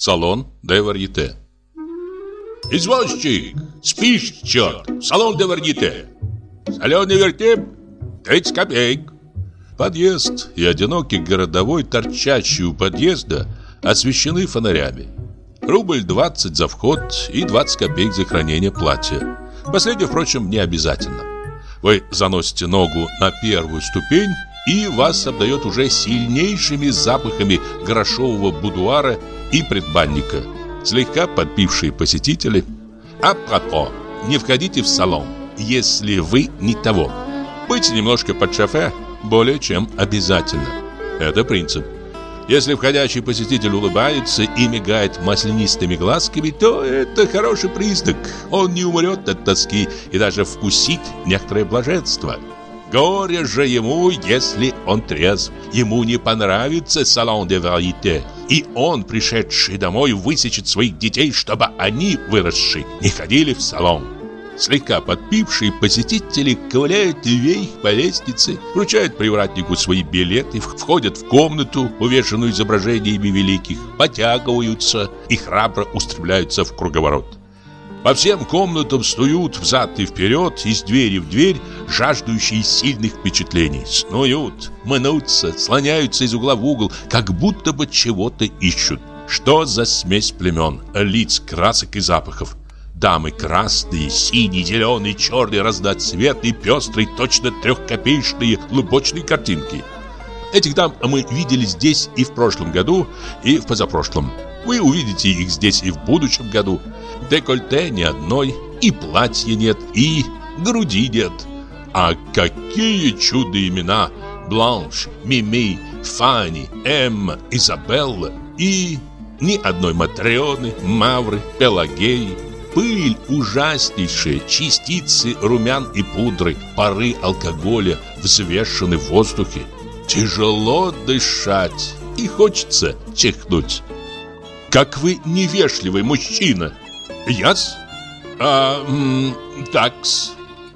Салон де Варьете. «Извозчик! Спишь, черт! Салон де Варьете! Соленый вертеп! 30 копеек!» Подъезд и одинокий городовой, торчащий у подъезда, освещены фонарями. Рубль 20 за вход и 20 копеек за хранение платья. Последнее, впрочем, не обязательно. Вы заносите ногу на первую ступень, и вас обдает уже сильнейшими запахами грошового будуара и предбанника. Слегка подпившие посетители. А пропо, не входите в салон, если вы не того. Быть немножко под шофе более чем обязательно. Это принцип. Если входящий посетитель улыбается и мигает маслянистыми глазками, то это хороший признак. Он не умрет от тоски и даже вкусит некоторое блаженство. Горе же ему, если он трезв. Ему не понравится салон де варите. И он, пришедший домой, высечет своих детей, чтобы они, выросшие, не ходили в салон. Слегка подпившие посетители ковыляют вверх по лестнице, вручают привратнику свои билеты, входят в комнату, увешанную изображениями великих, потягиваются и храбро устремляются в круговорот. По всем комнатам снуют взад и вперед, из двери в дверь, жаждущие сильных впечатлений. Снуют, мнутся, слоняются из угла в угол, как будто бы чего-то ищут. Что за смесь племен, лиц, красок и запахов? Дамы красные, синие, зеленые, черные, разноцветные, пестрые, точно трехкопеечные лубочные картинки. Этих дам мы видели здесь и в прошлом году, и в позапрошлом. Вы увидите их здесь и в будущем году. Декольте ни одной, и платья нет, и груди нет. А какие чудо имена! Бланш, Мими, Фанни, Эмма, Изабелла и ни одной Матрёны, Мавры, Пелагеи, Пыль ужаснейшая, частицы румян и пудры, пары алкоголя взвешены в воздухе. Тяжело дышать и хочется чихнуть. Как вы невежливый мужчина. Яс? А, такс.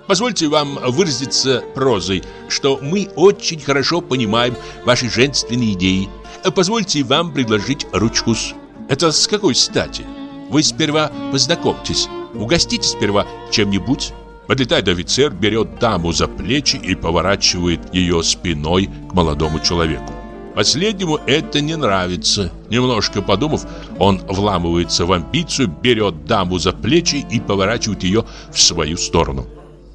Позвольте вам выразиться прозой, что мы очень хорошо понимаем ваши женственные идеи. Позвольте вам предложить ручку-с. Это с какой стати? Вы сперва познакомьтесь, угостите сперва чем-нибудь. Подлетает офицер, берет даму за плечи и поворачивает ее спиной к молодому человеку. Последнему это не нравится. Немножко подумав, он вламывается в амбицию, берет даму за плечи и поворачивает ее в свою сторону.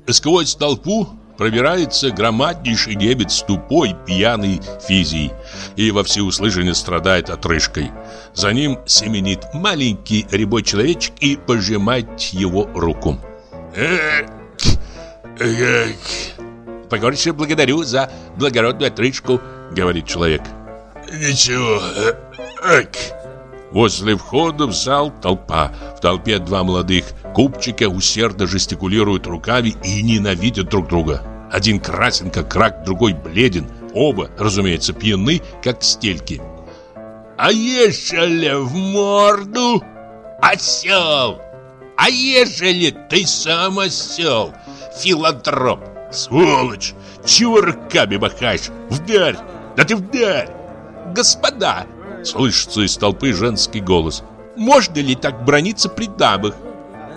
Сквозь толпу пробирается громаднейший немец с тупой пьяной физией и во всеуслышание страдает отрыжкой. За ним семенит маленький рябой человечек и пожимает его руку. «Погорше благодарю за благородную отрыжку», — говорит человек. «Ничего, Возле входа в зал толпа. В толпе два молодых купчика усердно жестикулируют руками и ненавидят друг друга. Один красен, как рак, другой бледен. Оба, разумеется, пьяны, как стельки. «А ежели в морду? Осел! А ежели ты сам осел, филантроп? Сволочь! Чего руками махаешь? Вдарь! Да ты вдарь! Господа!» Слышится из толпы женский голос. «Можно ли так брониться при дамах?»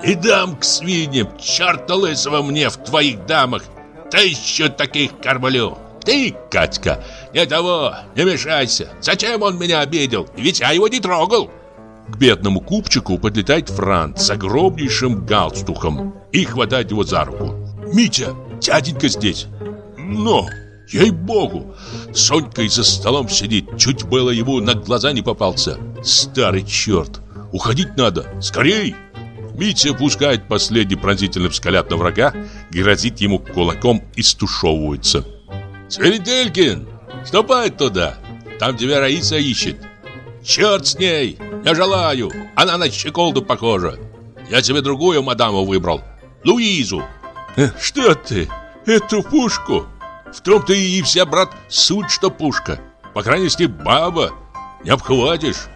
«И дам к свиньям, черта лысого мне в твоих дамах! Тысячу таких кормлю!» «Ты, Катька, не того, не мешайся! Зачем он меня обидел? Ведь я его не трогал!» К бедному купчику подлетает Франц с огромнейшим галстухом и хватает его за руку. «Митя, дяденька здесь!» «Но!» Ей-богу! Сонькой за столом сидит, чуть было ему на глаза не попался. Старый черт! Уходить надо! Скорей! Митя пускает последний пронзительный взгляд на врага, грозит ему кулаком и стушевывается. «Сверителькин, ступай туда! Там тебя Раиса ищет!» «Черт с ней! Я желаю! Она на щеколду похожа! Я себе другую мадаму выбрал! Луизу!» «Э, «Что ты? Эту пушку?» В том-то и вся, брат, суть, что пушка. По крайней мере, баба. Не обхватишь.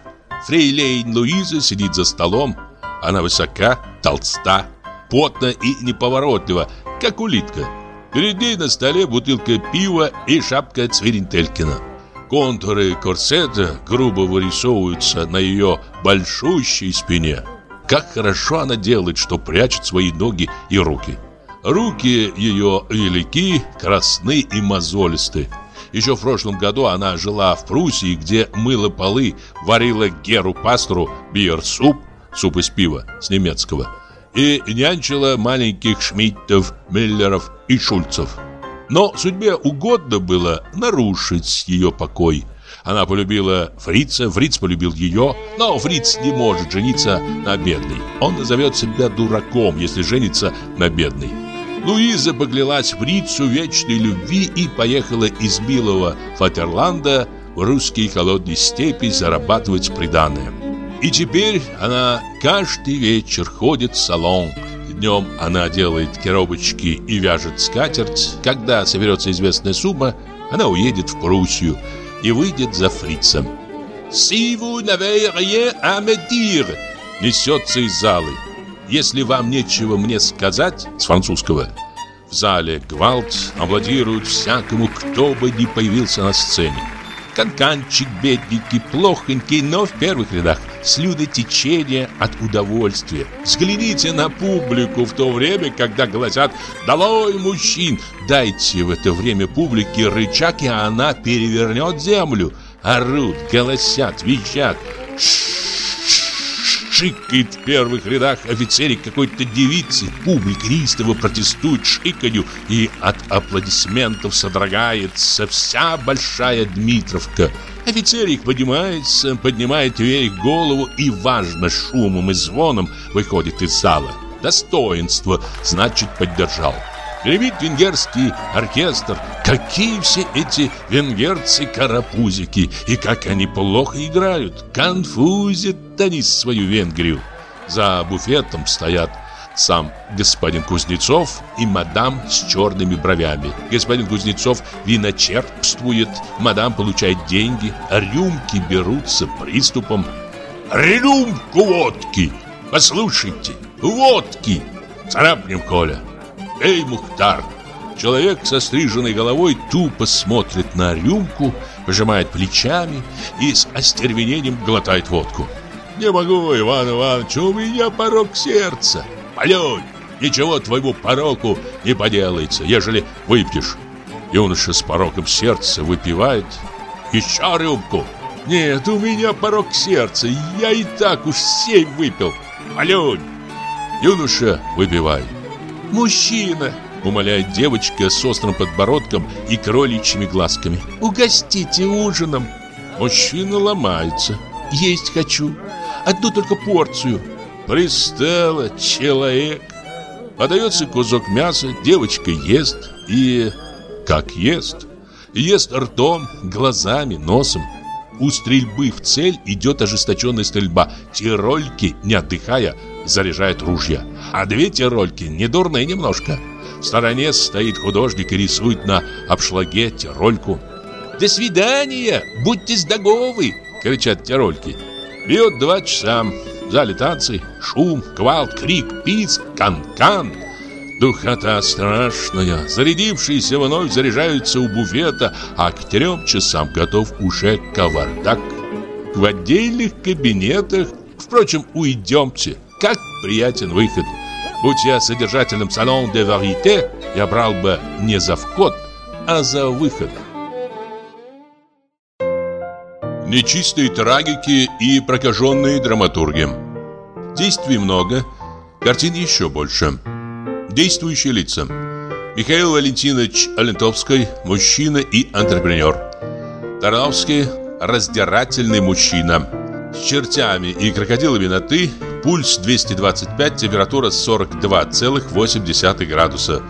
Фрейлейн Луиза сидит за столом. Она высока, толста, потна и неповоротлива, как улитка. Перед ней на столе бутылка пива и шапка Цверентелькина. Контуры корсета грубо вырисовываются на ее большущей спине. Как хорошо она делает, что прячет свои ноги и руки. Руки ее велики, красны и мозолисты. Еще в прошлом году она жила в Пруссии, где мыла полы, варила Геру Пастру биер-суп, суп из пива с немецкого, и нянчила маленьких Шмидтов, Миллеров и Шульцев. Но судьбе угодно было нарушить ее покой. Она полюбила Фрица, Фриц полюбил ее, но Фриц не может жениться на бедной. Он назовет себя дураком, если женится на бедной. Луиза поклялась Фрицу вечной любви и поехала из милого Фатерланда в русские холодные степи зарабатывать приданное. И теперь она каждый вечер ходит в салон. Днем она делает коробочки и вяжет скатерть. Когда соберется известная сумма, она уедет в Пруссию и выйдет за фрицем. «Si vous n'avez rien à me dire!» несется из залы. Если вам нечего мне сказать, с французского, в зале гвалт аплодируют всякому, кто бы ни появился на сцене. Канканчик бедненький, плохонький, но в первых рядах слюнотечение от удовольствия. Взгляните на публику в то время, когда гласят «Долой мужчин!» Дайте в это время публике рычаг, и она перевернет землю. Орут, голосят, визжат. Ш шикает в первых рядах офицерик какой-то девицы. Публика неистово протестует шиканью, и от аплодисментов содрогается вся большая Дмитровка. Офицерик поднимается, поднимает вверх голову и, важно, шумом и звоном выходит из зала. Достоинство, значит, поддержал. Гремит венгерский оркестр. Какие все эти венгерцы-карапузики. И как они плохо играют. Конфузят они свою Венгрию. За буфетом стоят сам господин Кузнецов и мадам с черными бровями. Господин Кузнецов виночерпствует, мадам получает деньги, рюмки берутся приступом. «Рюмку водки! Послушайте, водки!» «Царапнем, Коля!» «Эй, Мухтар!» Человек со стриженной головой тупо смотрит на рюмку, пожимает плечами и с остервенением глотает водку. «Не могу, Иван Иванович, у меня порог сердца!» «Полёнь, ничего твоему пороку не поделается, ежели выпьешь!» Юноша с пороком сердца выпивает. «Еще рюмку!» «Нет, у меня порог сердца, я и так уж семь выпил!» «Полёнь!» Юноша выпивает. «Мужчина!» — умоляет девочка с острым подбородком и кроличьими глазками. «Угостите ужином!» Мужчина ломается. «Есть хочу. Одну только порцию». Пристала человек. Подается кусок мяса, девочка ест и... Как ест? Ест ртом, глазами, носом. У стрельбы в цель идет ожесточенная стрельба. Тирольки, не отдыхая, заряжают ружья. А две тирольки недурные немножко. В стороне стоит художник и рисует на обшлаге тирольку. «До свидания! Будьте здоровы!» — кричат тирольки. Бьет два часа. В зале танцы, шум, квалт, крик, писк, кан-кан. Духота страшная. Зарядившиеся вновь заряжаются у буфета, а к трем часам готов уже кавардак. В отдельных кабинетах, впрочем, уйдемте. Как приятен выход. Будь я содержателем салон де варите, я брал бы не за вход, а за выход. Нечистые трагики и прокаженные драматурги. Действий много, картин еще больше. Действующие лица. Михаил Валентинович Алентовский, мужчина и антрепренер. Тарновский, раздирательный мужчина. С чертями и крокодилами на «ты», пульс 225, температура 42,8 градуса.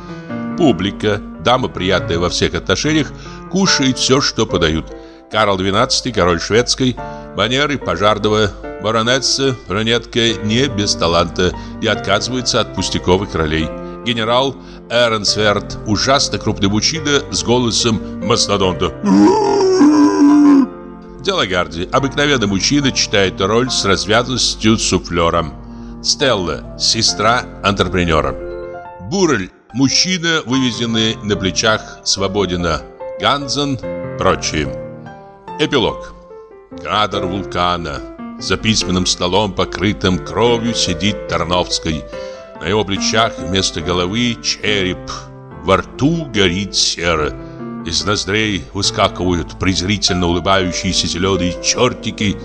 Публика, дама приятная во всех отношениях, кушает все, что подают. Карл XII, король шведской, манеры пожарного, баронесса, брюнетка не без таланта и отказывается от пустяковых ролей. Генерал Эренсверт, ужасно крупный мужчина с голосом мастодонта. Делагарди, обыкновенный мужчина, читает роль с развязностью суфлером. Стелла, сестра антрепренера. Бурель, мужчина, вывезенный на плечах Свободина. Ганзен, прочие. Эпилог. Кратер вулкана. За письменным столом, покрытым кровью, сидит Тарновский. На его плечах вместо головы череп. Во рту горит сера. Из ноздрей выскакивают презрительно улыбающиеся зеленые чертики.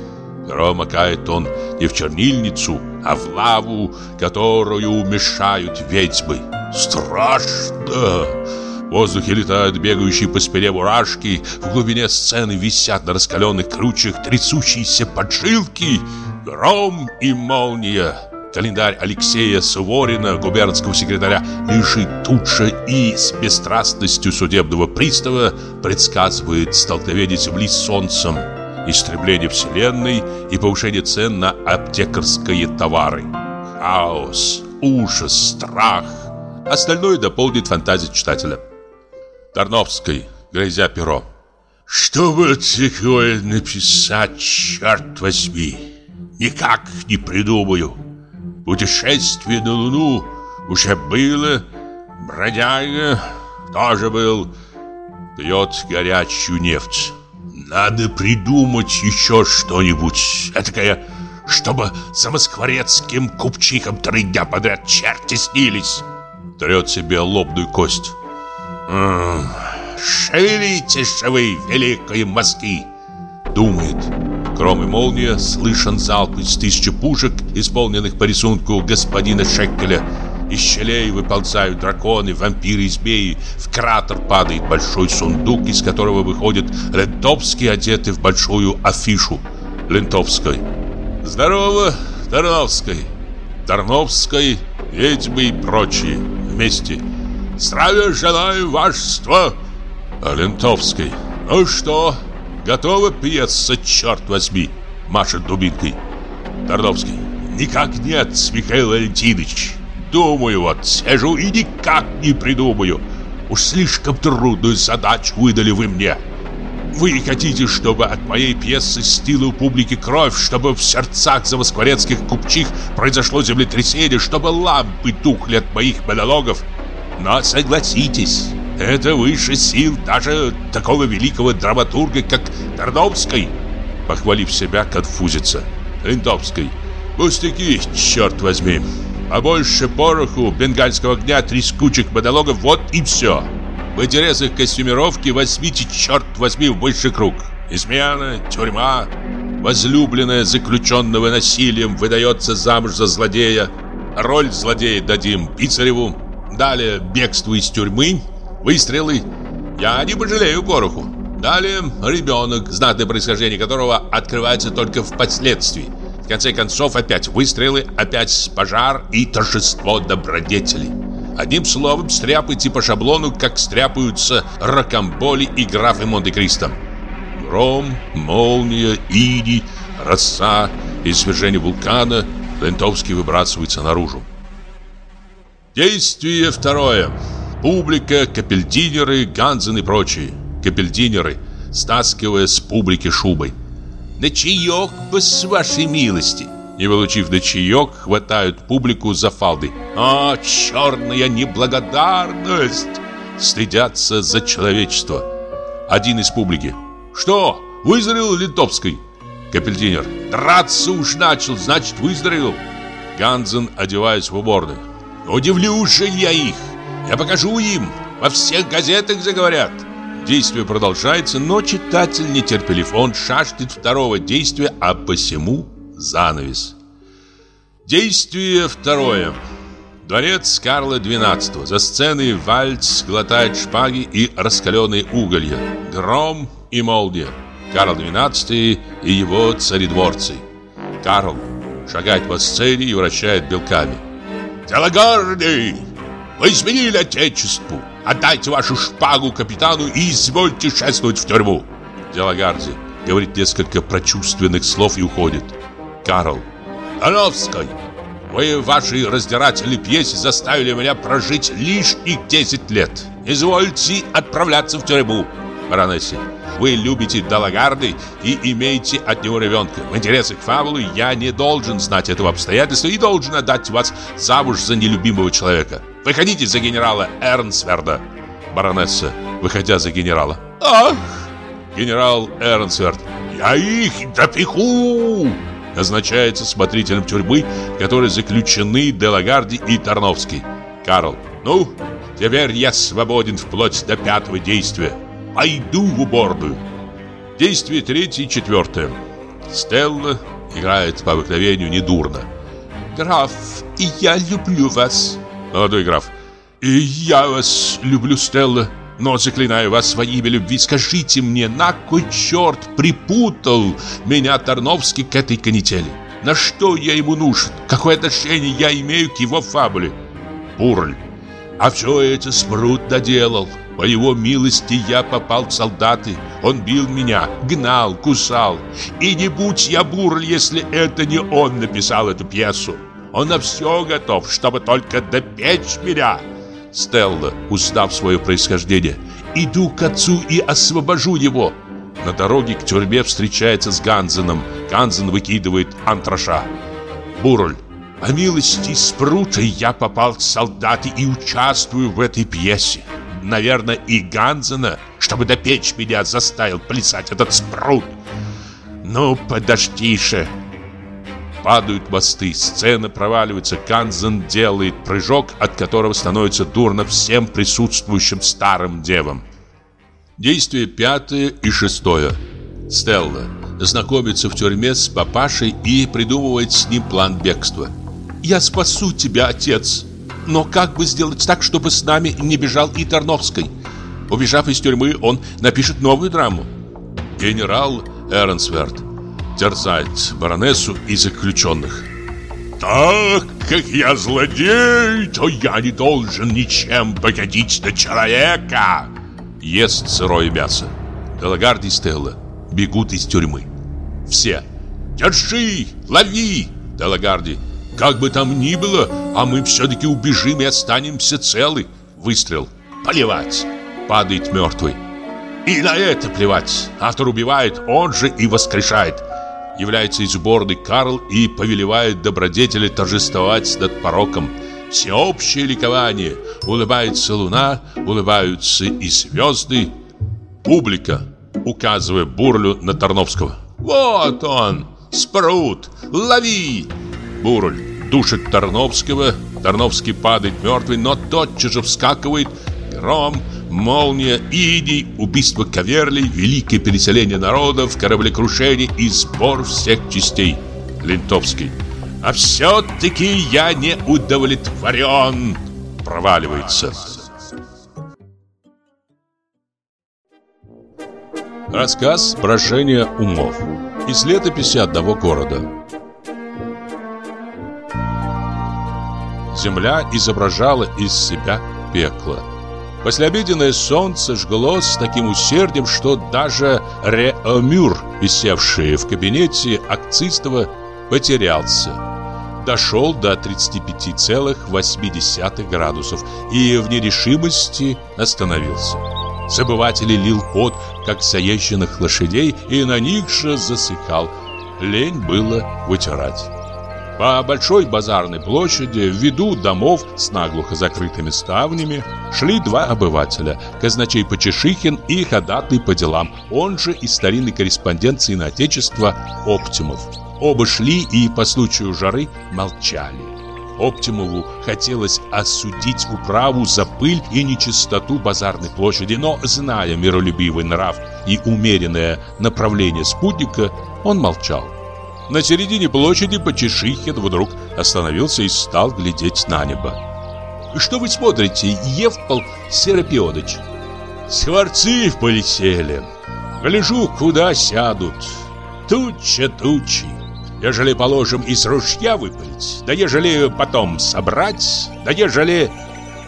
Перо макает он не в чернильницу, а в лаву, которую мешают ведьмы. Страшно! В воздухе летают бегающие по спине мурашки, в глубине сцены висят на раскаленных крючьях трясущиеся поджилки, гром и молния. Календарь Алексея Суворина, губернского секретаря, лежит тут же и с бесстрастностью судебного пристава предсказывает столкновение Земли с Солнцем, истребление Вселенной и повышение цен на аптекарские товары. Хаос, ужас, страх. Остальное дополнит фантазия читателя. Тарновской, грозя перо. Что бы такое написать, черт возьми? Никак не придумаю. Путешествие на Луну уже было, бродяга тоже был, пьет горячую нефть. Надо придумать еще что-нибудь, этакое, чтобы за москворецким купчихам три дня подряд черти снились. Трет себе лобную кость. «Шевелитесь же вы, великие мозги!» Думает. Гром и молния, слышен залп из тысячи пушек, исполненных по рисунку господина Шеккеля. Из щелей выползают драконы, вампиры и змеи. В кратер падает большой сундук, из которого выходит Лентовский, одетый в большую афишу. Лентовской. «Здорово, Тарновской!» Тарновской, ведьмы и прочие. Вместе. Здравия желаю, вашество!» А Лентовской. «Ну что, готова пьеса, черт возьми?» Машет дубинкой. Тарновский. «Никак нет, Михаил Валентинович. Думаю вот, сижу и никак не придумаю. Уж слишком трудную задачу выдали вы мне. Вы хотите, чтобы от моей пьесы стыла у публики кровь, чтобы в сердцах замоскворецких купчих произошло землетрясение, чтобы лампы тухли от моих монологов. Но согласитесь, это выше сил даже такого великого драматурга, как Тарновский. Похвалив себя, конфузится. Лентовский. Пустяки, черт возьми. А больше пороху, бенгальского огня, трескучих монологов, вот и все. В интересах костюмировки возьмите, черт возьми, в больший круг. Измена, тюрьма, возлюбленная заключенного насилием выдается замуж за злодея. Роль злодея дадим Пицареву. Далее бегство из тюрьмы, выстрелы. Я не пожалею пороху. Далее ребенок, знатное происхождение которого открывается только впоследствии. В конце концов опять выстрелы, опять пожар и торжество добродетелей. Одним словом, стряпайте по шаблону, как стряпаются ракомболи и графы Монте-Кристо. Гром, молния, иди, роса, извержение вулкана, Лентовский выбрасывается наружу. Действие второе. Публика, капельдинеры, ганзен и прочие. Капельдинеры, стаскивая с публики шубой. «На чаек бы с вашей милости!» Не получив на чаек, хватают публику за фалды. «А, черная неблагодарность!» Стыдятся за человечество. Один из публики. «Что, выздоровел Литовский?» Капельдинер. «Драться уж начал, значит, выздоровел!» Ганзен, одеваясь в уборной. Удивлю же я их. Я покажу им. Во всех газетах заговорят. Действие продолжается, но читатель нетерпелив. Он шашнет второго действия, а посему занавес. Действие второе. Дворец Карла XII. За сценой вальц глотает шпаги и раскаленные уголья. Гром и молния. Карл XII и его царедворцы. Карл шагает по сцене и вращает белками. Делагарди, вы изменили отечеству. Отдайте вашу шпагу капитану и извольте шествовать в тюрьму. Делагарди говорит несколько прочувственных слов и уходит. Карл. Доновской, вы в вашей пьесе заставили меня прожить лишних 10 лет. Извольте отправляться в тюрьму. Баронессе. Вы любите Далагарды и имеете от него ребенка. В интересах фабулы я не должен знать этого обстоятельства и должен отдать вас замуж за нелюбимого человека. Выходите за генерала Эрнсверда. Баронесса, выходя за генерала. Ах! генерал Эрнсверт. «Я их допеку!» Назначается смотрителем тюрьмы, в которой заключены Делагарди и Тарновский. Карл. «Ну, теперь я свободен вплоть до пятого действия. Пойду в уборную». Действие третье и четвертое. Стелла играет по обыкновению недурно. «Граф, и я люблю вас». Молодой граф. «И я вас люблю, Стелла». Но заклинаю вас во имя любви, скажите мне, на кой черт припутал меня Тарновский к этой канители? На что я ему нужен? Какое отношение я имею к его фабуле? Бурль. А все это Спрут доделал. По его милости я попал в солдаты. Он бил меня, гнал, кусал. И не будь я Бурль, если это не он написал эту пьесу. Он на все готов, чтобы только допечь меня. Стелла, узнав свое происхождение. «Иду к отцу и освобожу его!» На дороге к тюрьме встречается с Ганзеном. Ганзен выкидывает антраша. Буроль. По милости Спрута я попал в солдаты и участвую в этой пьесе. Наверное, и Ганзена, чтобы допечь меня, заставил плясать этот Спрут. Ну, подожди-ше, Падают мосты, сцена проваливается, Канзен делает прыжок, от которого становится дурно всем присутствующим старым девам. Действие пятое и шестое. Стелла знакомится в тюрьме с папашей и придумывает с ним план бегства. «Я спасу тебя, отец, но как бы сделать так, чтобы с нами не бежал и Тарновской? Убежав из тюрьмы, он напишет новую драму». Генерал Эрнсверт терзать баронессу и заключенных. «Так как я злодей, то я не должен ничем погодить на человека!» Ест сырое мясо. Делагард и Стелла бегут из тюрьмы. Все. «Держи! Лови!» Делагарди. «Как бы там ни было, а мы все-таки убежим и останемся целы!» Выстрел. «Поливать!» Падает мертвый. И на это плевать. Автор убивает, он же и воскрешает является из уборной Карл и повелевает добродетели торжествовать над пороком. Всеобщее ликование. Улыбается луна, улыбаются и звезды. Публика, указывая Бурлю на Тарновского. «Вот он! Спрут! Лови!» Бурль душит Тарновского. Тарновский падает мертвый, но тотчас же вскакивает. Гром, молния, идей, убийство Каверли, великое переселение народов, кораблекрушение и сбор всех частей. Лентовский. А все-таки я не удовлетворен. Проваливается. Рассказ «Брожение умов» из летописи одного города. Земля изображала из себя пекло. Послеобеденное солнце жгло с таким усердием, что даже Реомюр, висевший в кабинете Акцистова, потерялся. Дошел до 35,8 градусов и в нерешимости остановился. Забыватель лил пот, как заезженных лошадей, и на них же засыхал. Лень было вытирать. По большой базарной площади, в виду домов с наглухо закрытыми ставнями, шли два обывателя – казначей Почешихин и ходатай по делам, он же и старинный корреспондент на Отечества Оптимов. Оба шли и по случаю жары молчали. Оптимову хотелось осудить управу за пыль и нечистоту базарной площади, но, зная миролюбивый нрав и умеренное направление спутника, он молчал. На середине площади Почешихин вдруг остановился и стал глядеть на небо. «Что вы смотрите, Евпол Серапионыч?» «Скворцы полетели. Гляжу, куда сядут. Туча тучи. Ежели, положим, из ружья выпалить, да ежели потом собрать, да ежели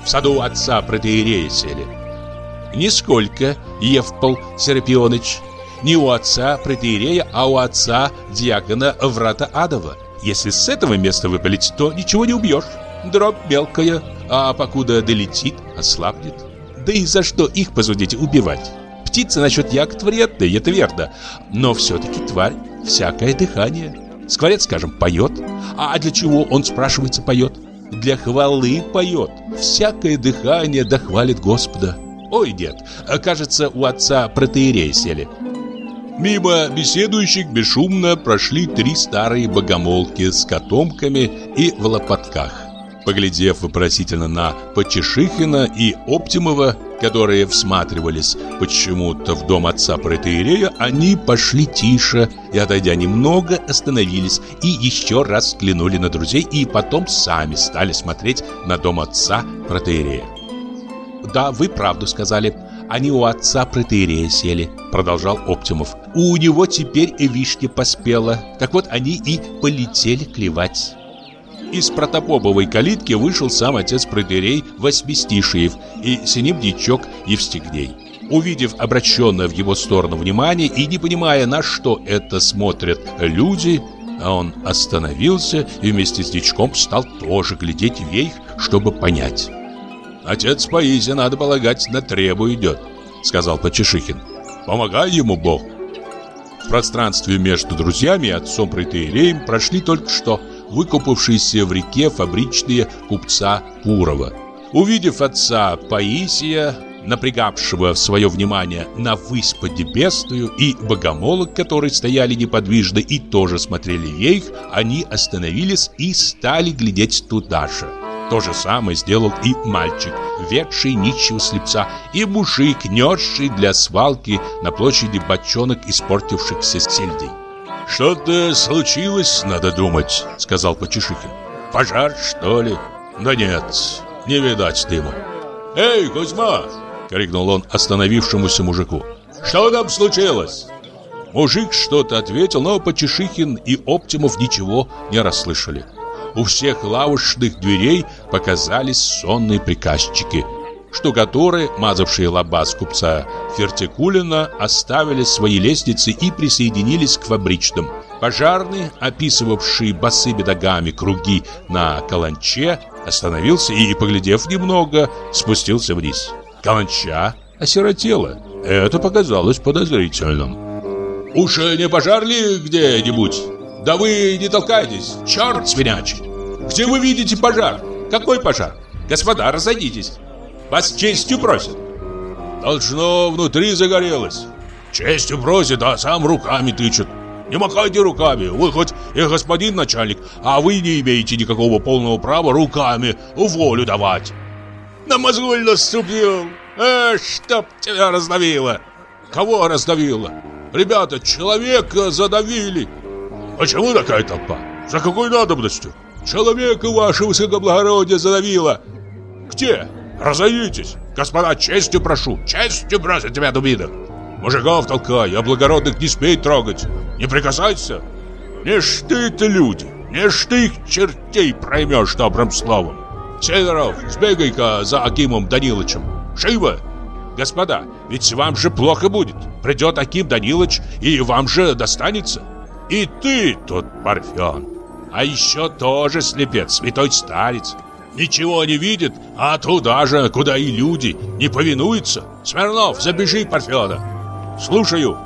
в саду отца протеерея сели». «Нисколько, Евпол Серапионыч», не у отца протеерея, а у отца диакона Врата Адова. Если с этого места выпалить, то ничего не убьешь. Дробь мелкая, а покуда долетит, ослабнет. Да и за что их, посудите, убивать? Птица насчет ягод вредная, это верно. Но все-таки тварь, всякое дыхание. Скворец, скажем, поет. А для чего он, спрашивается, поет? Для хвалы поет. Всякое дыхание дохвалит Господа. Ой, дед, кажется, у отца протеерея сели. Мимо беседующих бесшумно прошли три старые богомолки с котомками и в лопатках. Поглядев вопросительно на Почешихина и Оптимова, которые всматривались почему-то в дом отца протеерея, они пошли тише и, отойдя немного, остановились и еще раз взглянули на друзей и потом сами стали смотреть на дом отца протеерея. «Да, вы правду сказали. Они у отца протеерея сели», — продолжал Оптимов. «У него теперь и вишня поспела. Так вот они и полетели клевать». Из протопоповой калитки вышел сам отец протеерей Восьмистишиев и с ним дичок Евстигней. Увидев обращенное в его сторону внимание и не понимая, на что это смотрят люди, он остановился и вместе с дичком стал тоже глядеть вверх, чтобы понять. «Отец Паисия, надо полагать, на требу идет», — сказал Почешихин. «Помогай ему Бог». В пространстве между друзьями и отцом протеереем прошли только что выкупавшиеся в реке фабричные купца Пурова. Увидев отца Паисия, напрягавшего свое внимание на высь поднебесную и богомолок, которые стояли неподвижно и тоже смотрели вверх, они остановились и стали глядеть туда же. То же самое сделал и мальчик, ведший нищего слепца, и мужик, несший для свалки на площади бочонок испортившихся сельдей. «Что-то случилось, надо думать», — сказал Почешихин. «Пожар, что ли?» «Да нет, не видать дыму». «Эй, Кузьма!» — крикнул он остановившемуся мужику. «Что там случилось?» Мужик что-то ответил, но Почешихин и Оптимов ничего не расслышали. У всех лавочных дверей показались сонные приказчики — Штукатуры, мазавшие лоба купца Фертикулина, оставили свои лестницы и присоединились к фабричным. Пожарный, описывавший босыми ногами круги на каланче, остановился и, поглядев немного, спустился вниз. Каланча осиротела. Это показалось подозрительным. «Уж не пожар ли где-нибудь? Да вы не толкайтесь, черт свинячий! Где вы видите пожар? Какой пожар? Господа, разойдитесь!» Вас честью просит. Должно, внутри загорелось. Честью просит, а сам руками тычет. Не махайте руками, вы хоть и господин начальник, а вы не имеете никакого полного права руками волю давать. На мозоль наступил. Э, чтоб тебя раздавило. Кого раздавило? Ребята, человека задавили. Почему такая толпа? За какой надобностью? Человека вашего высокоблагородия задавило. Где? Разойдитесь! Господа, честью прошу! Честью бросят тебя, дубинок! Мужиков толкай, а благородных не смей трогать! Не прикасайся! Не ж ты это люди! Не ж ты их чертей проймешь добрым словом! Сидоров, сбегай-ка за Акимом Даниловичем! Живо! Господа, ведь вам же плохо будет! Придет Аким Данилович, и вам же достанется! И ты тут, Парфен! А еще тоже слепец, святой старец! ничего не видит, а туда же, куда и люди, не повинуются. Смирнов, запиши Парфена. Слушаю.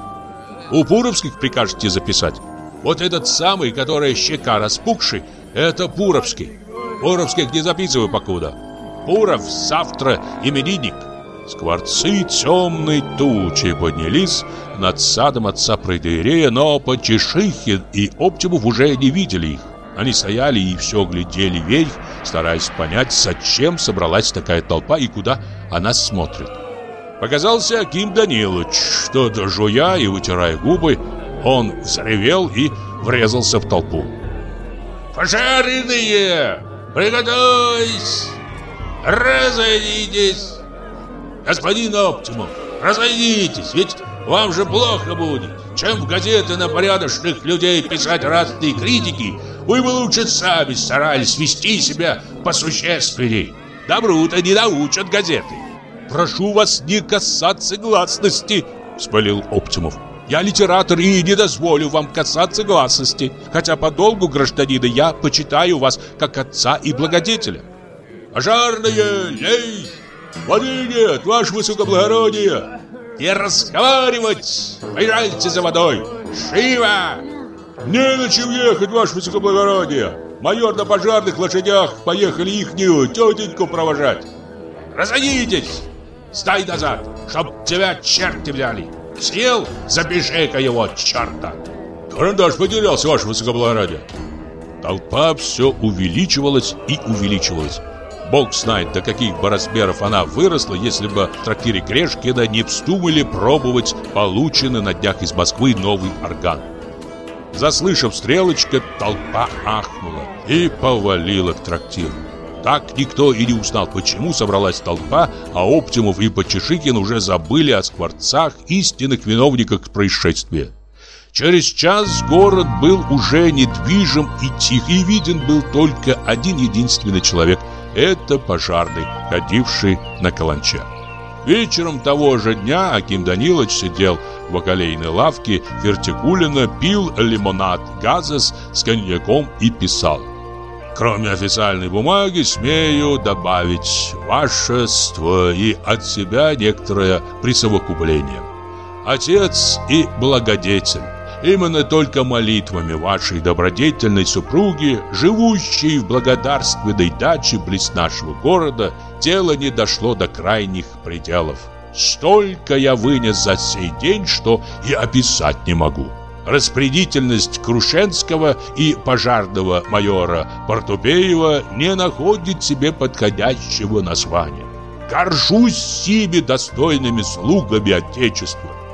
У Пуровских прикажете записать? Вот этот самый, который щека распухший, это Пуровский. Пуровских не записываю покуда. Пуров завтра именинник. Скворцы темной тучи поднялись над садом отца Пройдерея, но Почешихин и Оптимов уже не видели их. Они стояли и все глядели вверх, стараясь понять, зачем собралась такая толпа и куда она смотрит. Показался Аким Данилович, что-то жуя и вытирая губы, он взревел и врезался в толпу. «Пожаренные! Приготовьтесь! Разойдитесь! Господин Оптимум, разойдитесь, ведь вам же плохо будет! Чем в газеты на порядочных людей писать разные критики, вы бы лучше сами старались вести себя посущественней. Добру-то не научат газеты. Прошу вас не касаться гласности, спалил Оптимов. Я литератор и не дозволю вам касаться гласности, хотя по долгу гражданина я почитаю вас как отца и благодетеля. Пожарные, лей! Воды нет, ваше высокоблагородие! Не разговаривать! Поезжайте за водой! Живо! «Не на чем ехать, ваше высокоблагородие! Майор на пожарных лошадях поехали ихнюю тетеньку провожать!» «Разойдитесь! Стай назад, чтоб тебя черти взяли! Съел? Запиши-ка его, черта! Карандаш потерялся, ваше высокоблагородие. Толпа все увеличивалась и увеличивалась. Бог знает, до каких бы размеров она выросла, если бы в трактире Грешкина не вздумали пробовать полученный на днях из Москвы новый орган. Заслышав стрелочка, толпа ахнула и повалила к трактиру. Так никто и не узнал, почему собралась толпа, а Оптимов и Почешикин уже забыли о скворцах, истинных виновниках происшествия. Через час город был уже недвижим и тих, и виден был только один единственный человек – это пожарный, ходивший на каланча. Вечером того же дня Аким Данилович сидел в бакалейной лавке Вертикулина, пил лимонад газес с коньяком и писал. Кроме официальной бумаги, смею добавить вашество и от себя некоторое присовокупление. Отец и благодетель. Именно только молитвами вашей добродетельной супруги, живущей в благодарственной даче близ нашего города, дело не дошло до крайних пределов. Столько я вынес за сей день, что и описать не могу. Распорядительность Крушенского и пожарного майора Портупеева не находит себе подходящего названия. Горжусь сими достойными слугами Отечества.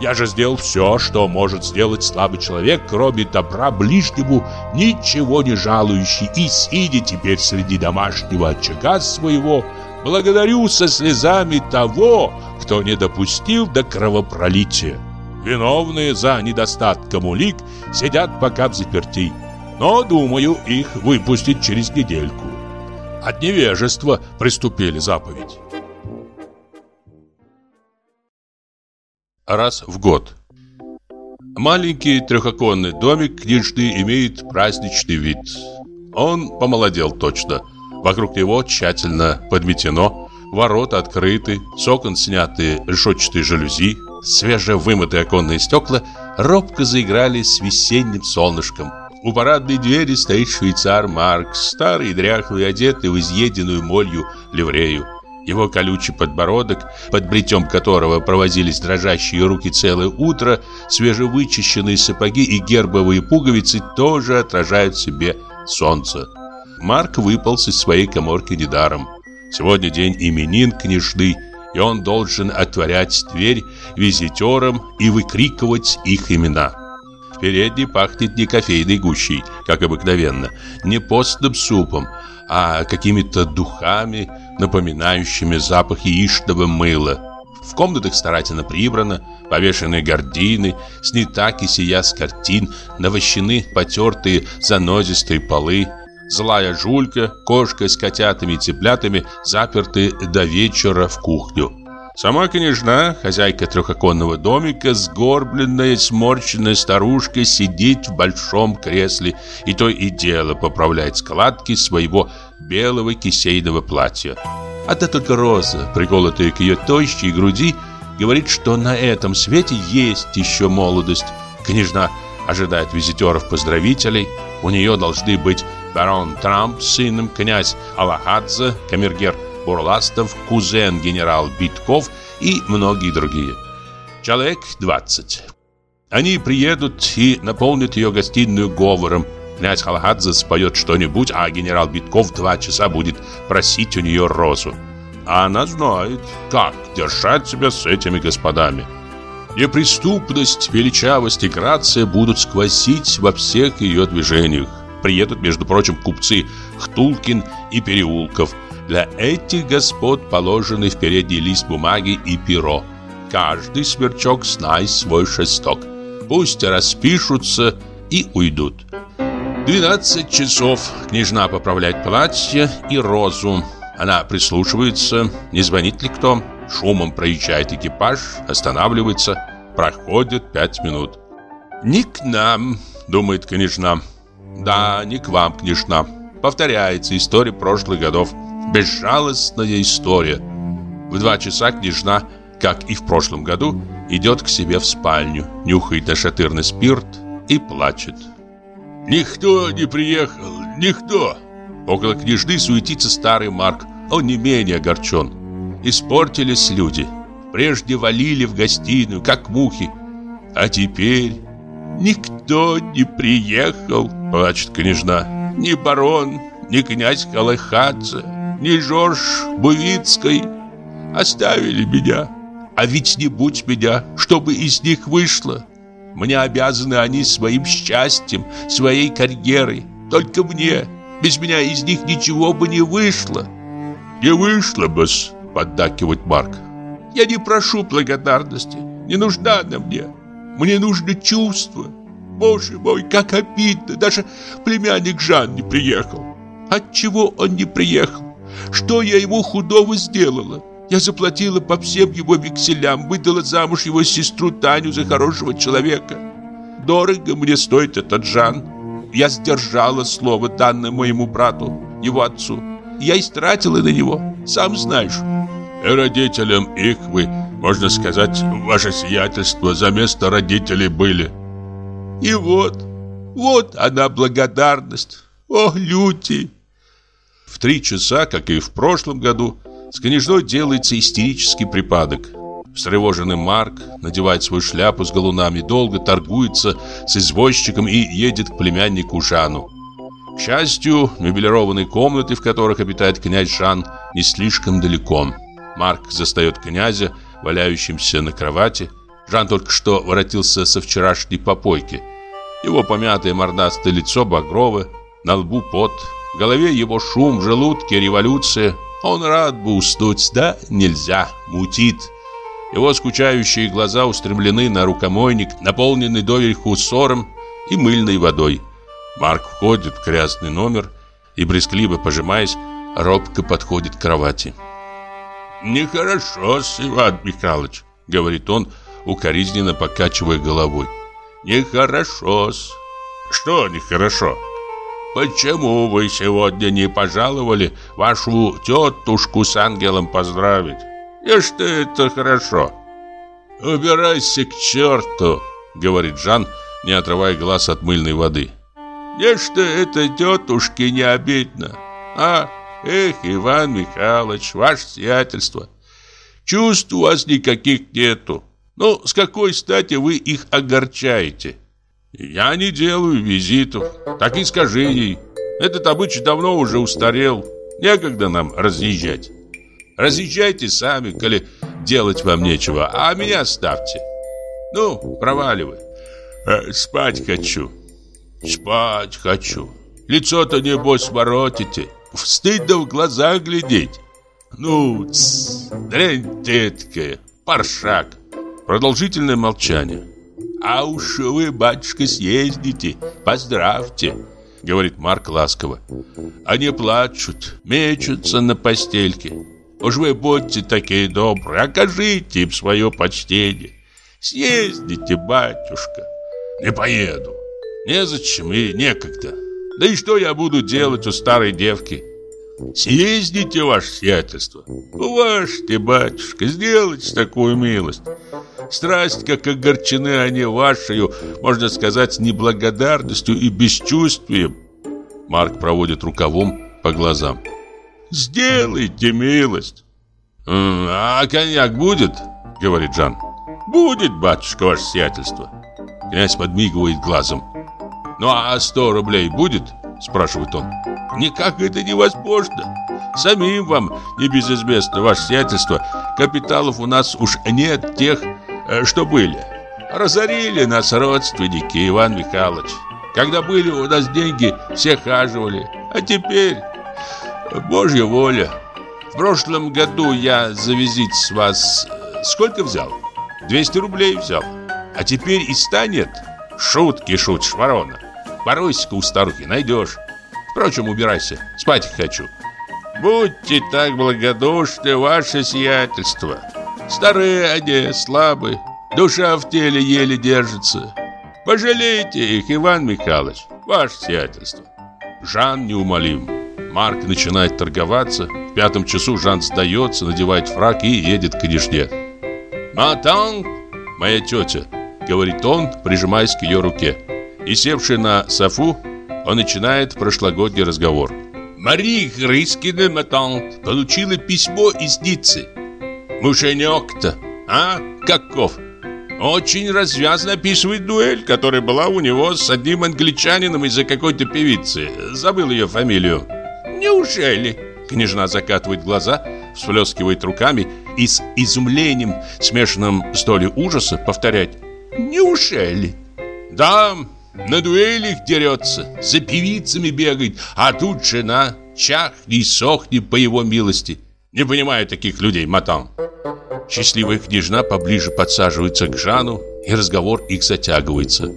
Я же сделал все, что может сделать слабый человек, кроме добра ближнему, ничего не жалующий, и сидя теперь среди домашнего очага своего, благодарю со слезами того, кто не допустил до кровопролития. Виновные за недостатком улик сидят пока в заперти, но, думаю, их выпустить через недельку. От невежества приступили заповедь. Раз в год. Маленький трехоконный домик книжный имеет праздничный вид. Он помолодел точно. Вокруг него тщательно подметено, ворота открыты, с окон сняты решетчатые жалюзи, свежевымытые оконные стекла робко заиграли с весенним солнышком. У парадной двери стоит швейцар Маркс, старый дряхлый, одетый в изъеденную молью ливрею. Его колючий подбородок, под бритьем которого провозились дрожащие руки целое утро, свежевычищенные сапоги и гербовые пуговицы тоже отражают в себе солнце. Марк выполз из своей коморки недаром. Сегодня день именин княжны, и он должен отворять дверь визитерам и выкрикивать их имена. В передней пахнет не кофейной гущей, как обыкновенно, не постным супом, а какими-то духами, напоминающими запах яичного мыла. В комнатах старательно прибрано, повешены гардины, снята кисия с картин, навощены потертые занозистые полы. Злая жулька, кошка с котятами и цыплятами заперты до вечера в кухню. Сама княжна, хозяйка трехоконного домика, сгорбленная, сморщенная старушка, сидит в большом кресле и то и дело поправляет складки своего белого кисейного платья. Одна только роза, приколотая к ее тощей груди, говорит, что на этом свете есть еще молодость. Княжна ожидает визитеров-поздравителей. У нее должны быть барон Трамп с сыном, князь Аллахадзе, камергер Бурластов, кузен генерал Битков и многие другие. Человек 20. Они приедут и наполнят ее гостиную говором. Князь Халахадзе споет что-нибудь, а генерал Битков два часа будет просить у нее розу. А она знает, как держать себя с этими господами. Неприступность, величавость и грация будут сквозить во всех ее движениях. Приедут, между прочим, купцы Хтулкин и Переулков – для этих господ положены в передний лист бумаги и перо. Каждый сверчок знает свой шесток. Пусть распишутся и уйдут. 12 часов княжна поправляет платье и розу. Она прислушивается, не звонит ли кто. Шумом проезжает экипаж, останавливается. Проходит пять минут. «Не к нам», — думает княжна. «Да, не к вам, княжна». Повторяется история прошлых годов безжалостная история. В два часа княжна, как и в прошлом году, идет к себе в спальню, нюхает нашатырный спирт и плачет. «Никто не приехал, никто!» Около княжны суетится старый Марк, он не менее огорчен. Испортились люди. Прежде валили в гостиную, как мухи. А теперь никто не приехал, плачет княжна. Ни барон, ни князь Калахадзе, ни Жорж Бувицкой оставили меня. А ведь не будь меня, чтобы из них вышло. Мне обязаны они своим счастьем, своей карьерой. Только мне. Без меня из них ничего бы не вышло. Не вышло бы, поддакивает Марк. Я не прошу благодарности. Не нужна она мне. Мне нужно чувство. Боже мой, как обидно. Даже племянник Жан не приехал. Отчего он не приехал? Что я ему худого сделала? Я заплатила по всем его векселям, выдала замуж его сестру Таню за хорошего человека. Дорого мне стоит этот Жан. Я сдержала слово, данное моему брату, его отцу. Я истратила на него, сам знаешь. Родителям их вы, можно сказать, ваше сиятельство за место родителей были. И вот, вот она благодарность. О, люди! В три часа, как и в прошлом году, с княжной делается истерический припадок. Встревоженный Марк надевает свою шляпу с галунами, долго торгуется с извозчиком и едет к племяннику Жану. К счастью, мебелированные комнаты, в которых обитает князь Жан, не слишком далеко. Марк застает князя, валяющимся на кровати. Жан только что воротился со вчерашней попойки. Его помятое мордастое лицо багровое, на лбу пот, в голове его шум, в желудке революция – он рад бы уснуть, да нельзя, мутит. Его скучающие глаза устремлены на рукомойник, наполненный доверху ссором и мыльной водой. Марк входит в грязный номер и, брезгливо пожимаясь, робко подходит к кровати. «Нехорошо, Иван Михайлович», — говорит он, укоризненно покачивая головой. «Нехорошо-с». «Что нехорошо?» Почему вы сегодня не пожаловали вашу тетушку с ангелом поздравить? И что это хорошо? Убирайся к черту, говорит Жан, не отрывая глаз от мыльной воды. Не что это тетушке не обидно. А, эх, Иван Михайлович, ваше сиятельство. Чувств у вас никаких нету. Ну, с какой стати вы их огорчаете? Я не делаю визитов. Так и скажи ей. Этот обычай давно уже устарел. Некогда нам разъезжать. Разъезжайте сами, коли делать вам нечего, а меня оставьте. Ну, проваливай. Э, спать хочу. Спать хочу. Лицо-то, небось, воротите. Стыдно в глаза глядеть. Ну, тс, дрянь теткая, паршак. Продолжительное молчание. «А уж вы, батюшка, съездите, поздравьте», — говорит Марк ласково. «Они плачут, мечутся на постельке. Уж вы будьте такие добрые, окажите им свое почтение. Съездите, батюшка». «Не поеду. Незачем и некогда. Да и что я буду делать у старой девки?» Съездите, ваше сиятельство. Уважьте, батюшка, сделайте такую милость. Страсть, как огорчены они вашей, можно сказать, неблагодарностью и бесчувствием. Марк проводит рукавом по глазам. Сделайте милость. А коньяк будет? Говорит Жан. Будет, батюшка, ваше сиятельство. Князь подмигивает глазом. Ну а сто рублей будет? Спрашивает он. Никак это невозможно. Самим вам небезызвестно, ваше сиятельство, капиталов у нас уж нет тех, э, что были. Разорили нас родственники, Иван Михайлович. Когда были у нас деньги, все хаживали. А теперь, божья воля. В прошлом году я за визит с вас э, сколько взял? 200 рублей взял. А теперь и станет. Шутки шутишь, ворона. Поройся-ка у старухи, найдешь. Впрочем, убирайся, спать хочу. Будьте так благодушны, ваше сиятельство. Старые они, слабые, душа в теле еле держится. Пожалейте их, Иван Михайлович, ваше сиятельство. Жан неумолим. Марк начинает торговаться. В пятом часу Жан сдается, надевает фрак и едет к княжне. «Матан, моя тетя», — говорит он, прижимаясь к ее руке. И севший на софу, он начинает прошлогодний разговор. Мари Грыскина Матан получила письмо из Ниццы. Муженек-то, А каков? Очень развязно описывает дуэль, которая была у него с одним англичанином из-за какой-то певицы. Забыл ее фамилию. Неужели? Княжна закатывает глаза, всплескивает руками и с изумлением, смешанным с долей ужаса, повторяет. Неужели? Да, на дуэлях дерется, за певицами бегает, а тут жена чахни и сохни по его милости. Не понимаю таких людей, матан. Счастливая княжна поближе подсаживается к Жану, и разговор их затягивается.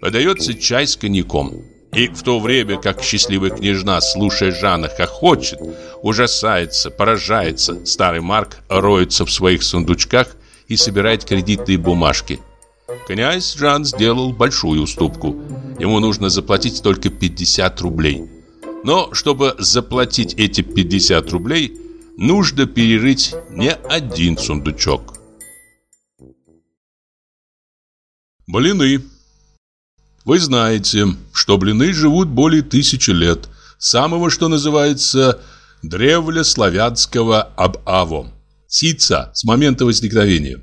Подается чай с коньяком. И в то время, как счастливая княжна, слушая Жана, хохочет, ужасается, поражается, старый Марк роется в своих сундучках и собирает кредитные бумажки. Князь Жан сделал большую уступку. Ему нужно заплатить только 50 рублей. Но чтобы заплатить эти 50 рублей, нужно перерыть не один сундучок. Блины. Вы знаете, что блины живут более тысячи лет. Самого, что называется, древлеславянского об-аво. Сица с момента возникновения.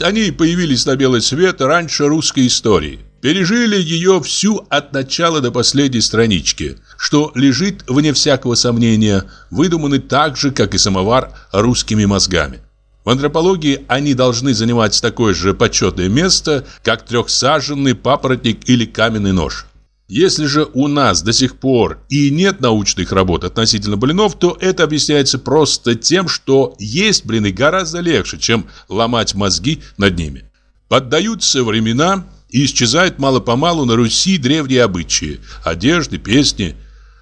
Они появились на белый свет раньше русской истории. Пережили ее всю от начала до последней странички, что лежит, вне всякого сомнения, выдуманы так же, как и самовар, русскими мозгами. В антропологии они должны занимать такое же почетное место, как трехсаженный папоротник или каменный нож. Если же у нас до сих пор и нет научных работ относительно блинов, то это объясняется просто тем, что есть блины гораздо легче, чем ломать мозги над ними. Поддаются времена, и исчезают мало-помалу на Руси древние обычаи, одежды, песни.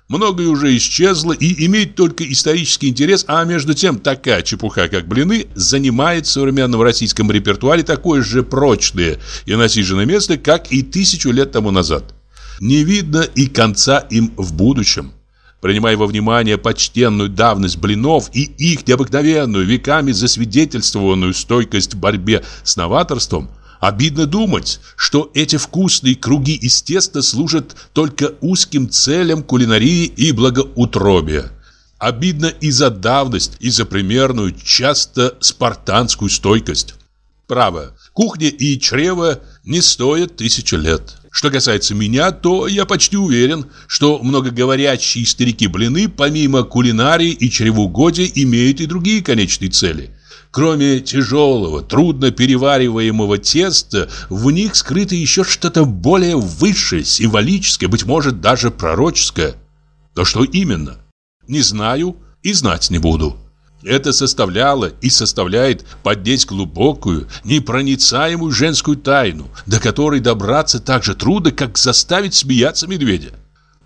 Многое уже исчезло и имеет только исторический интерес, а между тем такая чепуха, как блины, занимает в современном российском репертуаре такое же прочное и насиженное место, как и тысячу лет тому назад. Не видно и конца им в будущем. Принимая во внимание почтенную давность блинов и их необыкновенную веками засвидетельствованную стойкость в борьбе с новаторством, обидно думать, что эти вкусные круги из теста служат только узким целям кулинарии и благоутробия. Обидно и за давность, и за примерную, часто спартанскую стойкость. Право, кухня и чрево не стоят тысячи лет. Что касается меня, то я почти уверен, что многоговорящие старики-блины, помимо кулинарии и чревоугодия, имеют и другие конечные цели. Кроме тяжелого, трудно перевариваемого теста, в них скрыто еще что-то более высшее, символическое, быть может, даже пророческое. Но что именно? Не знаю и знать не буду. Это составляло и составляет поднять глубокую, непроницаемую женскую тайну, до которой добраться так же трудно, как заставить смеяться медведя.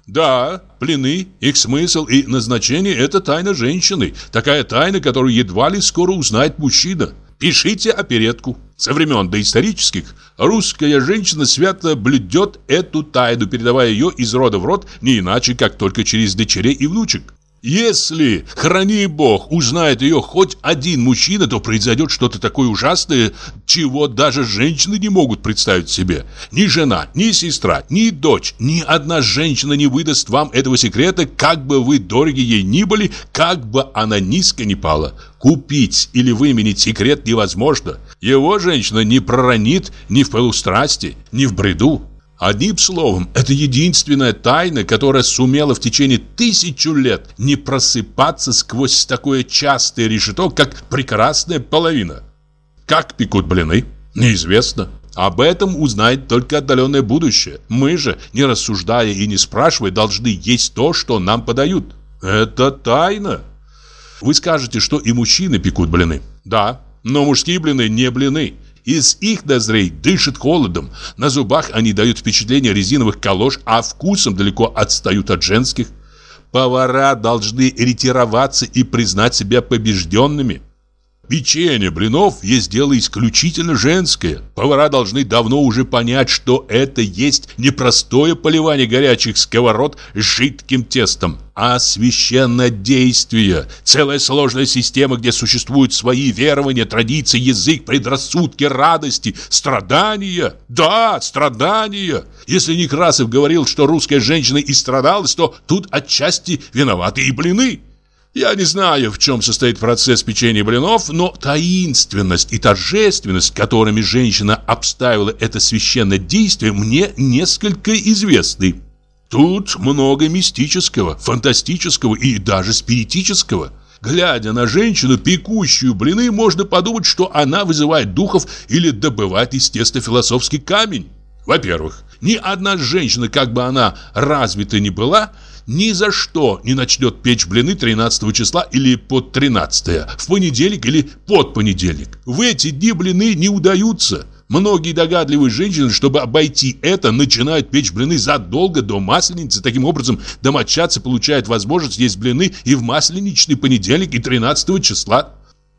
Да, плены, их смысл и назначение – это тайна женщины. Такая тайна, которую едва ли скоро узнает мужчина. Пишите оперетку. Со времен доисторических русская женщина свято блюдет эту тайну, передавая ее из рода в род не иначе, как только через дочерей и внучек. Если, храни бог, узнает ее хоть один мужчина, то произойдет что-то такое ужасное, чего даже женщины не могут представить себе. Ни жена, ни сестра, ни дочь, ни одна женщина не выдаст вам этого секрета, как бы вы дороги ей ни были, как бы она низко ни пала. Купить или выменить секрет невозможно. Его женщина не проронит ни в полустрасти, ни в бреду. Одним словом, это единственная тайна, которая сумела в течение тысячу лет не просыпаться сквозь такое частое решето, как прекрасная половина. Как пекут блины? Неизвестно. Об этом узнает только отдаленное будущее. Мы же, не рассуждая и не спрашивая, должны есть то, что нам подают. Это тайна. Вы скажете, что и мужчины пекут блины. Да, но мужские блины не блины. Из их ноздрей дышит холодом. На зубах они дают впечатление резиновых калош, а вкусом далеко отстают от женских. Повара должны ретироваться и признать себя побежденными. Печенье блинов есть дело исключительно женское. Повара должны давно уже понять, что это есть не простое поливание горячих сковород жидким тестом, а священное действие, целая сложная система, где существуют свои верования, традиции, язык, предрассудки, радости, страдания. Да, страдания. Если Некрасов говорил, что русская женщина и страдалась, то тут отчасти виноваты и блины. Я не знаю, в чем состоит процесс печенья блинов, но таинственность и торжественность, которыми женщина обставила это священное действие, мне несколько известны. Тут много мистического, фантастического и даже спиритического. Глядя на женщину, пекущую блины, можно подумать, что она вызывает духов или добывает естественно-философский камень. Во-первых, ни одна женщина, как бы она развита ни была, ни за что не начнет печь блины 13 числа или под 13, в понедельник или под понедельник. В эти дни блины не удаются. Многие догадливые женщины, чтобы обойти это, начинают печь блины задолго до масленицы. Таким образом, домочадцы получают возможность есть блины и в масленичный понедельник и 13 числа.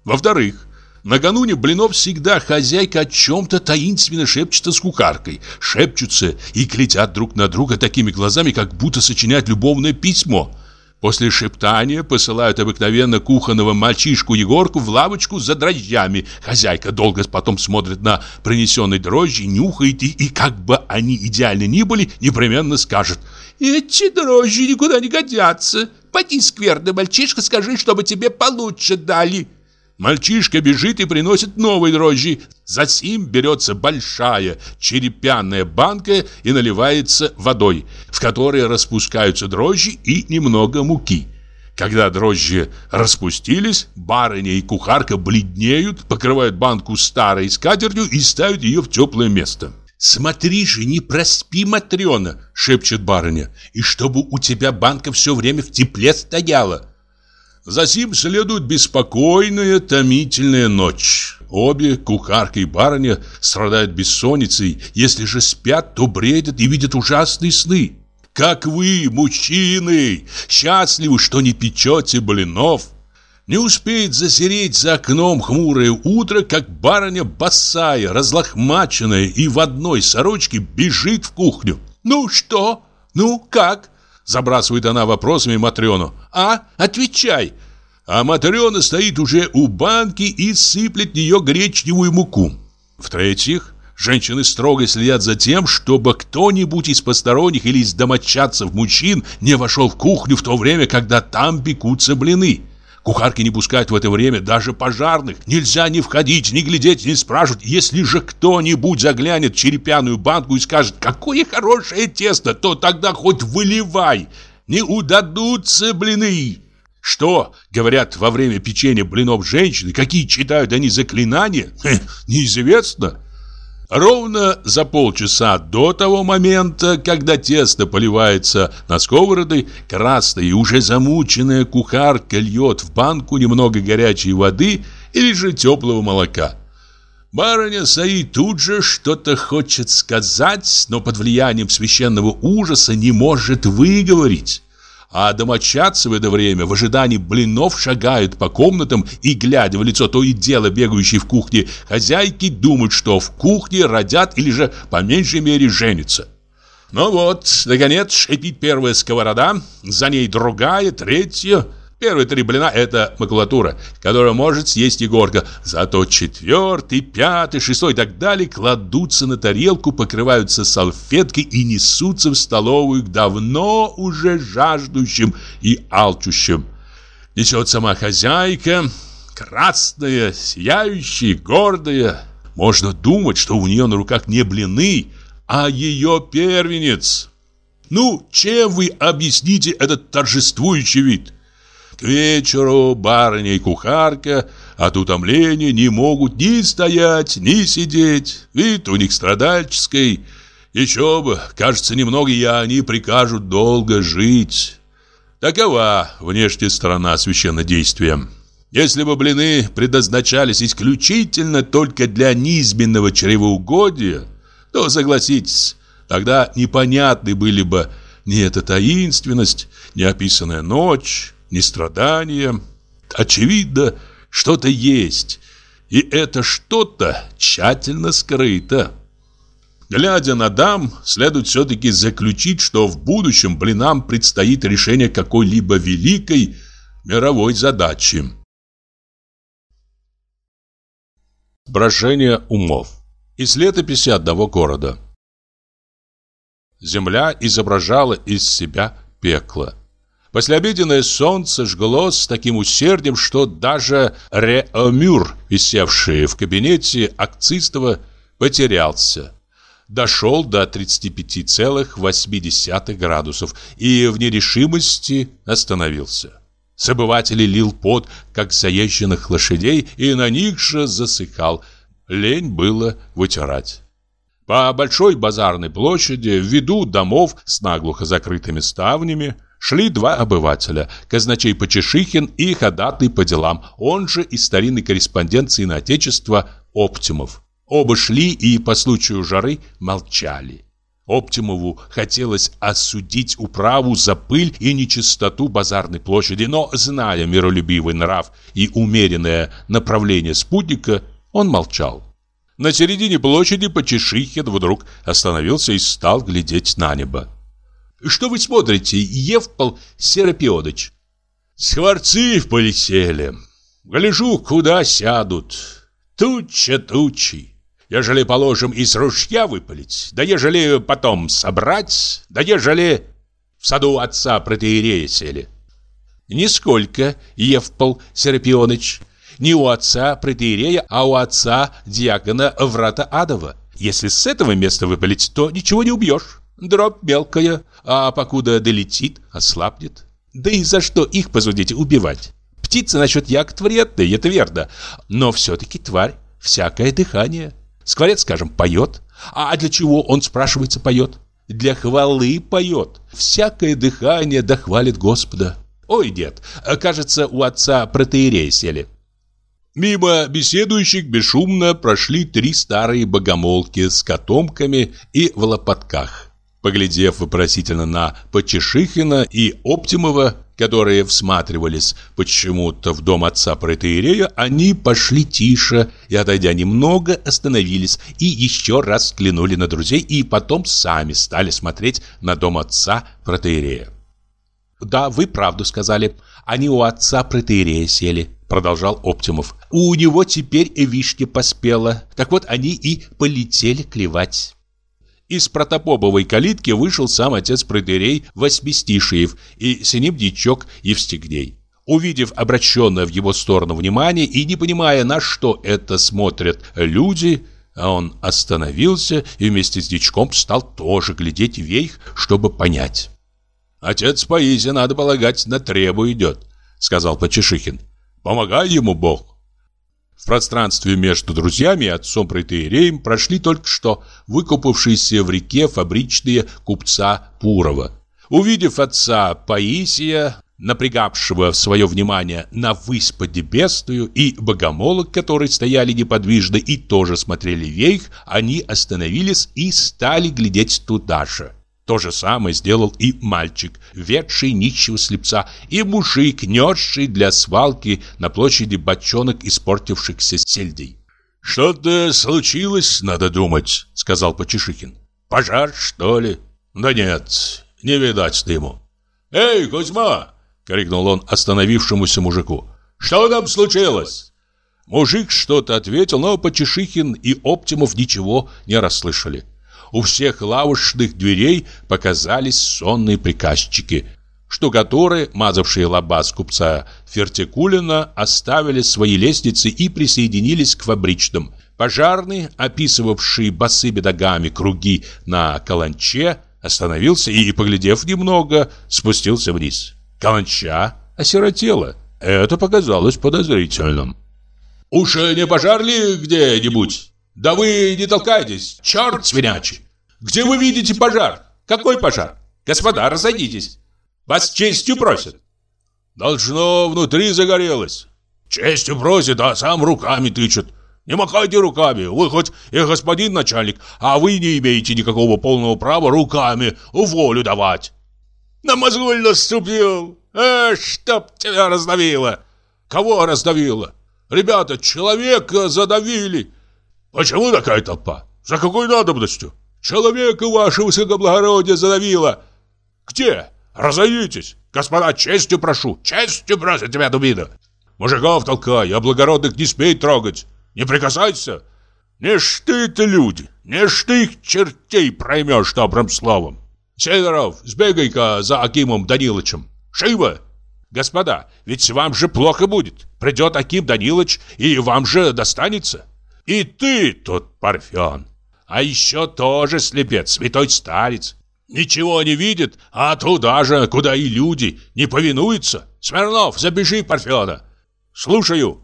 Во-вторых, Накануне блинов всегда хозяйка о чем-то таинственно шепчется с кухаркой. Шепчутся и клетят друг на друга такими глазами, как будто сочиняют любовное письмо. После шептания посылают обыкновенно кухонного мальчишку Егорку в лавочку за дрожжами. Хозяйка долго потом смотрит на принесенные дрожжи, нюхает и, и как бы они идеальны ни были, непременно скажет «Эти дрожжи никуда не годятся. Пойди, скверный мальчишка, скажи, чтобы тебе получше дали». Мальчишка бежит и приносит новые дрожжи. Затем берется большая черепянная банка и наливается водой, в которой распускаются дрожжи и немного муки. Когда дрожжи распустились, барыня и кухарка бледнеют, покрывают банку старой скатертью и ставят ее в теплое место. «Смотри же, не проспи, Матрена!» — шепчет барыня. «И чтобы у тебя банка все время в тепле стояла!» Затем следует беспокойная, томительная ночь. Обе, кухарка и барыня, страдают бессонницей. Если же спят, то бредят и видят ужасные сны. Как вы, мужчины, счастливы, что не печете блинов. Не успеет засереть за окном хмурое утро, как барыня босая, разлохмаченная и в одной сорочке бежит в кухню. «Ну что? Ну как?» Забрасывает она вопросами Матрёну. «А? Отвечай!» А Матрёна стоит уже у банки и сыплет в нее гречневую муку. В-третьих, женщины строго следят за тем, чтобы кто-нибудь из посторонних или из домочадцев мужчин не вошел в кухню в то время, когда там пекутся блины. Кухарки не пускают в это время даже пожарных. Нельзя ни входить, ни глядеть, ни спрашивать. Если же кто-нибудь заглянет в черепяную банку и скажет «Какое хорошее тесто!», то тогда хоть выливай. Не удадутся блины. Что говорят во время печенья блинов женщины, какие читают они заклинания, Хе, неизвестно. Ровно за полчаса до того момента, когда тесто поливается на сковороды, красная и уже замученная кухарка льет в банку немного горячей воды или же теплого молока. Барыня Саи тут же что-то хочет сказать, но под влиянием священного ужаса не может выговорить а домочадцы в это время в ожидании блинов шагают по комнатам и, глядя в лицо то и дело бегающей в кухне хозяйки, думают, что в кухне родят или же, по меньшей мере, женятся. Ну вот, наконец, шипит первая сковорода, за ней другая, третья – Первые три блина – это макулатура, которую может съесть Егорка. Зато четвертый, пятый, шестой и так далее кладутся на тарелку, покрываются салфеткой и несутся в столовую к давно уже жаждущим и алчущим. Несет сама хозяйка, красная, сияющая, гордая. Можно думать, что у нее на руках не блины, а ее первенец. Ну, чем вы объясните этот торжествующий вид? К вечеру барыня и кухарка от утомления не могут ни стоять, ни сидеть. Вид у них страдальческий. Еще бы, кажется, немного и они прикажут долго жить. Такова внешняя сторона священнодействия. Если бы блины предназначались исключительно только для низменного чревоугодия, то, согласитесь, тогда непонятны были бы ни эта таинственность, ни описанная ночь, ни страдания. Очевидно, что-то есть, и это что-то тщательно скрыто. Глядя на дам, следует все-таки заключить, что в будущем блинам предстоит решение какой-либо великой мировой задачи. Брожение умов Из летописи одного города Земля изображала из себя пекло. Послеобеденное солнце жгло с таким усердием, что даже Реомюр, висевший в кабинете Акцистова, потерялся. Дошел до 35,8 градусов и в нерешимости остановился. С лил пот, как заезженных лошадей, и на них же засыхал. Лень было вытирать. По большой базарной площади, в виду домов с наглухо закрытыми ставнями, шли два обывателя, казначей Почешихин и ходатай по делам, он же и старинный корреспондент Сына Отечества Оптимов. Оба шли и по случаю жары молчали. Оптимову хотелось осудить управу за пыль и нечистоту базарной площади, но, зная миролюбивый нрав и умеренное направление спутника, он молчал. На середине площади Почешихин вдруг остановился и стал глядеть на небо. «Что вы смотрите, Евпол Серапиодыч?» «Скворцы полетели. Гляжу, куда сядут. Туча тучи. Ежели, положим, из ружья выпалить, да ежели потом собрать, да ежели в саду отца протеерея сели. Нисколько, Евпол Серапионыч, не у отца протеерея, а у отца диакона Врата Адова. Если с этого места выпалить, то ничего не убьешь. Дробь мелкая, а покуда долетит, ослабнет. Да и за что их, посудите, убивать? Птица насчет ягод вредная, это верно, но все-таки тварь, всякое дыхание. Скворец, скажем, поет. А для чего он, спрашивается, поет? Для хвалы поет. Всякое дыхание дохвалит Господа. Ой, дед, кажется, у отца протеерея сели. Мимо беседующих бесшумно прошли три старые богомолки с котомками и в лопатках. Поглядев вопросительно на Почешихина и Оптимова, которые всматривались почему-то в дом отца протеерея, они пошли тише и, отойдя немного, остановились и еще раз взглянули на друзей и потом сами стали смотреть на дом отца протеерея. «Да, вы правду сказали. Они у отца протеерея сели», — продолжал Оптимов. «У него теперь вишня поспела. Так вот они и полетели клевать». Из протопоповой калитки вышел сам отец протеерей Восьмистишиев и с ним дичок Евстигней. Увидев обращенное в его сторону внимание и не понимая, на что это смотрят люди, он остановился и вместе с дичком стал тоже глядеть вверх, чтобы понять. «Отец Паисия, надо полагать, на требу идет», — сказал Почешихин. «Помогай ему Бог». В пространстве между друзьями и отцом протеереем прошли только что выкупавшиеся в реке фабричные купца Пурова. Увидев отца Паисия, напрягавшего свое внимание на высь поднебесную и богомолок, которые стояли неподвижно и тоже смотрели вверх, они остановились и стали глядеть туда же. То же самое сделал и мальчик, ведший нищего слепца, и мужик, несший для свалки на площади бочонок испортившихся сельдей. «Что-то случилось, надо думать», — сказал Почешихин. «Пожар, что ли?» «Да нет, не видать дыму». «Эй, Кузьма!» — крикнул он остановившемуся мужику. «Что там случилось?» Мужик что-то ответил, но Почешихин и Оптимов ничего не расслышали у всех лавочных дверей показались сонные приказчики. Штукатуры, мазавшие лобаз купца Фертикулина, оставили свои лестницы и присоединились к фабричным. Пожарный, описывавший босыми ногами круги на каланче, остановился и, поглядев немного, спустился вниз. Каланча осиротела. Это показалось подозрительным. «Уж не пожар ли где-нибудь?» Да вы не толкайтесь, черт свинячий. Где вы видите пожар? Какой пожар? Господа, разойдитесь. Вас честью просят. Должно, внутри загорелось. Честью просит, а сам руками тычет. Не махайте руками, вы хоть и господин начальник, а вы не имеете никакого полного права руками волю давать. На мозоль наступил. Э, чтоб тебя раздавило. Кого раздавило? Ребята, человека задавили. Почему такая толпа? За какой надобностью? Человека вашего высокоблагородия задавило. Где? Разойдитесь. Господа, честью прошу. Честью просят тебя, дубина. Мужиков толкай, а благородных не смей трогать. Не прикасайся. Не ж ты-то люди, не ж ты их чертей проймешь добрым словом. Сидоров, сбегай-ка за Акимом Данилычем. Живо! Господа, ведь вам же плохо будет. Придет Аким Данилович, и вам же достанется. И ты тут, Парфен. А еще тоже слепец, святой старец. Ничего не видит, а туда же, куда и люди, не повинуются. Смирнов, запиши Парфена. Слушаю.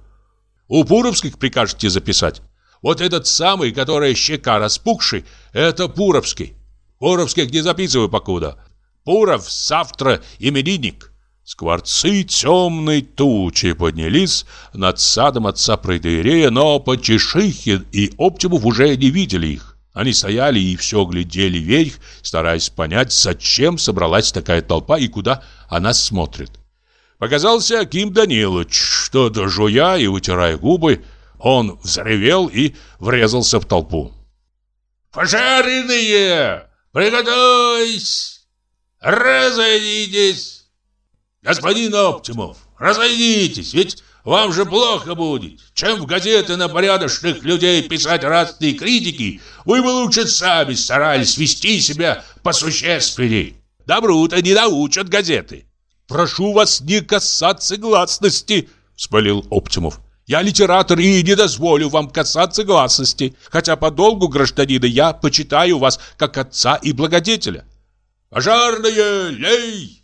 У Пуровских прикажете записать? Вот этот самый, который щека распухший, это Пуровский. Пуровских не записываю покуда. Пуров завтра именинник. Скворцы темной тучи поднялись над садом отца Протеерея, но Почешихин и Оптимов уже не видели их. Они стояли и все глядели вверх, стараясь понять, зачем собралась такая толпа и куда она смотрит. Показался Аким Данилович, что-то жуя и вытирая губы. Он взревел и врезался в толпу. «Пожаренные! Приготовьтесь! Разойдитесь!» «Господин Оптимов, разойдитесь, ведь вам же плохо будет. Чем в газеты на порядочных людей писать разные критики, вы бы лучше сами старались вести себя посущественней. Добру-то не научат газеты». «Прошу вас не касаться гласности», — вспылил Оптимов. «Я литератор и не дозволю вам касаться гласности, хотя по долгу гражданина я почитаю вас как отца и благодетеля». «Пожарные, лей!»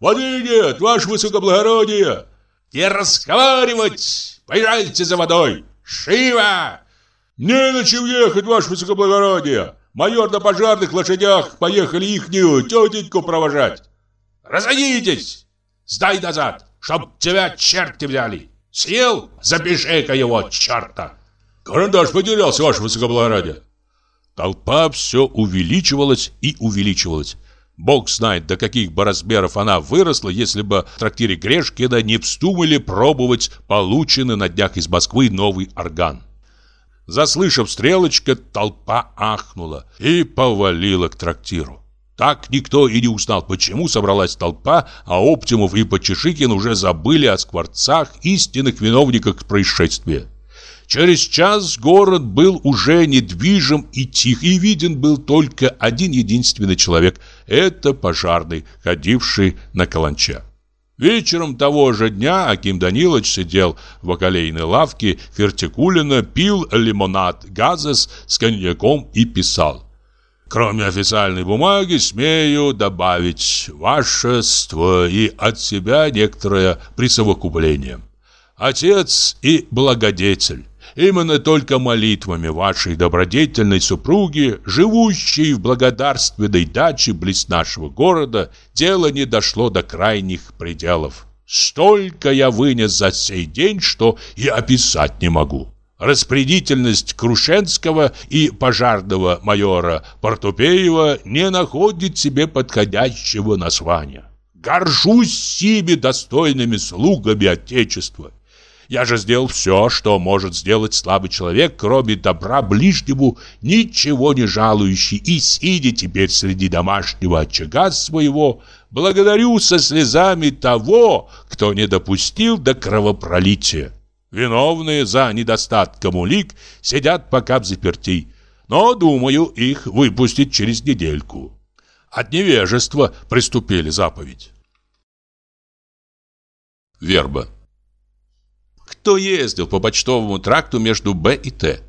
«Воды нет, ваше высокоблагородие!» «Не разговаривать! Поезжайте за водой! Живо!» «Не на чем ехать, ваше высокоблагородие! Майор на пожарных лошадях поехали ихнюю тетеньку провожать!» «Разойдитесь! Сдай назад, чтоб тебя черти взяли! Съел? Запиши-ка его, черта!» «Карандаш потерялся, ваше высокоблагородие!» Толпа все увеличивалась и увеличивалась. Бог знает, до каких бы размеров она выросла, если бы в трактире Грешкина не вздумали пробовать полученный на днях из Москвы новый орган. Заслышав стрелочка, толпа ахнула и повалила к трактиру. Так никто и не узнал, почему собралась толпа, а Оптимов и Почешикин уже забыли о скворцах, истинных виновниках происшествия. Через час город был уже недвижим и тих, и виден был только один единственный человек – это пожарный, ходивший на каланча. Вечером того же дня Аким Данилович сидел в бакалейной лавке Фертикулина, пил лимонад газес с коньяком и писал. Кроме официальной бумаги, смею добавить вашество и от себя некоторое присовокупление. Отец и благодетель. Именно только молитвами вашей добродетельной супруги, живущей в благодарственной даче близ нашего города, дело не дошло до крайних пределов. Столько я вынес за сей день, что и описать не могу. Распорядительность Крушенского и пожарного майора Портупеева не находит себе подходящего названия. Горжусь сими достойными слугами Отечества я же сделал все, что может сделать слабый человек, кроме добра ближнему, ничего не жалующий, и, сидя теперь среди домашнего очага своего, благодарю со слезами того, кто не допустил до кровопролития. Виновные за недостатком улик сидят пока в заперти, но, думаю, их выпустить через недельку. От невежества приступили заповедь. Верба кто ездил по почтовому тракту между Б и Т?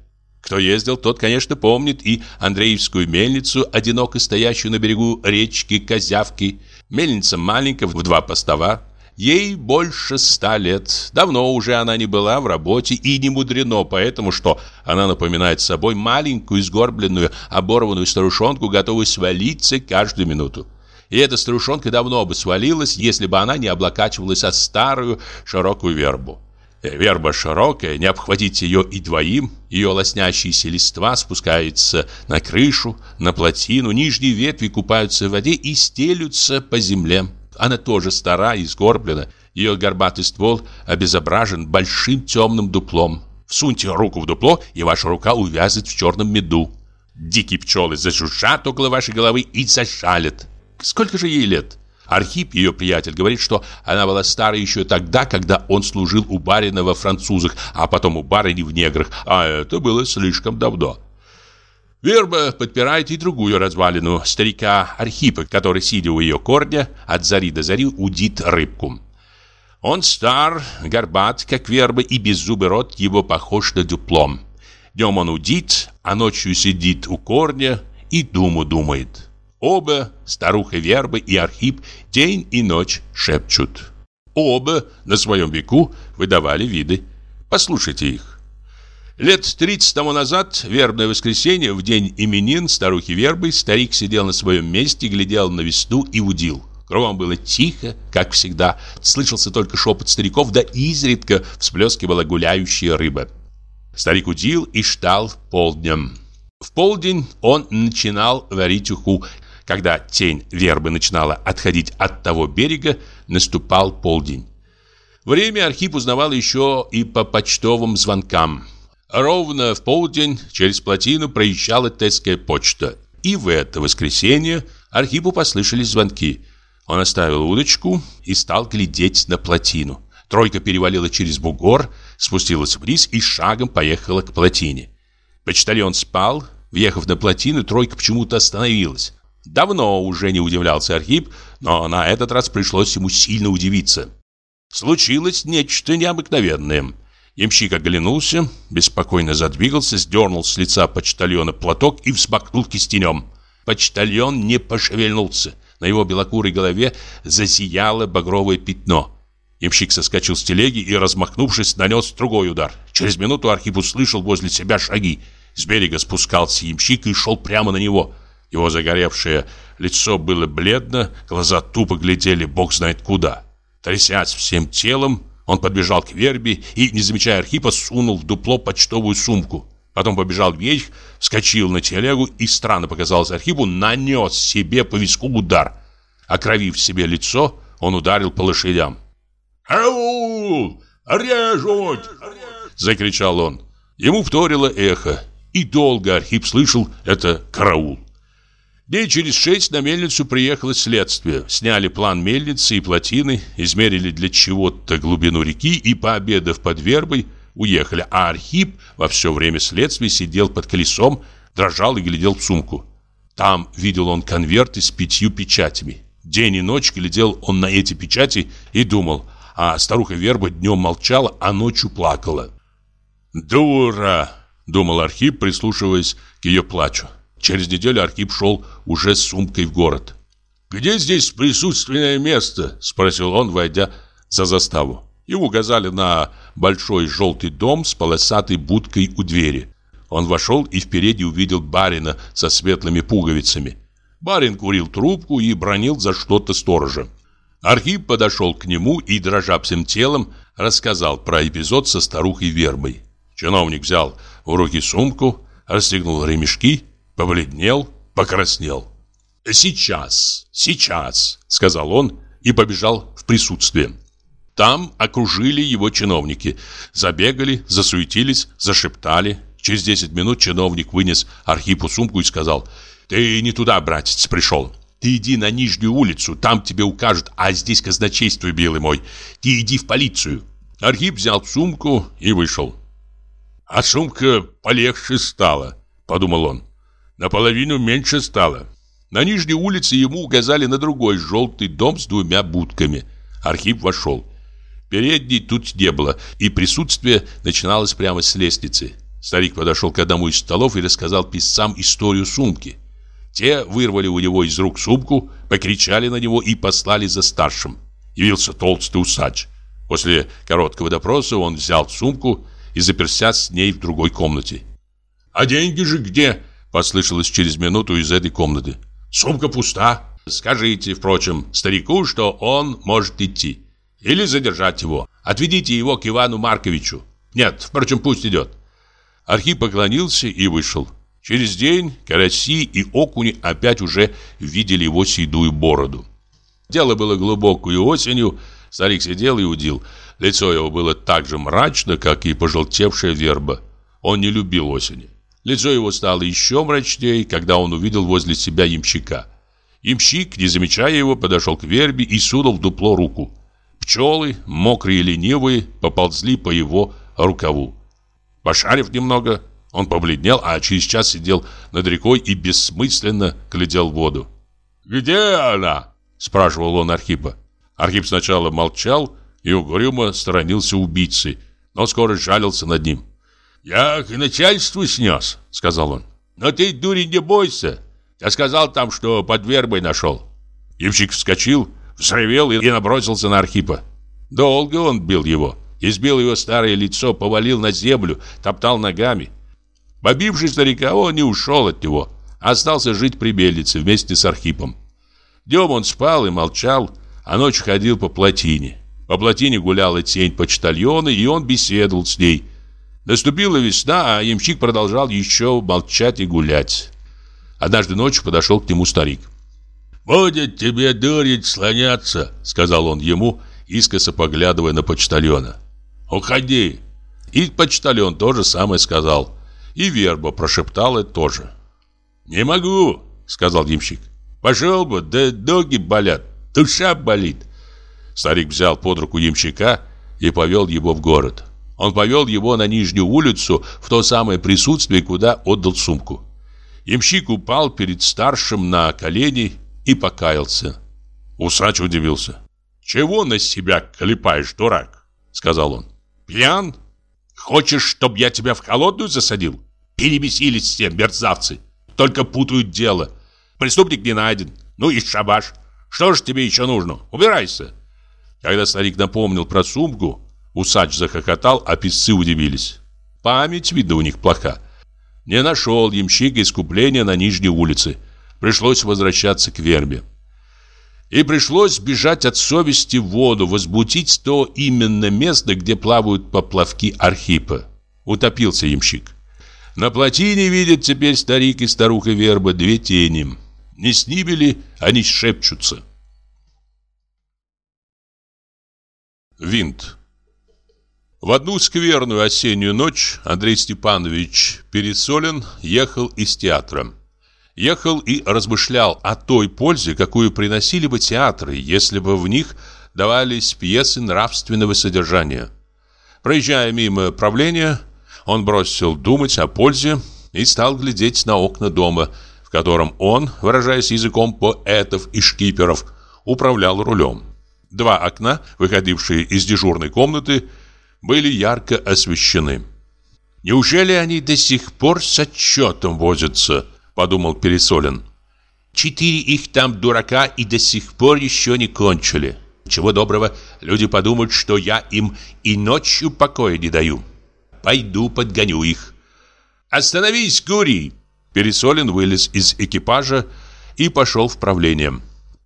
Кто ездил, тот, конечно, помнит и Андреевскую мельницу, одиноко стоящую на берегу речки Козявки. Мельница маленькая, в два постова. Ей больше ста лет. Давно уже она не была в работе и не мудрено, поэтому что она напоминает собой маленькую, сгорбленную, оборванную старушонку, готовую свалиться каждую минуту. И эта старушонка давно бы свалилась, если бы она не облокачивалась от старую широкую вербу. Верба широкая, не обхватить ее и двоим. Ее лоснящиеся листва спускаются на крышу, на плотину. Нижние ветви купаются в воде и стелются по земле. Она тоже стара и сгорблена. Ее горбатый ствол обезображен большим темным дуплом. Всуньте руку в дупло, и ваша рука увязнет в черном меду. Дикие пчелы зажужжат около вашей головы и зашалят. Сколько же ей лет? Архип, ее приятель, говорит, что она была старой еще тогда, когда он служил у барина во французах, а потом у барыни в неграх, а это было слишком давно. Верба подпирает и другую развалину старика Архипа, который, сидя у ее корня, от зари до зари удит рыбку. Он стар, горбат, как верба, и беззубый рот его похож на дуплом. Днем он удит, а ночью сидит у корня и думу думает. Оба, старуха Верба и Архип, день и ночь шепчут. Оба на своем веку выдавали виды. Послушайте их. Лет 30 тому назад, вербное воскресенье, в день именин старухи Вербы, старик сидел на своем месте, глядел на весну и удил. Кругом было тихо, как всегда. Слышался только шепот стариков, да изредка всплескивала гуляющая рыба. Старик удил и ждал полднем. В полдень он начинал варить уху. Когда тень вербы начинала отходить от того берега, наступал полдень. Время Архип узнавал еще и по почтовым звонкам. Ровно в полдень через плотину проезжала Тесская почта. И в это воскресенье Архипу послышались звонки. Он оставил удочку и стал глядеть на плотину. Тройка перевалила через бугор, спустилась вниз и шагом поехала к плотине. Почтальон спал. Въехав на плотину, тройка почему-то остановилась. Давно уже не удивлялся Архип, но на этот раз пришлось ему сильно удивиться. Случилось нечто необыкновенное. Ямщик оглянулся, беспокойно задвигался, сдернул с лица почтальона платок и взмахнул кистенем. Почтальон не пошевельнулся. На его белокурой голове засияло багровое пятно. Ямщик соскочил с телеги и, размахнувшись, нанес другой удар. Через минуту Архип услышал возле себя шаги. С берега спускался ямщик и шел прямо на него. Его загоревшее лицо было бледно, глаза тупо глядели бог знает куда. Трясясь всем телом, он подбежал к вербе и, не замечая Архипа, сунул в дупло почтовую сумку. Потом побежал вверх, вскочил на телегу и, странно показалось Архипу, нанес себе по виску удар. Окровив себе лицо, он ударил по лошадям. «Ау! Режут!» — закричал он. Ему вторило эхо, и долго Архип слышал это караул. Дней через шесть на мельницу приехало следствие. Сняли план мельницы и плотины, измерили для чего-то глубину реки и, пообедав под вербой, уехали. А Архип во все время следствия сидел под колесом, дрожал и глядел в сумку. Там видел он конверты с пятью печатями. День и ночь глядел он на эти печати и думал, а старуха Верба днем молчала, а ночью плакала. «Дура!» — думал Архип, прислушиваясь к ее плачу. Через неделю Архип шел уже с сумкой в город. «Где здесь присутственное место?» – спросил он, войдя за заставу. Ему указали на большой желтый дом с полосатой будкой у двери. Он вошел и впереди увидел барина со светлыми пуговицами. Барин курил трубку и бронил за что-то сторожа. Архип подошел к нему и, дрожа всем телом, рассказал про эпизод со старухой Вербой. Чиновник взял в руки сумку, расстегнул ремешки Побледнел, покраснел. «Сейчас, сейчас», — сказал он и побежал в присутствие. Там окружили его чиновники. Забегали, засуетились, зашептали. Через 10 минут чиновник вынес Архипу сумку и сказал, «Ты не туда, братец, пришел. Ты иди на Нижнюю улицу, там тебе укажут, а здесь казначейство, белый мой. Ты иди в полицию». Архип взял сумку и вышел. «А сумка полегче стала», — подумал он. Наполовину меньше стало. На нижней улице ему указали на другой желтый дом с двумя будками. Архип вошел. Передней тут не было, и присутствие начиналось прямо с лестницы. Старик подошел к одному из столов и рассказал писцам историю сумки. Те вырвали у него из рук сумку, покричали на него и послали за старшим. Явился толстый усач. После короткого допроса он взял сумку и заперся с ней в другой комнате. «А деньги же где?» Послышалось через минуту из этой комнаты. «Сумка пуста. Скажите, впрочем, старику, что он может идти. Или задержать его. Отведите его к Ивану Марковичу. Нет, впрочем, пусть идет». Архип поклонился и вышел. Через день караси и окуни опять уже видели его седую бороду. Дело было глубокую осенью, старик сидел и удил. Лицо его было так же мрачно, как и пожелтевшая верба. Он не любил осени. Лицо его стало еще мрачнее, когда он увидел возле себя ямщика. Ямщик, не замечая его, подошел к вербе и сунул в дупло руку. Пчелы, мокрые и ленивые, поползли по его рукаву. Пошарив немного, Он побледнел, а через час сидел над рекой и бессмысленно глядел в воду. «Где она?» – спрашивал он Архипа. Архип сначала молчал и угрюмо сторонился убийцы, но скоро жалился над ним. «Я к начальству снес», — сказал он. «Но ты, дурень, не бойся. Я сказал там, что под вербой нашел». Ямщик вскочил, взревел и набросился на Архипа. Долго он бил его. Избил его старое лицо, повалил на землю, топтал ногами. Побивший старика, он не ушел от него, а остался жить при Белице вместе с Архипом. Днем он спал и молчал, а ночью ходил по плотине. По плотине гуляла тень почтальона, и он беседовал с ней. Наступила весна, а ямщик продолжал еще молчать и гулять. Однажды ночью подошел к нему старик. «Будет тебе дурить слоняться», — сказал он ему, искоса поглядывая на почтальона. «Уходи». И почтальон тоже самое сказал. И верба прошептала тоже. «Не могу», — сказал ямщик. «Пошел бы, да ноги болят, душа болит». Старик взял под руку ямщика и повел его в город. Он повел его на Нижнюю улицу в то самое присутствие, куда отдал сумку. Ямщик упал перед старшим на колени и покаялся. Усач удивился. «Чего на себя клепаешь, дурак?» Сказал он. «Пьян? Хочешь, чтоб я тебя в холодную засадил? Перебесились все мерзавцы. Только путают дело. Преступник не найден. Ну и шабаш. Что же тебе еще нужно? Убирайся!» Когда старик напомнил про сумку, Усач захохотал, а писцы удивились. Память, видно, у них плоха. Не нашел ямщик искупления на Нижней улице. Пришлось возвращаться к вербе. И пришлось бежать от совести в воду, возбудить то именно место, где плавают поплавки Архипа. Утопился ямщик. На плотине видят теперь старик и старуха верба две тени. Не с ними ли они шепчутся? Винт в одну скверную осеннюю ночь Андрей Степанович Пересолин ехал из театра. Ехал и размышлял о той пользе, какую приносили бы театры, если бы в них давались пьесы нравственного содержания. Проезжая мимо правления, он бросил думать о пользе и стал глядеть на окна дома, в котором он, выражаясь языком поэтов и шкиперов, управлял рулем. Два окна, выходившие из дежурной комнаты, были ярко освещены. «Неужели они до сих пор с отчетом возятся?» – подумал Пересолин. «Четыре их там дурака и до сих пор еще не кончили. Чего доброго, люди подумают, что я им и ночью покоя не даю. Пойду подгоню их». «Остановись, Гурий!» Пересолин вылез из экипажа и пошел в правление.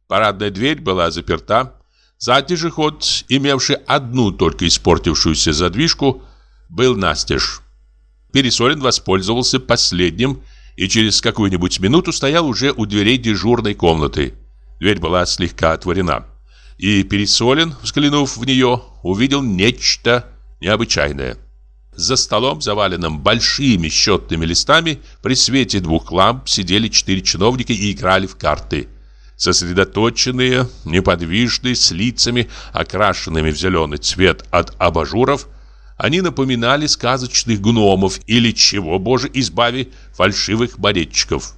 Парадная дверь была заперта, Задний же ход, имевший одну только испортившуюся задвижку, был настежь. Пересолин воспользовался последним и через какую-нибудь минуту стоял уже у дверей дежурной комнаты. Дверь была слегка отворена. И Пересолин, взглянув в нее, увидел нечто необычайное. За столом, заваленным большими счетными листами, при свете двух ламп сидели четыре чиновника и играли в карты – Сосредоточенные, неподвижные, с лицами, окрашенными в зеленый цвет от абажуров, они напоминали сказочных гномов или, чего, боже избави, фальшивых баретчиков.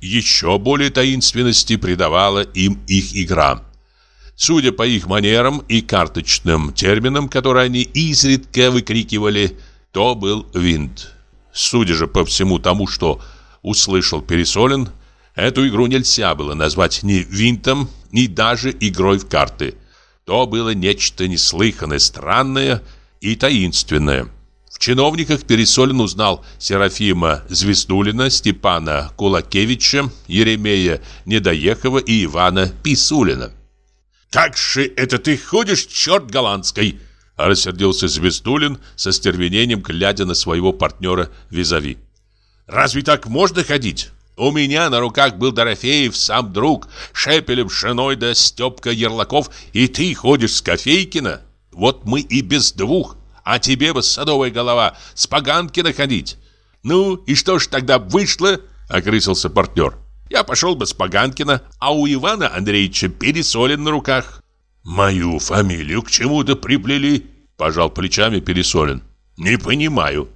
Еще более таинственности придавала им их игра. Судя по их манерам и карточным терминам, которые они изредка выкрикивали, то был винт. Судя же по всему тому, что услышал Пересолин, Эту игру нельзя было назвать ни винтом, ни даже игрой в карты. То было нечто неслыханное, странное и таинственное. В чиновниках Пересолин узнал Серафима Звездулина, Степана Кулакевича, Еремея Недоехова и Ивана Писулина. «Как же это ты ходишь, черт голландской!» Рассердился Звездулин со стервенением, глядя на своего партнера визави. «Разве так можно ходить? У меня на руках был Дорофеев, сам друг, Шепелев, Шиной да Степка Ярлаков, и ты ходишь с Кофейкина. Вот мы и без двух, а тебе бы садовая голова с Паганкина ходить. Ну, и что ж тогда вышло? Окрысился партнер. Я пошел бы с Паганкина, а у Ивана Андреевича пересолен на руках. Мою фамилию к чему-то приплели, пожал плечами пересолен. Не понимаю.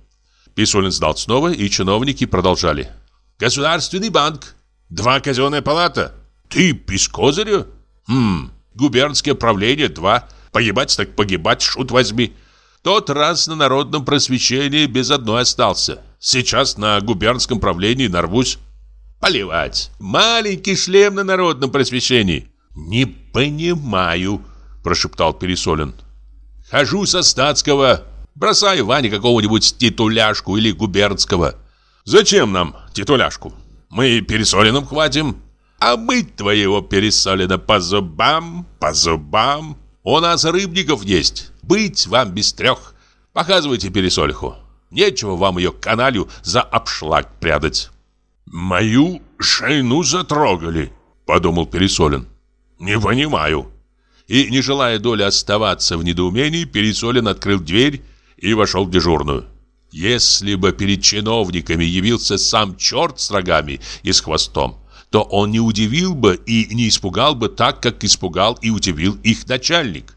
Писулин сдал снова, и чиновники продолжали. Государственный банк. Два казенная палата. Ты без козыря? Хм, губернское правление два. Погибать так погибать, шут возьми. Тот раз на народном просвещении без одной остался. Сейчас на губернском правлении нарвусь. Поливать. Маленький шлем на народном просвещении. Не понимаю, прошептал Пересолин. Хожу со статского. Бросаю Ване какого-нибудь титуляшку или губернского. Зачем нам титуляшку? Мы Пересолином хватим. А мы твоего Пересолина по зубам, по зубам. У нас рыбников есть. Быть вам без трех. Показывайте Пересолиху. Нечего вам ее каналью за обшлаг прядать. «Мою шейну затрогали», — подумал Пересолин. «Не понимаю». И, не желая доли оставаться в недоумении, Пересолин открыл дверь и вошел в дежурную. Если бы перед чиновниками явился сам черт с рогами и с хвостом, то он не удивил бы и не испугал бы так, как испугал и удивил их начальник.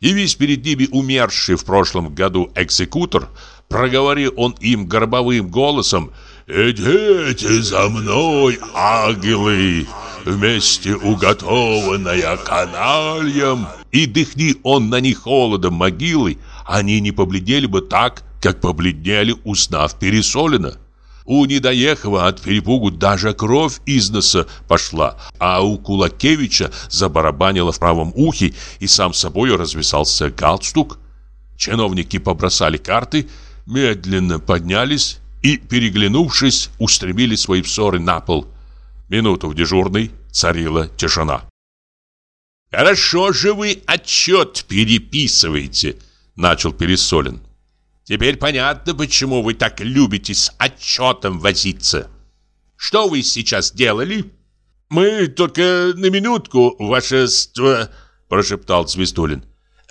И весь перед ними умерший в прошлом году экзекутор, проговорил он им горбовым голосом «Идите за мной, ангелы, вместе уготованная канальем!» И дыхни он на них холодом могилы, они не побледнели бы так, как побледнели, узнав пересолено. У Недоехова от перепугу даже кровь из носа пошла, а у Кулакевича забарабанило в правом ухе и сам собой развязался галстук. Чиновники побросали карты, медленно поднялись и, переглянувшись, устремили свои взоры на пол. Минуту в дежурной царила тишина. «Хорошо же вы отчет переписываете», — начал Пересолин. Теперь понятно, почему вы так любите с отчетом возиться. Что вы сейчас делали? Мы только на минутку, вашество, прошептал Звездулин.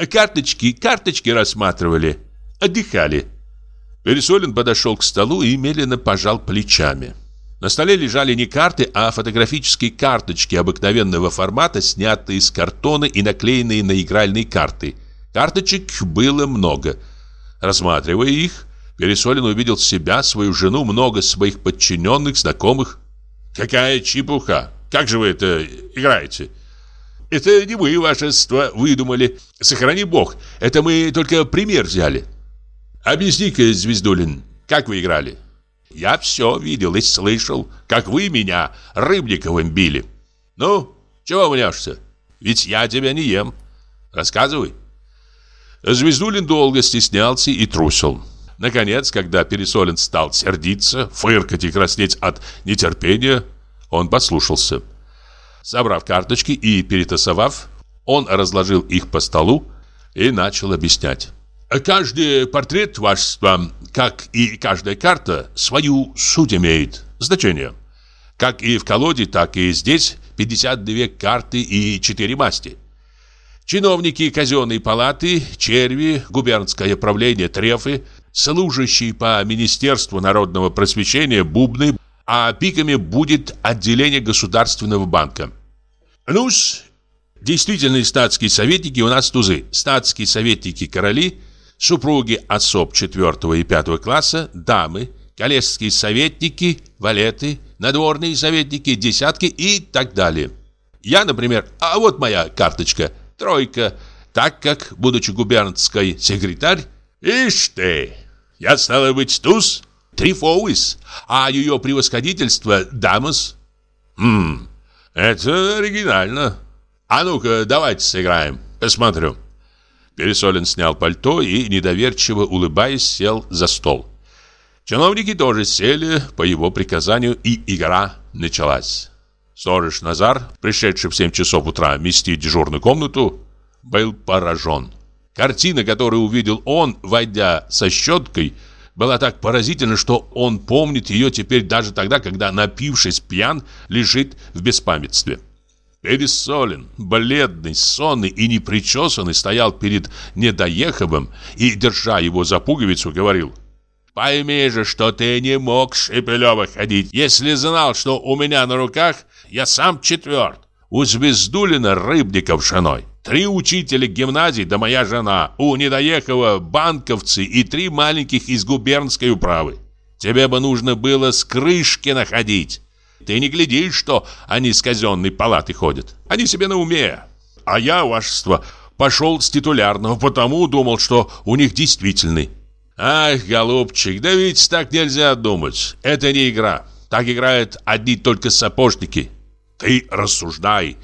Карточки, карточки рассматривали, отдыхали. Пересолин подошел к столу и медленно пожал плечами. На столе лежали не карты, а фотографические карточки обыкновенного формата, снятые из картона и наклеенные на игральные карты. Карточек было много – Рассматривая их, Пересолин увидел себя, свою жену, много своих подчиненных, знакомых. «Какая чепуха! Как же вы это играете?» «Это не вы, вашество, выдумали. Сохрани бог, это мы только пример взяли». «Объясни-ка, Звездулин, как вы играли?» «Я все видел и слышал, как вы меня Рыбниковым били». «Ну, чего мнешься? Ведь я тебя не ем. Рассказывай». Звездулин долго стеснялся и трусил. Наконец, когда Пересолин стал сердиться, фыркать и краснеть от нетерпения, он послушался. Собрав карточки и перетасовав, он разложил их по столу и начал объяснять. «Каждый портрет вашества, как и каждая карта, свою суть имеет, значение. Как и в колоде, так и здесь 52 карты и 4 масти. Чиновники казенной палаты, черви, губернское правление трефы, служащие по Министерству народного просвещения бубны, а пиками будет отделение Государственного банка. Ну-с, действительные статские советники у нас тузы. Статские советники короли, супруги особ 4 и 5 класса, дамы, коллежские советники, валеты, надворные советники, десятки и так далее. Я, например, а вот моя карточка – тройка, так как, будучи губернской секретарь, ишь ты, я стала быть туз, трифоуис, а ее превосходительство дамас. Хм, это оригинально. А ну-ка, давайте сыграем, посмотрю. Пересолин снял пальто и, недоверчиво улыбаясь, сел за стол. Чиновники тоже сели по его приказанию, и игра началась. Сторож Назар, пришедший в 7 часов утра вместить дежурную комнату, был поражен. Картина, которую увидел он, войдя со щеткой, была так поразительна, что он помнит ее теперь даже тогда, когда, напившись пьян, лежит в беспамятстве. Пересолен, бледный, сонный и непричесанный, стоял перед Недоеховым и, держа его за пуговицу, говорил «Пойми же, что ты не мог Шепелева ходить, если знал, что у меня на руках я сам четверт. У Звездулина Рыбников женой. Три учителя гимназии да моя жена. У Недоехова банковцы и три маленьких из губернской управы. Тебе бы нужно было с крышки находить. Ты не глядишь, что они с казенной палаты ходят. Они себе на уме. А я, вашество, пошел с титулярного, потому думал, что у них действительный. Ах, голубчик, да ведь так нельзя думать. Это не игра. Так играют одни только сапожники. Ты рассуждай.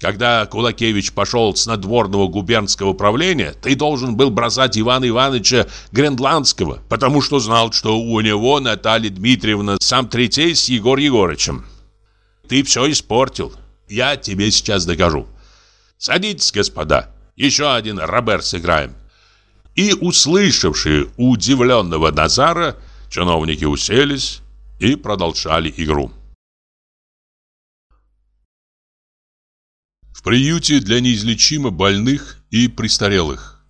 Когда Кулакевич пошел с надворного губернского правления, ты должен был бросать Ивана Ивановича Гренландского, потому что знал, что у него Наталья Дмитриевна сам третей с Егор Егорычем. Ты все испортил. Я тебе сейчас докажу. Садитесь, господа. Еще один Робер сыграем. И услышавшие удивленного Назара, чиновники уселись и продолжали игру. В приюте для неизлечимо больных и престарелых.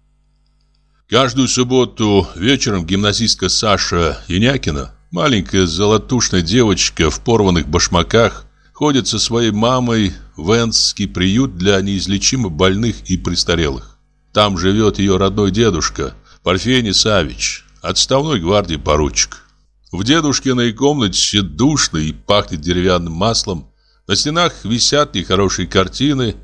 Каждую субботу вечером гимназистка Саша Янякина, маленькая золотушная девочка в порванных башмаках, ходит со своей мамой в Энский приют для неизлечимо больных и престарелых. Там живет ее родной дедушка, Парфений Савич, отставной гвардии поручик. В дедушкиной комнате душно и пахнет деревянным маслом. На стенах висят нехорошие картины,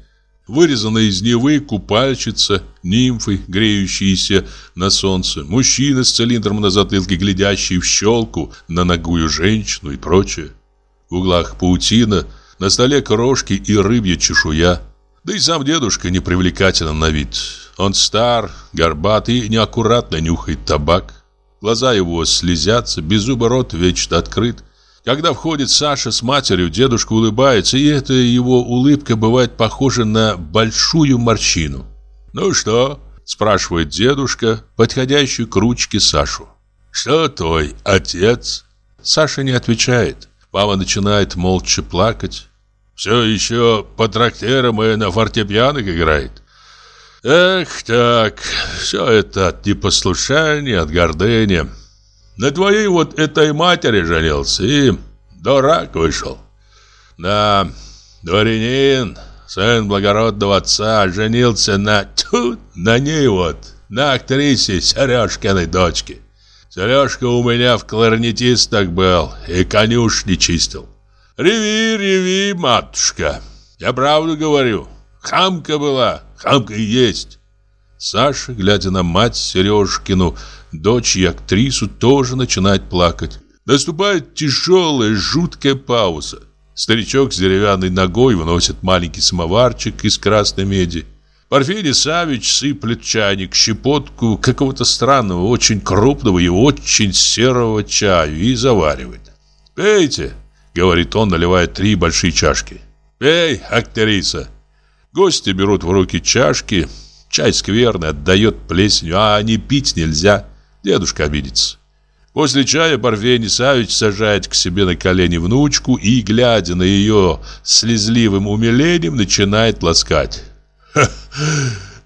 вырезанные из Невы купальщица, нимфы, греющиеся на солнце, мужчина с цилиндром на затылке, глядящий в щелку на ногую женщину и прочее. В углах паутина, на столе крошки и рыбья чешуя. Да и сам дедушка непривлекателен на вид. Он стар, горбатый и неаккуратно нюхает табак. Глаза его слезятся, беззубый рот вечно открыт. Когда входит Саша с матерью, дедушка улыбается, и эта его улыбка бывает похожа на большую морщину. «Ну что?» – спрашивает дедушка, подходящий к ручке Сашу. «Что твой отец?» Саша не отвечает. Мама начинает молча плакать. Все еще по трактирам и на фортепианах играет. Эх, так, все это от непослушания, от гордыни. На твоей вот этой матери женился и дурак вышел. Да, дворянин, сын благородного отца, женился на... Тьфу, на ней вот, на актрисе Сережкиной дочке. Сережка у меня в кларнетистах был и конюшни чистил. Реви, реви, матушка. Я правду говорю. Хамка была, хамка и есть. Саша, глядя на мать Сережкину, дочь и актрису, тоже начинает плакать. Наступает тяжелая, жуткая пауза. Старичок с деревянной ногой выносит маленький самоварчик из красной меди. Порфирий Савич сыплет чайник щепотку какого-то странного, очень крупного и очень серого чаю и заваривает. «Пейте», — говорит он, наливая три большие чашки. «Пей, актриса». Гости берут в руки чашки. Чай скверный, отдает плесенью, а не пить нельзя. Дедушка обидится. После чая Парфений Савич сажает к себе на колени внучку и, глядя на ее слезливым умилением, начинает ласкать. Ты,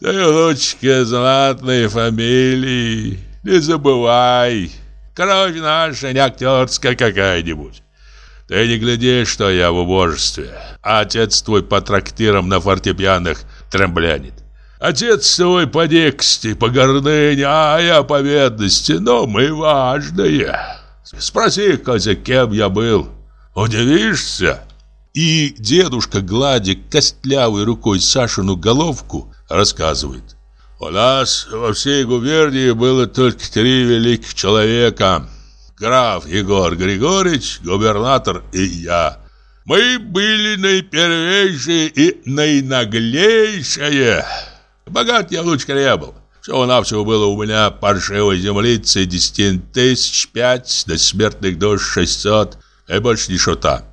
внучка, знатной фамилии, не забывай. Кровь наша не актерская какая-нибудь. Ты не гляди, что я в убожестве. Отец твой по трактирам на фортепианах тремблянет. Отец твой по дикости, по гордыне, а я по бедности, но мы важные. Спроси-ка, за кем я был. Удивишься?» И дедушка, гладя костлявой рукой Сашину головку, рассказывает. «У нас во всей губернии было только три великих человека. Граф Егор Григорьевич, губернатор и я. Мы были наипервейшие и наинаглейшие. Богат я лучше не был. Всего-навсего было у меня паршивой землицы десятин тысяч пять, до смертных душ шестьсот, и больше ни шута.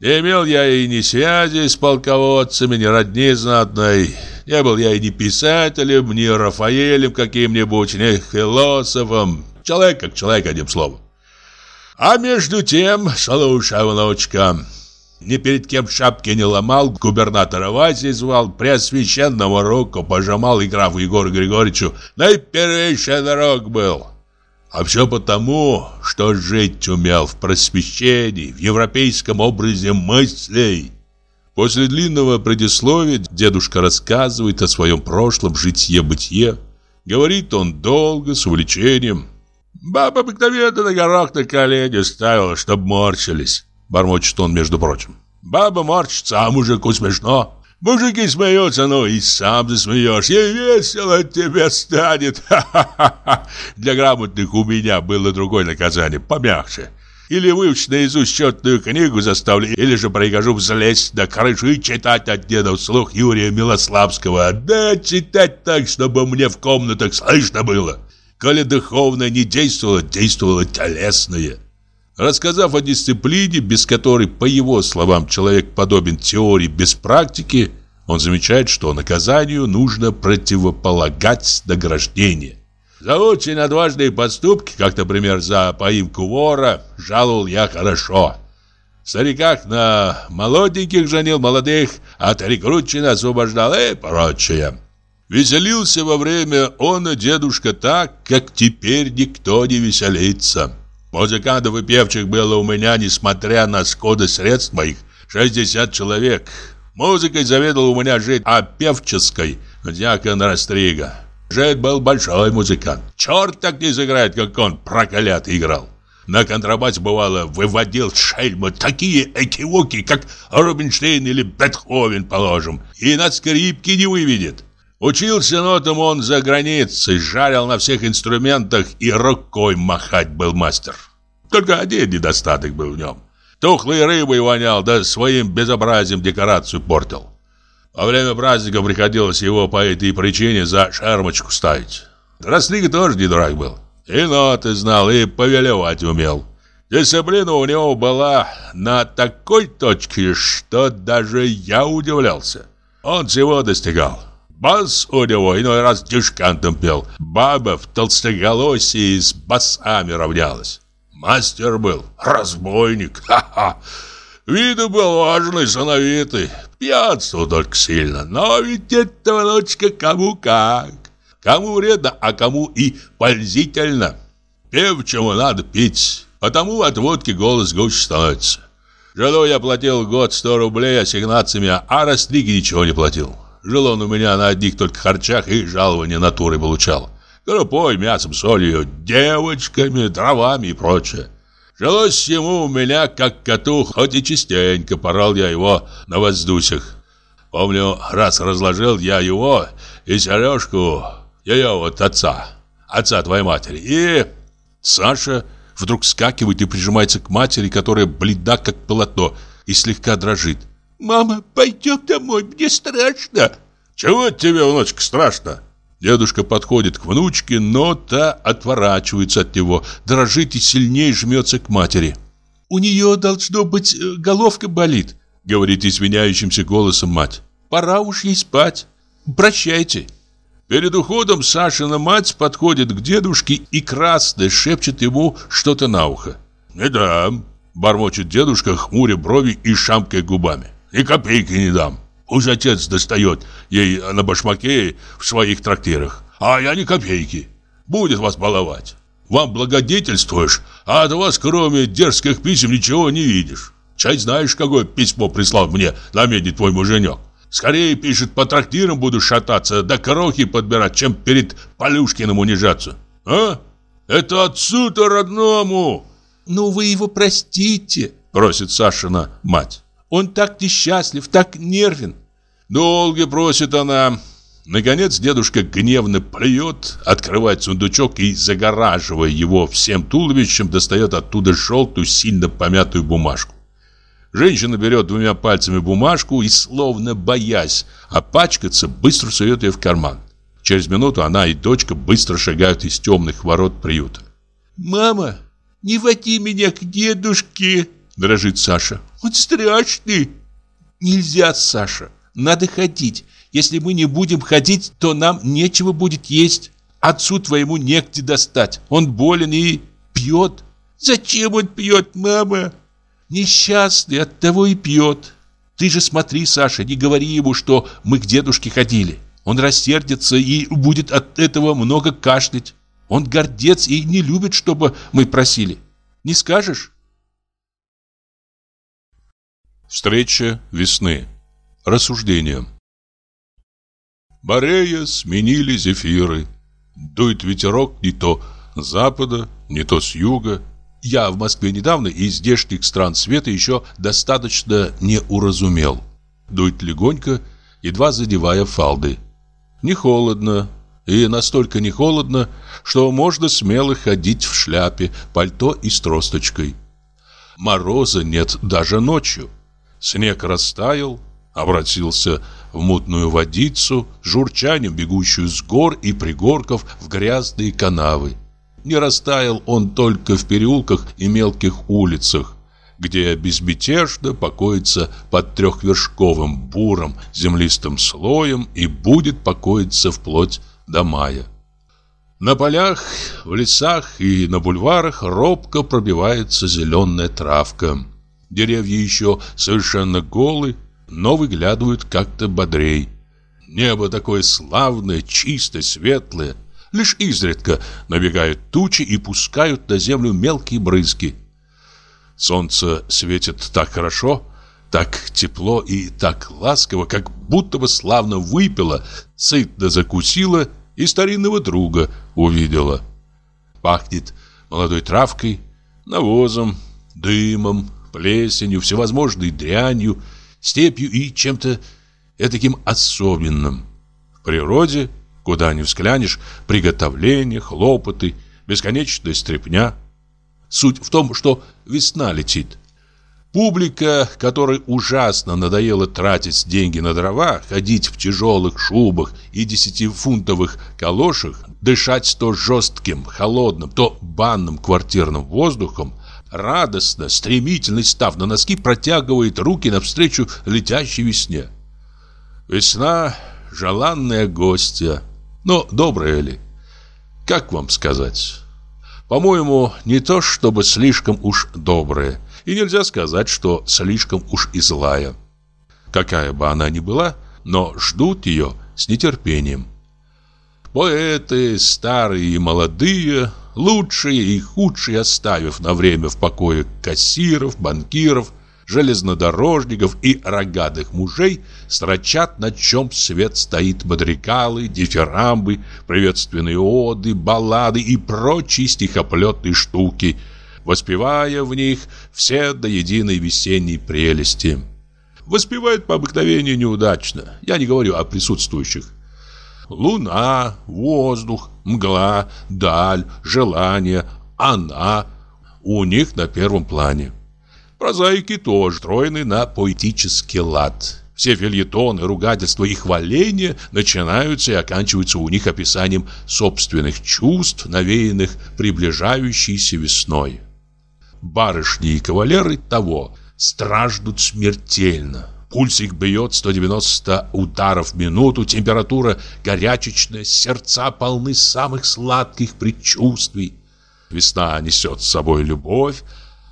Не имел я и ни связи с полководцами, ни родни знатной. Не был я и ни писателем, ни Рафаэлем каким-нибудь, ни философом. Человек как человек, одним словом. А между тем, слушай, внучка, ни перед кем шапки не ломал, губернатора Васи звал, преосвященного руку пожимал и графу Егору Григорьевичу наипервейший дорог был. А все потому, что жить умел в просвещении, в европейском образе мыслей. После длинного предисловия дедушка рассказывает о своем прошлом житье-бытие. Говорит он долго, с увлечением. Баба обыкновенно на горах на колени ставила, чтоб морщились. Бормочет он, между прочим. Баба морщится, а мужику смешно. Мужики смеются, ну и сам засмеешься, и весело тебе станет. Ха-ха-ха. Для грамотных у меня было другое наказание, помягче. Или выучить наизусть счетную книгу заставлю, или же прикажу взлезть на крышу и читать от деда вслух Юрия Милославского. Да, читать так, чтобы мне в комнатах слышно было. Коли духовное не действовало, действовало телесное. Рассказав о дисциплине, без которой, по его словам, человек подобен теории без практики, он замечает, что наказанию нужно противополагать награждение. За очень отважные поступки, как, например, за поимку вора, жаловал я хорошо. Стариках на молоденьких женил молодых, от рекрутчины освобождал и прочее. Веселился во время он дедушка так, как теперь никто не веселится. Музыкантов и певчих было у меня, несмотря на скоды средств моих, 60 человек. Музыкой заведовал у меня жить, а певческой дьякон Растрига. Жид был большой музыкант. Черт так не сыграет, как он проклятый играл. На контрабасе, бывало, выводил шельма такие экивоки, как Рубинштейн или Бетховен, положим, и на скрипке не выведет. Учился нотам он за границей, жарил на всех инструментах и рукой махать был мастер. Только один недостаток был в нем. Тухлой рыбой вонял, да своим безобразием декорацию портил. Во время праздника приходилось его по этой причине за шармочку ставить. Рослик тоже не дурак был. И ноты знал, и повелевать умел. Дисциплина у него была на такой точке, что даже я удивлялся. Он всего достигал. Бас у него иной раз дюшкантом пел. Баба в толстоголосии с басами равнялась. Мастер был, разбойник, ха-ха. Виду был важный, сановитый. Пьянство только сильно. Но ведь это, внучка, кому как. Кому вредно, а кому и пользительно. Певчему надо пить, потому от водки голос гуще становится. Жену я платил год 100 рублей ассигнациями, а Растриге ничего не платил. Жил он у меня на одних только харчах и жалования натуры получал. Крупой, мясом, солью, девочками, дровами и прочее. Жилось ему у меня как коту, хоть и частенько порал я его на воздусях. Помню, раз разложил я его и сережку ее вот отца, отца твоей матери. И Саша вдруг скакивает и прижимается к матери, которая бледна, как полотно, и слегка дрожит. «Мама, пойдем домой, мне страшно!» «Чего тебе, внучка, страшно?» Дедушка подходит к внучке, но та отворачивается от него, дрожит и сильнее жмется к матери. «У нее, должно быть, э, головка болит», — говорит извиняющимся голосом мать. «Пора уж ей спать. Прощайте». Перед уходом Сашина мать подходит к дедушке и красная шепчет ему что-то на ухо. «Не дам», — бормочет дедушка, хмуря брови и шамкая губами. И копейки не дам. Уж отец достает ей на башмаке в своих трактирах. А я ни копейки. Будет вас баловать. Вам благодетельствуешь, а от вас, кроме дерзких писем, ничего не видишь. Чай знаешь, какое письмо прислал мне на меди твой муженек. Скорее, пишет, по трактирам буду шататься, да крохи подбирать, чем перед Полюшкиным унижаться. А? Это отцу-то родному. Ну вы его простите, просит Сашина мать. Он так несчастлив, так нервен. Долго просит она. Наконец дедушка гневно плюет, открывает сундучок и, загораживая его всем туловищем, достает оттуда желтую, сильно помятую бумажку. Женщина берет двумя пальцами бумажку и, словно боясь опачкаться, быстро сует ее в карман. Через минуту она и дочка быстро шагают из темных ворот приюта. «Мама, не води меня к дедушке!» дрожит Саша. «Он страшный!» «Нельзя, Саша, надо ходить. Если мы не будем ходить, то нам нечего будет есть. Отцу твоему негде достать. Он болен и пьет». «Зачем он пьет, мама?» «Несчастный, от того и пьет. Ты же смотри, Саша, не говори ему, что мы к дедушке ходили. Он рассердится и будет от этого много кашлять. Он гордец и не любит, чтобы мы просили. Не скажешь?» Встреча весны. Рассуждение. Борея сменили зефиры. Дует ветерок не то с запада, не то с юга. Я в Москве недавно и из здешних стран света еще достаточно не уразумел. Дует легонько, едва задевая фалды. Не холодно, и настолько не холодно, что можно смело ходить в шляпе, пальто и с тросточкой. Мороза нет даже ночью. Снег растаял, обратился в мутную водицу, журчанием бегущую с гор и пригорков в грязные канавы. Не растаял он только в переулках и мелких улицах, где безмятежно покоится под трехвершковым буром землистым слоем и будет покоиться вплоть до мая. На полях, в лесах и на бульварах робко пробивается зеленая травка. Деревья еще совершенно голы, но выглядывают как-то бодрей. Небо такое славное, чистое, светлое. Лишь изредка набегают тучи и пускают на землю мелкие брызги. Солнце светит так хорошо, так тепло и так ласково, как будто бы славно выпила, сытно закусила и старинного друга увидела. Пахнет молодой травкой, навозом, дымом, плесенью, всевозможной дрянью, степью и чем-то таким особенным. В природе, куда ни взглянешь, приготовление, хлопоты, бесконечная стряпня. Суть в том, что весна летит. Публика, которой ужасно надоело тратить деньги на дрова, ходить в тяжелых шубах и десятифунтовых калошах, дышать то жестким, холодным, то банным квартирным воздухом, радостно, стремительно став на носки, протягивает руки навстречу летящей весне. Весна – желанная гостья, но добрая ли? Как вам сказать? По-моему, не то чтобы слишком уж добрая – и нельзя сказать, что слишком уж и злая. Какая бы она ни была, но ждут ее с нетерпением. Поэты, старые и молодые, лучшие и худшие оставив на время в покое кассиров, банкиров, железнодорожников и рогатых мужей, строчат, на чем свет стоит мадригалы, дифирамбы, приветственные оды, баллады и прочие стихоплетные штуки – воспевая в них все до единой весенней прелести. Воспевают по обыкновению неудачно, я не говорю о присутствующих. Луна, воздух, мгла, даль, желание, она у них на первом плане. Прозаики тоже строены на поэтический лад. Все фельетоны, ругательства и хваления начинаются и оканчиваются у них описанием собственных чувств, навеянных приближающейся весной барышни и кавалеры того страждут смертельно. Пульс их бьет 190 ударов в минуту, температура горячечная, сердца полны самых сладких предчувствий. Весна несет с собой любовь,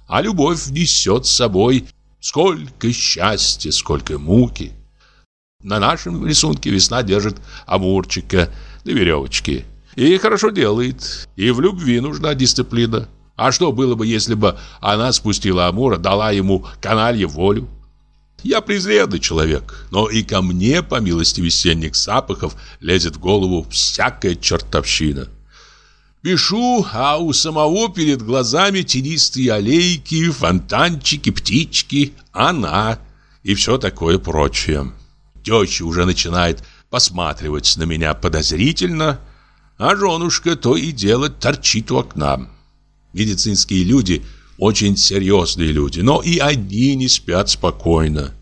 а любовь несет с собой сколько счастья, сколько муки. На нашем рисунке весна держит амурчика на веревочке. И хорошо делает. И в любви нужна дисциплина. А что было бы, если бы она спустила Амура, дала ему каналье волю? Я презренный человек, но и ко мне, по милости весенних запахов, лезет в голову всякая чертовщина. Пишу, а у самого перед глазами тенистые аллейки, фонтанчики, птички, она и все такое прочее. Теща уже начинает посматривать на меня подозрительно, а женушка то и дело торчит у окна. Медицинские люди очень серьезные люди, но и они не спят спокойно.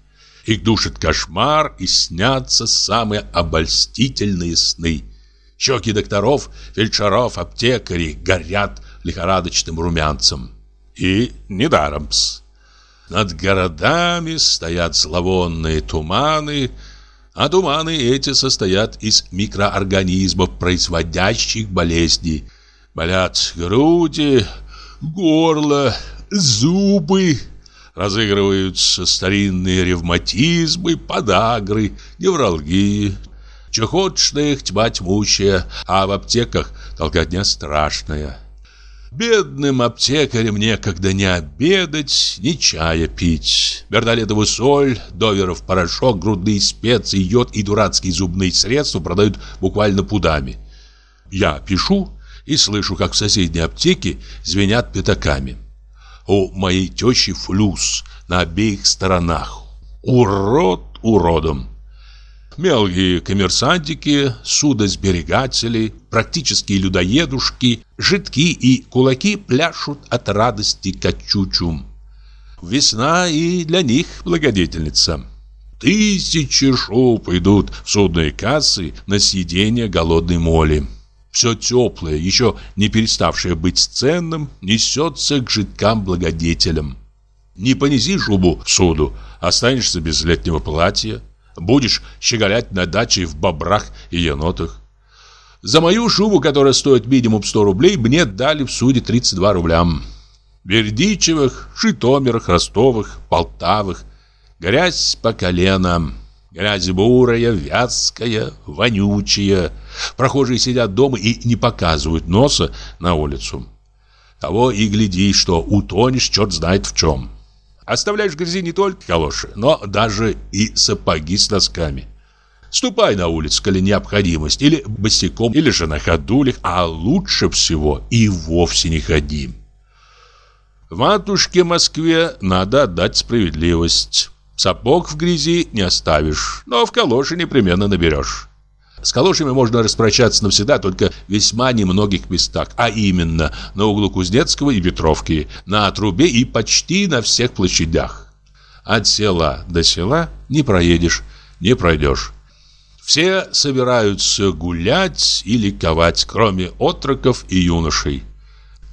Их душит кошмар и снятся самые обольстительные сны. Щеки докторов, фельдшеров, аптекарей горят лихорадочным румянцем. И недаром-с. Над городами стоят зловонные туманы, а туманы эти состоят из микроорганизмов, производящих болезни. Болят груди, горло, зубы. Разыгрываются старинные ревматизмы, подагры, невралгии. Чехотшная тьма тьмущая, а в аптеках толкотня страшная. Бедным аптекарям некогда не обедать, ни чая пить. Бердолетовую соль, доверов порошок, грудные специи, йод и дурацкие зубные средства продают буквально пудами. Я пишу и слышу, как в соседней аптеке звенят пятаками. У моей тещи флюс на обеих сторонах. Урод уродом. Мелкие коммерсантики, судосберегатели, практические людоедушки, жидки и кулаки пляшут от радости качучум. Весна и для них благодетельница. Тысячи шуб идут в судные кассы на съедение голодной моли. Все теплое, еще не переставшее быть ценным, несется к жидкам-благодетелям. Не понеси шубу в суду, останешься без летнего платья. Будешь щеголять на даче в бобрах и енотах. За мою шубу, которая стоит минимум 100 рублей, мне дали в суде 32 рубля. Бердичевых, Житомирах, Ростовых, Полтавых. Грязь по колено. Грязь бурая, вязкая, вонючая. Прохожие сидят дома и не показывают носа на улицу. Того и гляди, что утонешь черт знает в чем. Оставляешь в грязи не только калоши, но даже и сапоги с носками. Ступай на улицу, коли необходимость, или босиком, или же на ходулях, а лучше всего и вовсе не ходи. Матушке Москве надо отдать справедливость. Сапог в грязи не оставишь, но в калоши непременно наберешь. С калошами можно распрощаться навсегда только в весьма немногих местах, а именно на углу Кузнецкого и Петровки, на трубе и почти на всех площадях. От села до села не проедешь, не пройдешь. Все собираются гулять или ковать, кроме отроков и юношей.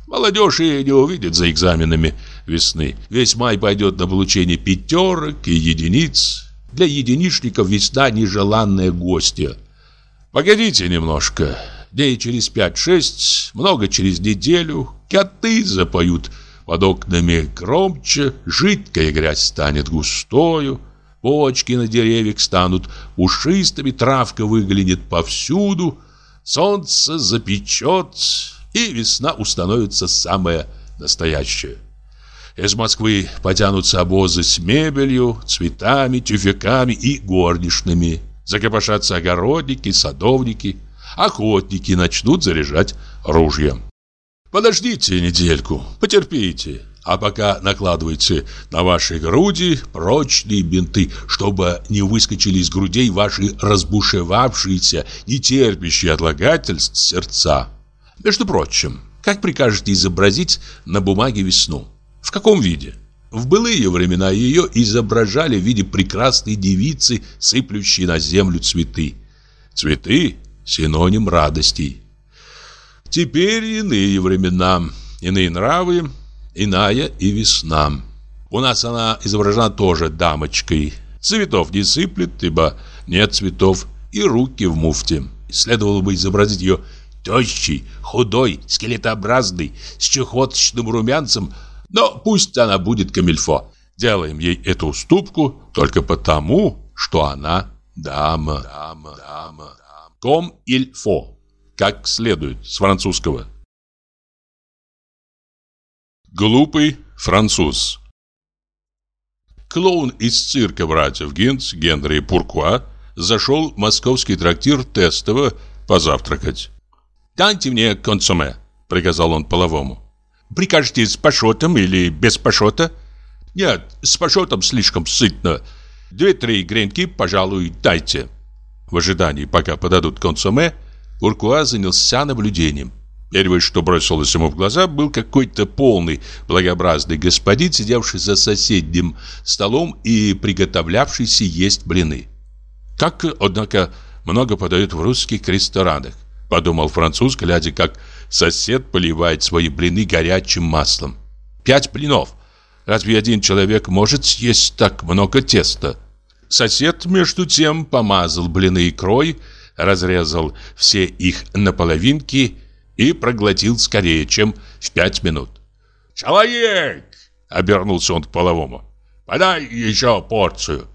Молодежь и не увидит за экзаменами весны. Весь май пойдет на получение пятерок и единиц. Для единичников весна нежеланная гостья – Погодите немножко. Дней через пять-шесть, много через неделю, коты запоют под окнами громче, жидкая грязь станет густою, почки на деревьях станут пушистыми, травка выглянет повсюду, солнце запечет, и весна установится самая настоящая. Из Москвы потянутся обозы с мебелью, цветами, тюфяками и горничными. Закопошатся огородники, садовники, охотники начнут заряжать ружья. Подождите недельку, потерпите, а пока накладывайте на ваши груди прочные бинты, чтобы не выскочили из грудей ваши разбушевавшиеся, нетерпящие отлагательств сердца. Между прочим, как прикажете изобразить на бумаге весну? В каком виде? В былые времена ее изображали в виде прекрасной девицы, сыплющей на землю цветы. Цветы – синоним радостей. Теперь иные времена, иные нравы, иная и весна. У нас она изображена тоже дамочкой. Цветов не сыплет, ибо нет цветов, и руки в муфте. Следовало бы изобразить ее тощей, худой, скелетообразной, с чехоточным румянцем – но пусть она будет камильфо. Делаем ей эту уступку только потому, что она дама. Дама, дама. Ком иль фо. Как следует с французского. Глупый француз. Клоун из цирка братьев Гинц, Генри Пуркуа зашел в московский трактир тестово позавтракать. «Дайте мне консоме», — приказал он половому. Прикажете с пашотом или без пашота? Нет, с пашотом слишком сытно. Две-три гренки, пожалуй, дайте. В ожидании, пока подадут консоме, Уркуа занялся наблюдением. Первое, что бросилось ему в глаза, был какой-то полный, благообразный господин, сидевший за соседним столом и приготовлявшийся есть блины. Как, однако, много подают в русских ресторанах, подумал француз, глядя, как Сосед поливает свои блины горячим маслом. Пять блинов. Разве один человек может съесть так много теста? Сосед, между тем, помазал блины икрой, разрезал все их на половинки и проглотил скорее, чем в пять минут. «Человек!» — обернулся он к половому. «Подай еще порцию!»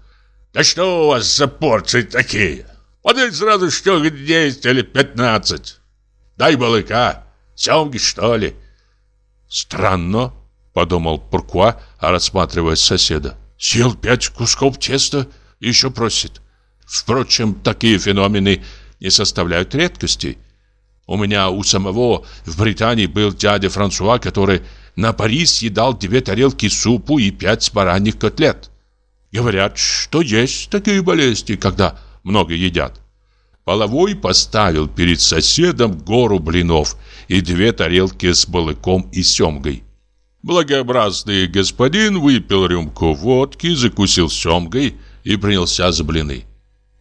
«Да что у вас за порции такие? Подай сразу штук 10 или 15. Дай балыка!» Семги, что ли?» «Странно», — подумал Пуркуа, рассматривая соседа. «Съел пять кусков теста и еще просит. Впрочем, такие феномены не составляют редкости. У меня у самого в Британии был дядя Франсуа, который на Париж съедал две тарелки супу и пять бараньих котлет. Говорят, что есть такие болезни, когда много едят. Половой поставил перед соседом гору блинов и две тарелки с балыком и семгой. Благообразный господин выпил рюмку водки, закусил семгой и принялся за блины.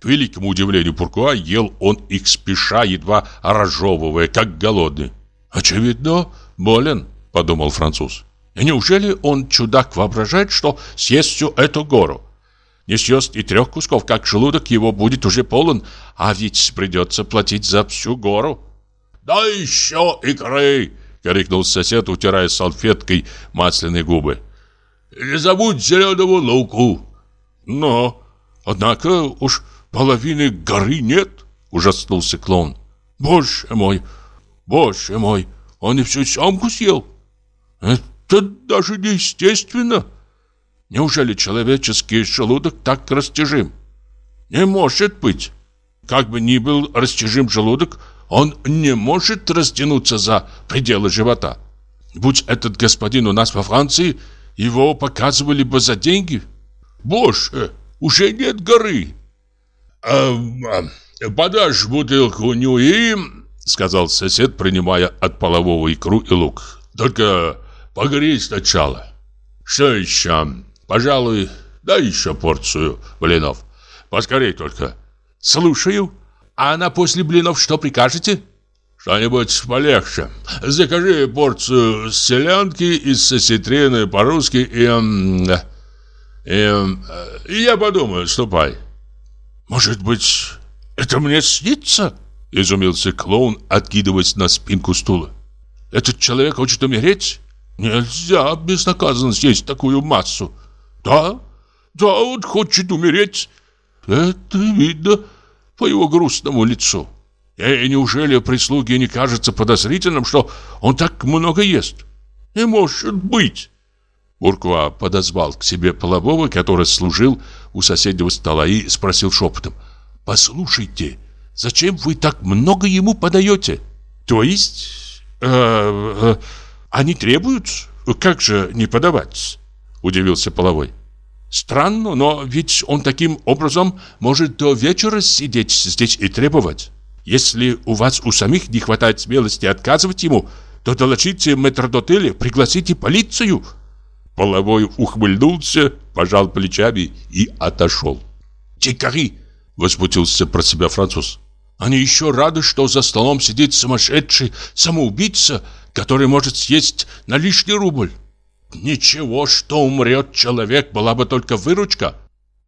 К великому удивлению Пуркуа ел он их спеша, едва разжевывая, как голодный. «Очевидно, болен», — подумал француз. «И неужели он, чудак, воображает, что съест всю эту гору? Не съест и трех кусков, как желудок его будет уже полон, а ведь придется платить за всю гору». «Да еще икры!» — крикнул сосед, утирая салфеткой масляные губы. «Не забудь зеленого луку!» «Но, однако, уж половины горы нет!» — ужаснулся клоун. «Боже мой! Боже мой! Он и всю самку съел! Это даже неестественно!» Неужели человеческий желудок так растяжим? Не может быть. Как бы ни был растяжим желудок, он не может растянуться за пределы живота. Будь этот господин у нас во Франции, его показывали бы за деньги. Боже, уже нет горы. А, а, подашь бутылку нюи, сказал сосед, принимая от полового икру и лук. Только погори сначала. Что еще? Пожалуй, дай еще порцию блинов. Поскорей только. Слушаю. А на после блинов что прикажете? Что-нибудь полегче. Закажи порцию селянки из сосетрины по-русски и... И, и я подумаю, ступай. Может быть, это мне снится? Изумился клоун, откидываясь на спинку стула. Этот человек хочет умереть? Нельзя безнаказанно съесть такую массу. Да, да, он хочет умереть. Это видно по его грустному лицу. И неужели прислуги не кажется подозрительным, что он так много ест? Не может быть. Буркуа подозвал к себе полового, который служил у соседнего стола, и спросил шепотом. «Послушайте, зачем вы так много ему подаете?» «То есть, э, э, они требуют? Как же не подавать?» Удивился половой. Странно, но ведь он таким образом может до вечера сидеть здесь и требовать. Если у вас у самих не хватает смелости отказывать ему, то доложите метрдотеле, пригласите полицию. Половой ухмыльнулся, пожал плечами и отошел. «Дикари!» — возмутился про себя француз. «Они еще рады, что за столом сидит сумасшедший самоубийца, который может съесть на лишний рубль. Ничего, что умрет человек, была бы только выручка.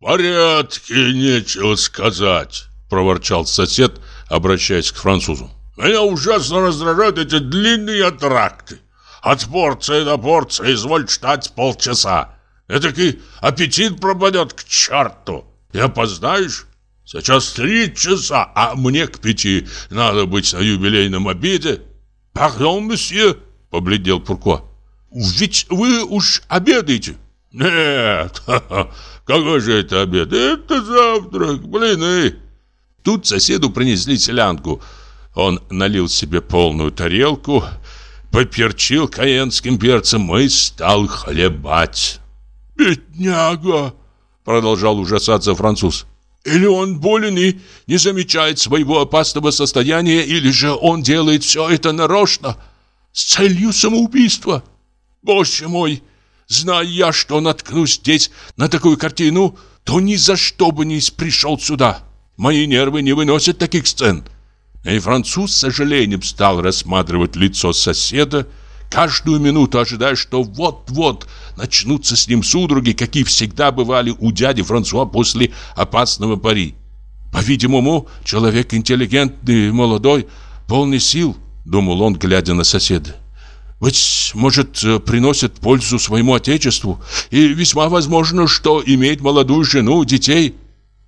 «Порядки, нечего сказать», — проворчал сосед, обращаясь к французу. «Меня ужасно раздражают эти длинные тракты. От порции до порции изволь ждать полчаса. Этакий аппетит пропадет к черту. И опоздаешь? Сейчас три часа, а мне к пяти надо быть на юбилейном обеде. «Пардон, месье», — побледнел Пурко. Ведь вы уж обедаете. Нет, какой же это обед? Это завтрак, блины. Тут соседу принесли селянку. Он налил себе полную тарелку, поперчил каенским перцем и стал хлебать. «Бедняга!» — продолжал ужасаться француз. «Или он болен и не замечает своего опасного состояния, или же он делает все это нарочно, с целью самоубийства». Боже мой! Зная я, что наткнусь здесь на такую картину, то ни за что бы не пришел сюда. Мои нервы не выносят таких сцен. И француз с сожалением стал рассматривать лицо соседа, каждую минуту ожидая, что вот-вот начнутся с ним судороги, какие всегда бывали у дяди Франсуа после опасного пари. По-видимому, человек интеллигентный, молодой, полный сил, думал он, глядя на соседа. Быть может, э, приносит пользу своему отечеству, и весьма возможно, что имеет молодую жену, детей.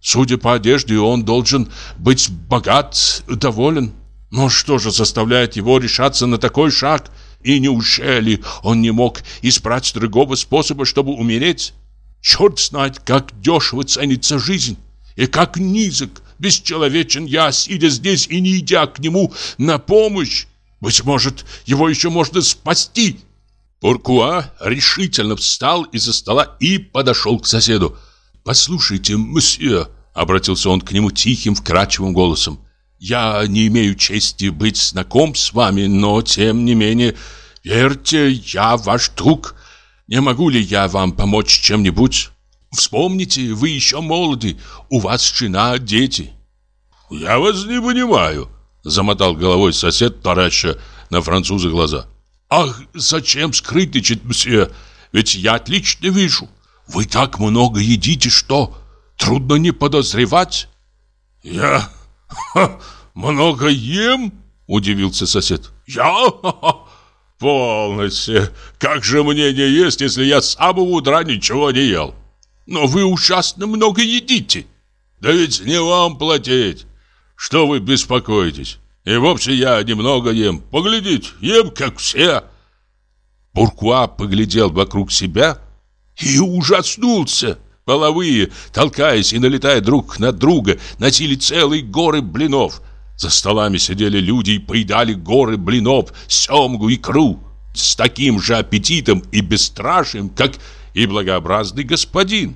Судя по одежде, он должен быть богат, доволен. Но что же заставляет его решаться на такой шаг? И неужели он не мог избрать другого способа, чтобы умереть? Черт знает, как дешево ценится жизнь. И как низок, бесчеловечен я, сидя здесь и не идя к нему на помощь. Быть может, его еще можно спасти. Пуркуа решительно встал из-за стола и подошел к соседу. «Послушайте, месье», — обратился он к нему тихим, вкрадчивым голосом, «я не имею чести быть знаком с вами, но, тем не менее, верьте, я ваш друг. Не могу ли я вам помочь чем-нибудь? Вспомните, вы еще молоды, у вас жена, дети». «Я вас не понимаю», — замотал головой сосед, тараща на француза глаза. «Ах, зачем скрытничать, мсье? Ведь я отлично вижу. Вы так много едите, что трудно не подозревать». «Я ха, много ем?» – удивился сосед. «Я? Полностью. Как же мне не есть, если я с самого утра ничего не ел? Но вы ужасно много едите». «Да ведь не вам платить. Что вы беспокоитесь? И вовсе я немного ем. Поглядите, ем как все». Буркуа поглядел вокруг себя и ужаснулся. Половые, толкаясь и налетая друг на друга, носили целые горы блинов. За столами сидели люди и поедали горы блинов, семгу, икру. С таким же аппетитом и бесстрашием, как и благообразный господин.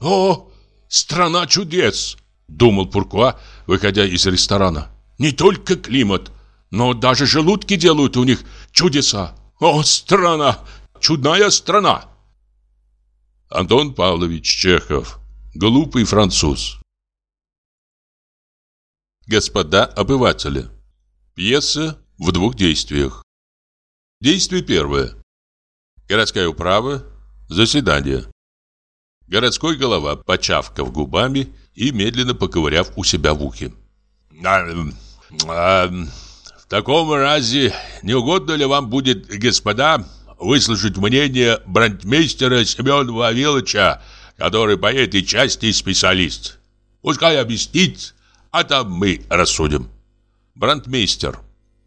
«О, страна чудес!» — думал Пуркуа, выходя из ресторана. «Не только климат, но даже желудки делают у них чудеса. О, страна! Чудная страна!» Антон Павлович Чехов. Глупый француз. Господа обыватели. Пьеса в двух действиях. Действие первое. Городская управа. Заседание. Городской голова, почавкав губами и медленно поковыряв у себя в ухе. А, а, в таком разе не угодно ли вам будет, господа, выслушать мнение брандмейстера Семена Вавиловича, который по этой части специалист. Пускай объяснит, а там мы рассудим. Брандмейстер.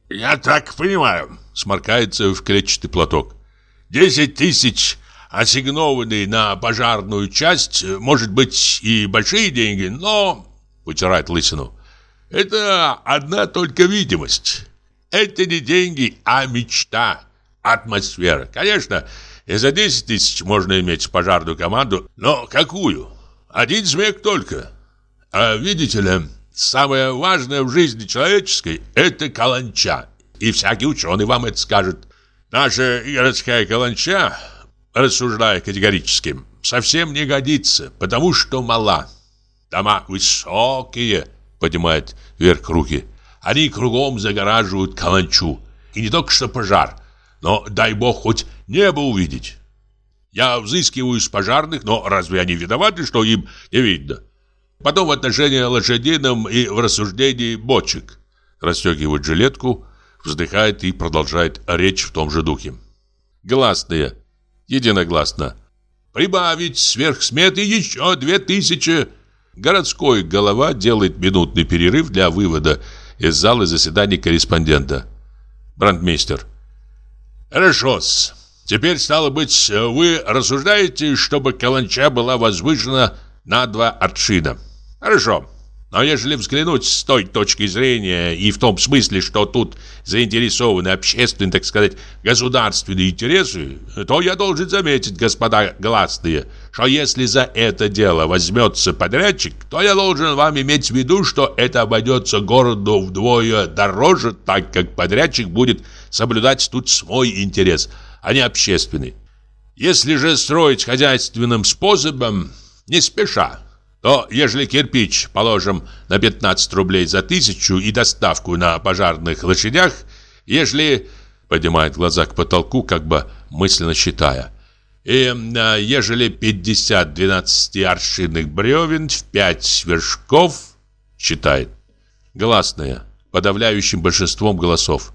Я так понимаю, сморкается в клетчатый платок. Десять тысяч ассигнованные на пожарную часть, может быть и большие деньги, но, вытирает лысину, это одна только видимость. Это не деньги, а мечта атмосфера. Конечно, и за 10 тысяч можно иметь пожарную команду, но какую? Один смех только. А видите ли, самое важное в жизни человеческой – это каланча. И всякий ученый вам это скажет. Наша городская каланча, рассуждая категорически, совсем не годится, потому что мала. Дома высокие, поднимает вверх руки. Они кругом загораживают каланчу. И не только что пожар – но дай бог хоть небо увидеть. Я взыскиваю с пожарных, но разве они виноваты, что им не видно? Потом в отношении лошадином и в рассуждении бочек. Расстегивает жилетку, вздыхает и продолжает речь в том же духе. Гласные. Единогласно. Прибавить сверх сметы еще две тысячи. Городской голова делает минутный перерыв для вывода из зала заседаний корреспондента. Брандмейстер. Хорошо-с. Теперь, стало быть, вы рассуждаете, чтобы каланча была возвышена на два аршина. Хорошо. Но если взглянуть с той точки зрения и в том смысле, что тут заинтересованы общественные, так сказать, государственные интересы, то я должен заметить, господа гласные, что если за это дело возьмется подрядчик, то я должен вам иметь в виду, что это обойдется городу вдвое дороже, так как подрядчик будет соблюдать тут свой интерес, а не общественный. Если же строить хозяйственным способом, не спеша, то ежели кирпич положим на 15 рублей за тысячу и доставку на пожарных лошадях, ежели, поднимает глаза к потолку, как бы мысленно считая, и а, ежели 50 12-аршинных бревен в 5 вершков, считает, гласная, подавляющим большинством голосов,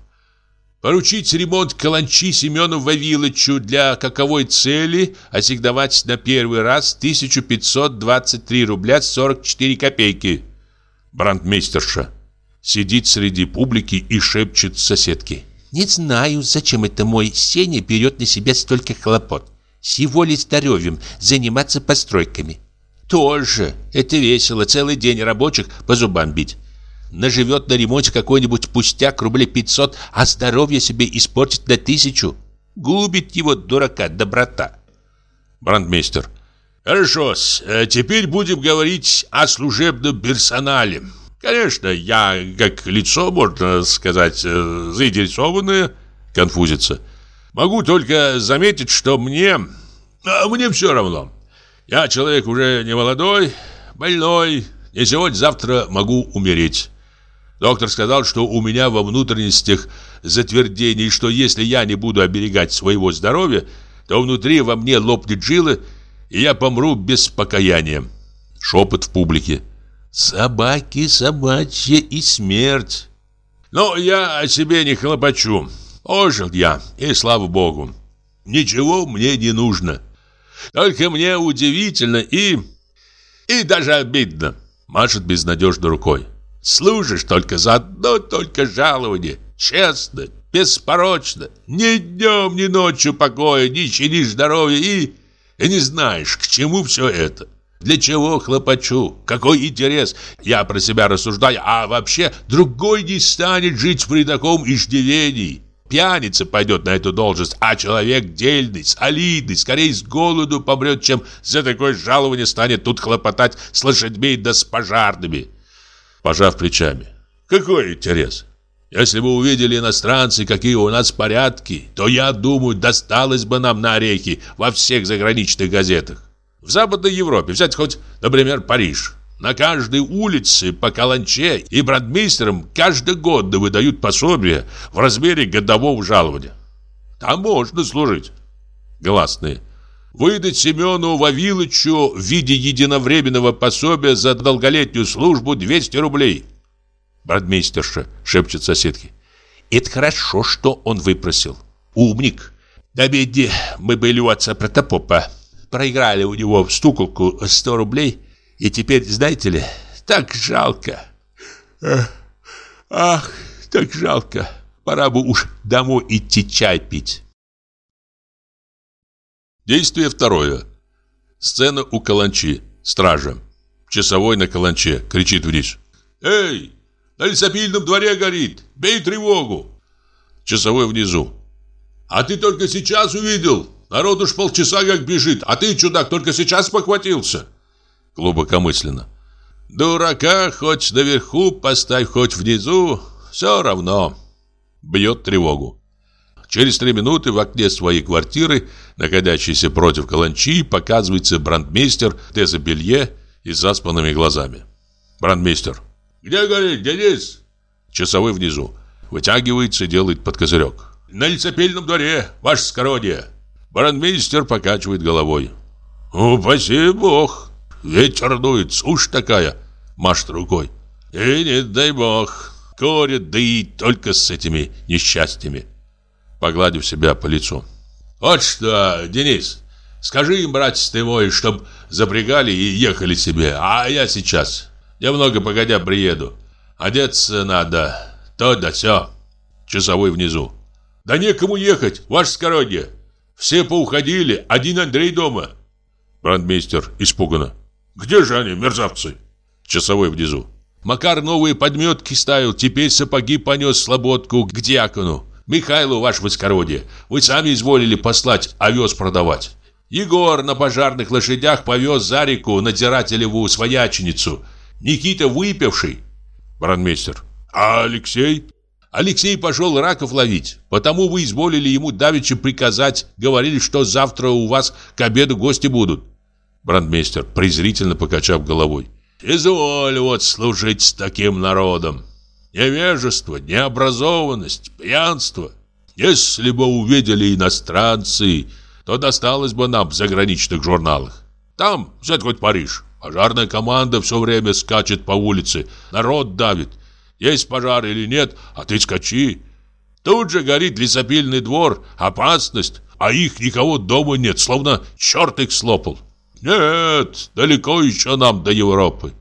Поручить ремонт каланчи Семену Вавиловичу для каковой цели ассигновать на первый раз 1523 рубля 44 копейки. Брандмейстерша сидит среди публики и шепчет соседке. Не знаю, зачем это мой Сеня берет на себя столько хлопот. Всего лишь здоровьем заниматься постройками. тоже. Это весело, целый день рабочих по зубам бить. Наживет на ремонте какой-нибудь пустяк рублей 500, а здоровье себе испортит на тысячу. Губит его, дурака, доброта. Брандмейстер. Хорошо, э, теперь будем говорить о служебном персонале. Конечно, я, как лицо, можно сказать, э, заинтересованное, конфузится. Могу только заметить, что мне... А мне все равно. Я человек уже не молодой, больной, и сегодня-завтра могу умереть. Доктор сказал, что у меня во внутренностях затвердение, что если я не буду оберегать своего здоровья, то внутри во мне лопнет жилы, и я помру без покаяния. Шепот в публике. Собаки, собачья и смерть. Но я о себе не хлопочу. Ожил я, и слава богу. Ничего мне не нужно. Только мне удивительно и... и даже обидно. Машет безнадежно рукой. Служишь только за одно только жалование. Честно, беспорочно. Ни днем, ни ночью покоя, ни чинишь здоровья и... И не знаешь, к чему все это. Для чего хлопочу? Какой интерес? Я про себя рассуждаю, а вообще другой не станет жить при таком иждивении. Пьяница пойдет на эту должность, а человек дельный, солидный, скорее с голоду помрет, чем за такое жалование станет тут хлопотать с лошадьми да с пожарными. Пожав плечами. Какой интерес? Если бы увидели иностранцы, какие у нас порядки, то, я думаю, досталось бы нам на орехи во всех заграничных газетах. В Западной Европе взять хоть, например, Париж. На каждой улице по каланче и брандмейстерам каждый год выдают пособие в размере годового жалования. Там можно служить. Гласные. Выдать Семену Вавилычу в виде единовременного пособия за долголетнюю службу 200 рублей. Брандмейстерша шепчет соседке. Это хорошо, что он выпросил. Умник. Да беде, мы были у отца протопопа. Проиграли у него в стуколку 100 рублей. И теперь, знаете ли, так жалко. Ах, так жалко. Пора бы уж домой идти чай пить. Действие второе. Сцена у каланчи. Стража. Часовой на каланче кричит вниз. «Эй, на лесопильном дворе горит! Бей тревогу!» Часовой внизу. «А ты только сейчас увидел? Народ уж полчаса как бежит, а ты, чудак, только сейчас похватился!» Глубокомысленно. «Дурака хоть наверху поставь, хоть внизу, все равно!» Бьет тревогу. Через три минуты в окне своей квартиры, находящейся против каланчи, показывается брандмейстер Дезабелье и заспанными глазами. Брандмейстер. «Где горит, Денис?» Часовой внизу. Вытягивается и делает под козырек. «На лицепельном дворе, ваше скородие!» Брандмейстер покачивает головой. «Упаси бог! Ветер дует, сушь такая!» Машет рукой. «И не дай бог! Корят, да и только с этими несчастьями!» Погладив себя по лицу. «Вот что, Денис, скажи им, братец ты мой, чтоб запрягали и ехали себе, а я сейчас...» Немного погодя приеду. Одеться надо. То да сё. Часовой внизу. Да некому ехать, ваше скородие. Все поуходили, один Андрей дома. Брандмейстер испуганно. Где же они, мерзавцы? Часовой внизу. Макар новые подметки ставил, теперь сапоги понес слободку к диакону. Михайлу, ваше воскородие, вы сами изволили послать овес продавать. Егор на пожарных лошадях повез за реку надзирателеву свояченицу – Никита выпивший. Брандмейстер. А Алексей? Алексей пошел раков ловить. Потому вы изволили ему давеча приказать. Говорили, что завтра у вас к обеду гости будут. Брандмейстер, презрительно покачав головой. Изволь вот служить с таким народом. Невежество, необразованность, пьянство. Если бы увидели иностранцы, то досталось бы нам в заграничных журналах. Там взять хоть Париж. Пожарная команда все время скачет по улице. Народ давит. Есть пожар или нет, а ты скачи. Тут же горит лесопильный двор. Опасность. А их никого дома нет, словно черт их слопал. Нет, далеко еще нам до Европы.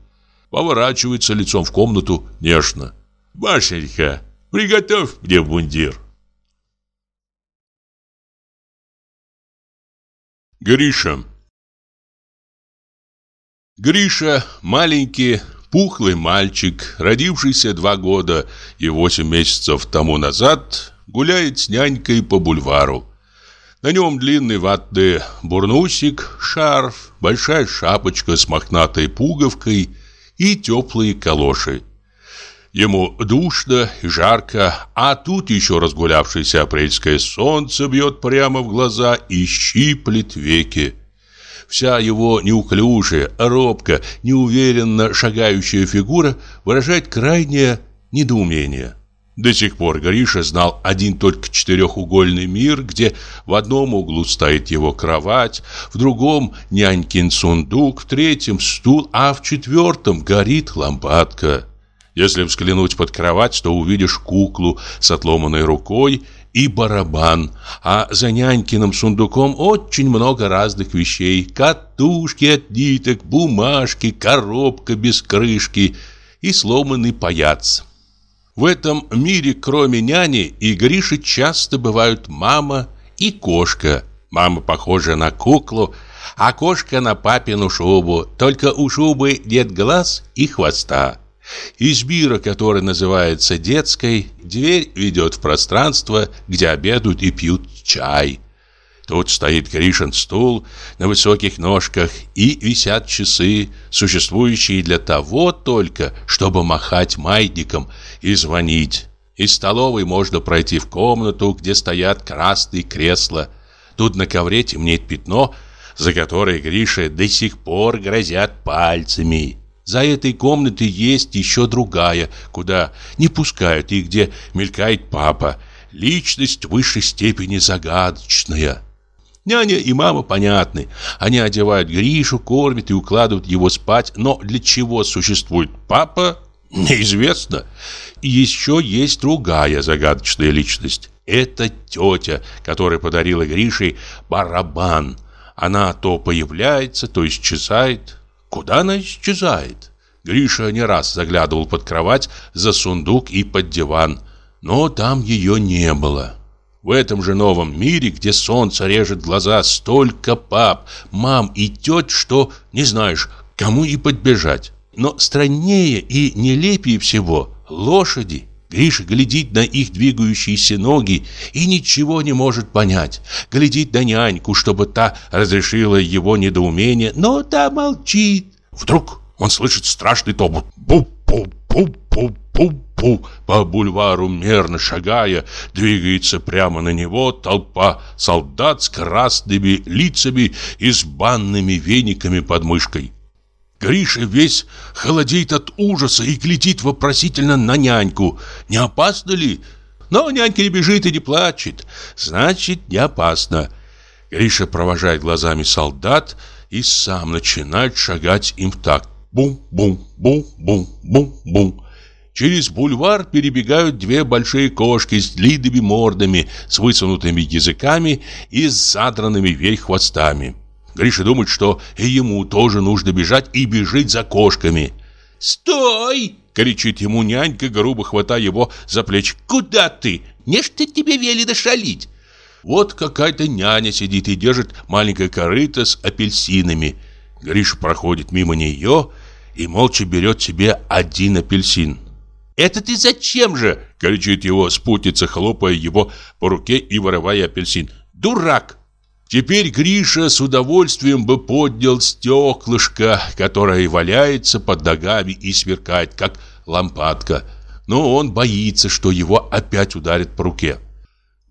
Поворачивается лицом в комнату нежно. Машенька, приготовь мне мундир. Гриша Гриша маленький, пухлый мальчик, родившийся два года и восемь месяцев тому назад, гуляет с нянькой по бульвару. На нем длинный ватный бурнусик, шарф, большая шапочка с мохнатой пуговкой и теплые калоши. Ему душно и жарко, а тут еще разгулявшееся апрельское солнце бьет прямо в глаза и щиплет веки. Вся его неуклюжая, робко, неуверенно шагающая фигура выражает крайнее недоумение. До сих пор Гриша знал один только четырехугольный мир, где в одном углу стоит его кровать, в другом нянькин сундук, в третьем стул, а в четвертом горит лампадка. Если взглянуть под кровать, то увидишь куклу с отломанной рукой и барабан, а за нянькиным сундуком очень много разных вещей. Катушки от ниток, бумажки, коробка без крышки и сломанный паяц. В этом мире, кроме няни и Гриши, часто бывают мама и кошка. Мама похожа на куклу, а кошка на папину шубу, только у шубы нет глаз и хвоста. Из мира, который называется детской, дверь ведет в пространство, где обедают и пьют чай. Тут стоит Гришин стул на высоких ножках и висят часы, существующие для того только, чтобы махать маятником и звонить. Из столовой можно пройти в комнату, где стоят красные кресла. Тут на ковре темнеет пятно, за которое Грише до сих пор грозят пальцами. За этой комнатой есть еще другая, куда не пускают и где мелькает папа. Личность в высшей степени загадочная. Няня и мама понятны. Они одевают Гришу, кормят и укладывают его спать. Но для чего существует папа, неизвестно. И еще есть другая загадочная личность. Это тетя, которая подарила Грише барабан. Она то появляется, то исчезает. Куда она исчезает? Гриша не раз заглядывал под кровать, за сундук и под диван. Но там ее не было. В этом же новом мире, где солнце режет глаза, столько пап, мам и тет, что не знаешь, кому и подбежать. Но страннее и нелепее всего лошади. Гриша глядит на их двигающиеся ноги и ничего не может понять. Глядит на няньку, чтобы та разрешила его недоумение, но та молчит. Вдруг он слышит страшный топот. Пу-пу-пу-пу-пу. Пу, по бульвару мерно шагая, двигается прямо на него толпа солдат с красными лицами и с банными вениками под мышкой. Гриша весь холодеет ужаса и глядит вопросительно на няньку. Не опасно ли? Но нянька не бежит и не плачет. Значит, не опасно. Гриша провожает глазами солдат и сам начинает шагать им в такт. Бум-бум-бум-бум-бум-бум. Через бульвар перебегают две большие кошки с длинными мордами, с высунутыми языками и с задранными вверх хвостами. Гриша думает, что и ему тоже нужно бежать и бежит за кошками. «Стой!» — кричит ему нянька, грубо хватая его за плечи. «Куда ты? Не ж ты тебе велено шалить!» Вот какая-то няня сидит и держит маленькое корыто с апельсинами. Гриша проходит мимо нее и молча берет себе один апельсин. «Это ты зачем же?» — кричит его спутница, хлопая его по руке и вырывая апельсин. «Дурак!» Теперь Гриша с удовольствием бы поднял стеклышко, которое валяется под ногами и сверкает, как лампадка. Но он боится, что его опять ударят по руке.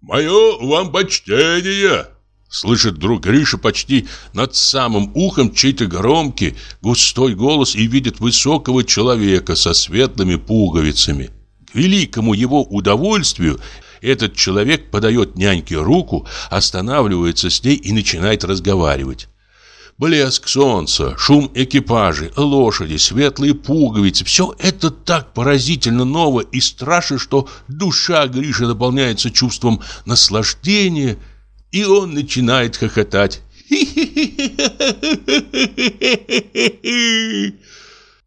«Мое вам почтение!» Слышит вдруг Гриша почти над самым ухом чей-то громкий, густой голос и видит высокого человека со светлыми пуговицами. К великому его удовольствию этот человек подает няньке руку, останавливается с ней и начинает разговаривать. Блеск солнца, шум экипажей, лошади, светлые пуговицы – все это так поразительно ново и страшно, что душа Гриши наполняется чувством наслаждения – и он начинает хохотать.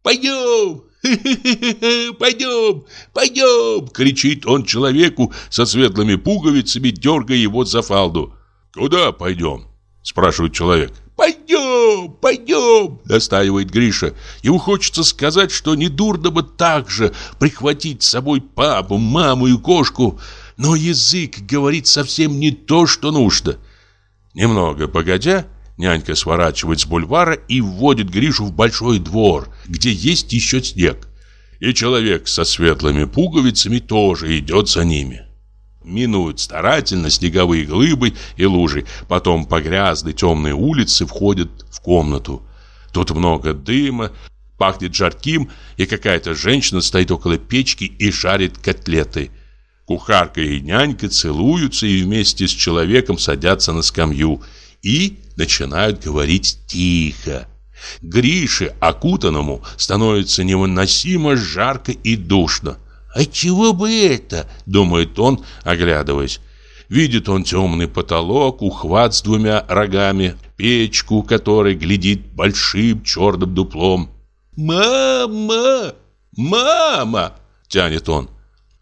«Пойдем! Пойдем! Пойдем!» Кричит он человеку со светлыми пуговицами, дергая его за фалду. «Куда пойдем?» Спрашивает человек. «Пойдем, пойдем!» – настаивает Гриша. Ему хочется сказать, что не дурно бы так же прихватить с собой папу, маму и кошку, но язык говорит совсем не то, что нужно. Немного погодя, нянька сворачивает с бульвара и вводит Гришу в большой двор, где есть еще снег. И человек со светлыми пуговицами тоже идет за ними. Минуют старательно снеговые глыбы и лужи, потом по грязной темной улице входят в комнату. Тут много дыма, пахнет жарким, и какая-то женщина стоит около печки и жарит котлеты. Кухарка и нянька целуются и вместе с человеком садятся на скамью и начинают говорить тихо. Грише, окутанному, становится невыносимо жарко и душно. «А чего бы это?» — думает он, оглядываясь. Видит он темный потолок, ухват с двумя рогами, печку, которая глядит большим черным дуплом. «Мама! Мама!» — тянет он.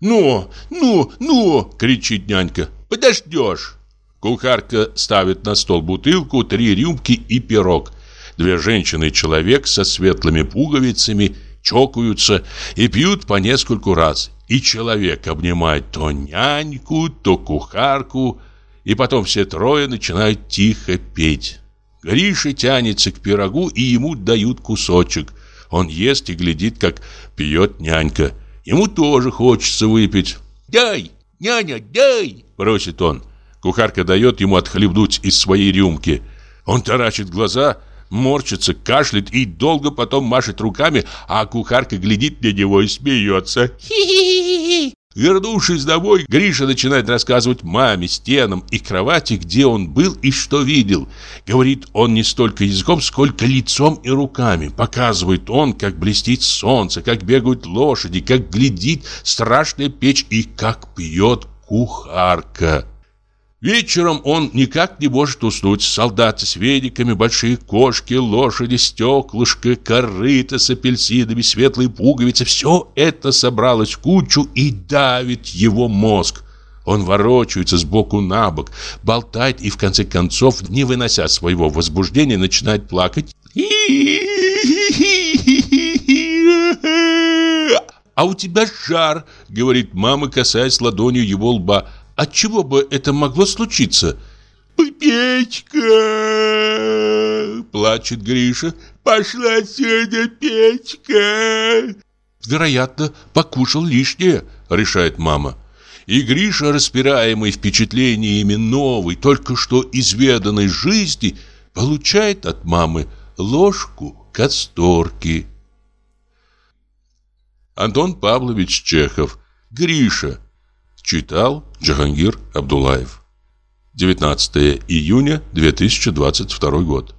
«Ну, ну, ну!» — кричит нянька. «Подождешь!» Кухарка ставит на стол бутылку, три рюмки и пирог. Две женщины и человек со светлыми пуговицами – чокаются и пьют по нескольку раз. И человек обнимает то няньку, то кухарку, и потом все трое начинают тихо петь. Гриша тянется к пирогу, и ему дают кусочек. Он ест и глядит, как пьет нянька. Ему тоже хочется выпить. «Дай, няня, дай!» – просит он. Кухарка дает ему отхлебнуть из своей рюмки. Он таращит глаза – морщится, кашляет и долго потом машет руками, а кухарка глядит на него и смеется. Хи-хи-хи! Вернувшись домой, Гриша начинает рассказывать маме, стенам и кровати, где он был и что видел. Говорит он не столько языком, сколько лицом и руками. Показывает он, как блестит солнце, как бегают лошади, как глядит страшная печь и как пьет кухарка. Вечером он никак не может уснуть. Солдаты с вениками, большие кошки, лошади, стеклышко, корыто с апельсинами, светлые пуговицы. Все это собралось в кучу и давит его мозг. Он ворочается с боку на бок, болтает и в конце концов, не вынося своего возбуждения, начинает плакать. «А у тебя жар», — говорит мама, касаясь ладонью его лба. От чего бы это могло случиться? «Печка!» – плачет Гриша. «Пошла сегодня печка!» «Вероятно, покушал лишнее», – решает мама. И Гриша, распираемый впечатлениями новой, только что изведанной жизни, получает от мамы ложку касторки. Антон Павлович Чехов. Гриша. Читал Джахангир Абдулаев. 19 июня 2022 год.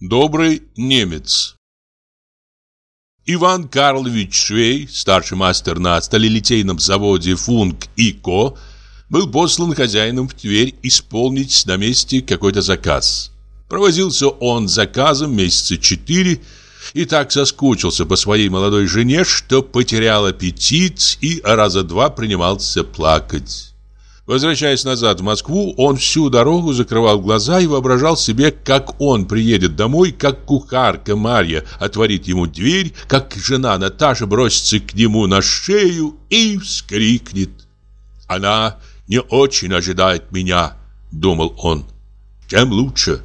Добрый немец Иван Карлович Швей, старший мастер на сталелитейном заводе «Функ и Ко», был послан хозяином в Тверь исполнить на месте какой-то заказ. Провозился он заказом месяца четыре, и так соскучился по своей молодой жене, что потерял аппетит и раза два принимался плакать. Возвращаясь назад в Москву, он всю дорогу закрывал глаза и воображал себе, как он приедет домой, как кухарка Марья отворит ему дверь, как жена Наташа бросится к нему на шею и вскрикнет. «Она не очень ожидает меня», — думал он. «Тем лучше.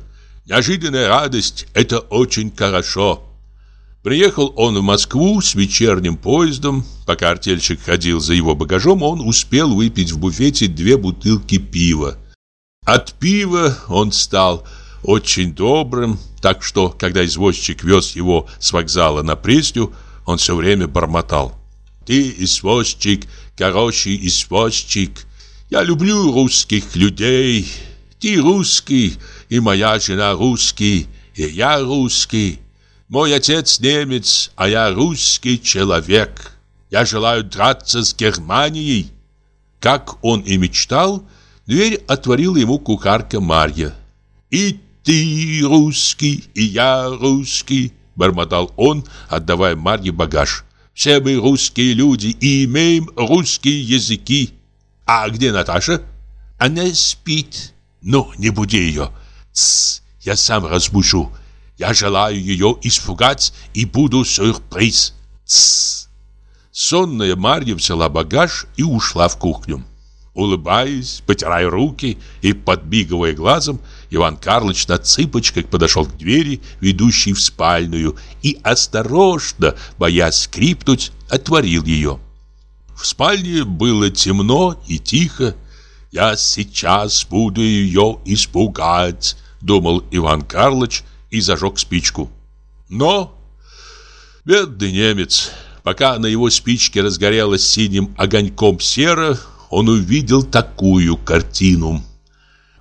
Неожиданная радость — это очень хорошо». Приехал он в Москву с вечерним поездом. Пока артельщик ходил за его багажом, он успел выпить в буфете две бутылки пива. От пива он стал очень добрым, так что, когда извозчик вез его с вокзала на Пресню, он все время бормотал. «Ты извозчик, хороший извозчик, я люблю русских людей, ты русский, и моя жена русский, и я русский». Мой отец немец, а я русский человек. Я желаю драться с Германией. Как он и мечтал, дверь отворила ему кухарка Марья. И ты русский, и я русский, бормотал он, отдавая Марье багаж. Все мы русские люди и имеем русские языки. А где Наташа? Она спит. Ну, не буди ее. Тссс, я сам разбужу. Я желаю ее испугать и буду сюрприз. Тссс. Сонная Марья взяла багаж и ушла в кухню. Улыбаясь, потирая руки и подбигывая глазом, Иван Карлович на цыпочках подошел к двери, ведущей в спальную, и осторожно, боясь скрипнуть, отворил ее. В спальне было темно и тихо. «Я сейчас буду ее испугать», — думал Иван Карлович и зажег спичку. Но бедный немец, пока на его спичке разгорелась синим огоньком сера, он увидел такую картину.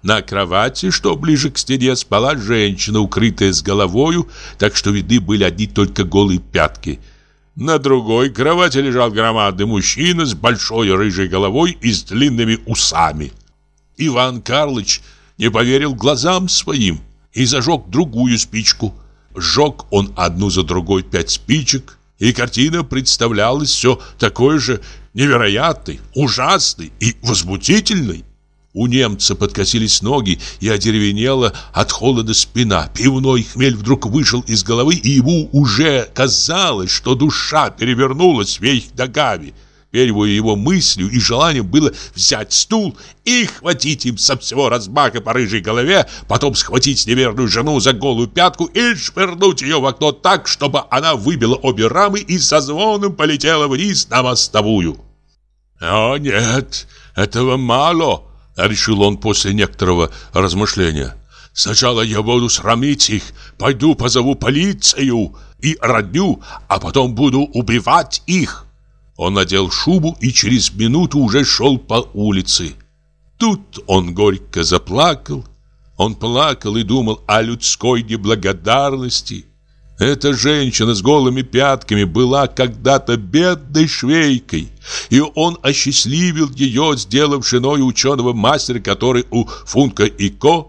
На кровати, что ближе к стене, спала женщина, укрытая с головою, так что видны были одни только голые пятки. На другой кровати лежал громадный мужчина с большой рыжей головой и с длинными усами. Иван Карлович не поверил глазам своим и зажег другую спичку. Сжег он одну за другой пять спичек, и картина представлялась все такой же невероятной, ужасной и возмутительной. У немца подкосились ноги и одеревенела от холода спина. Пивной хмель вдруг вышел из головы, и ему уже казалось, что душа перевернулась вверх ногами. Первой его мыслью и желанием было взять стул и хватить им со всего размаха по рыжей голове, потом схватить неверную жену за голую пятку и швырнуть ее в окно так, чтобы она выбила обе рамы и со звоном полетела вниз на мостовую. «О нет, этого мало!» Решил он после некоторого размышления. Сначала я буду срамить их, пойду позову полицию и родню, а потом буду убивать их. Он надел шубу и через минуту уже шел по улице. Тут он горько заплакал. Он плакал и думал о людской неблагодарности, эта женщина с голыми пятками была когда-то бедной швейкой, и он осчастливил ее, сделав женой ученого мастера, который у Функа и Ко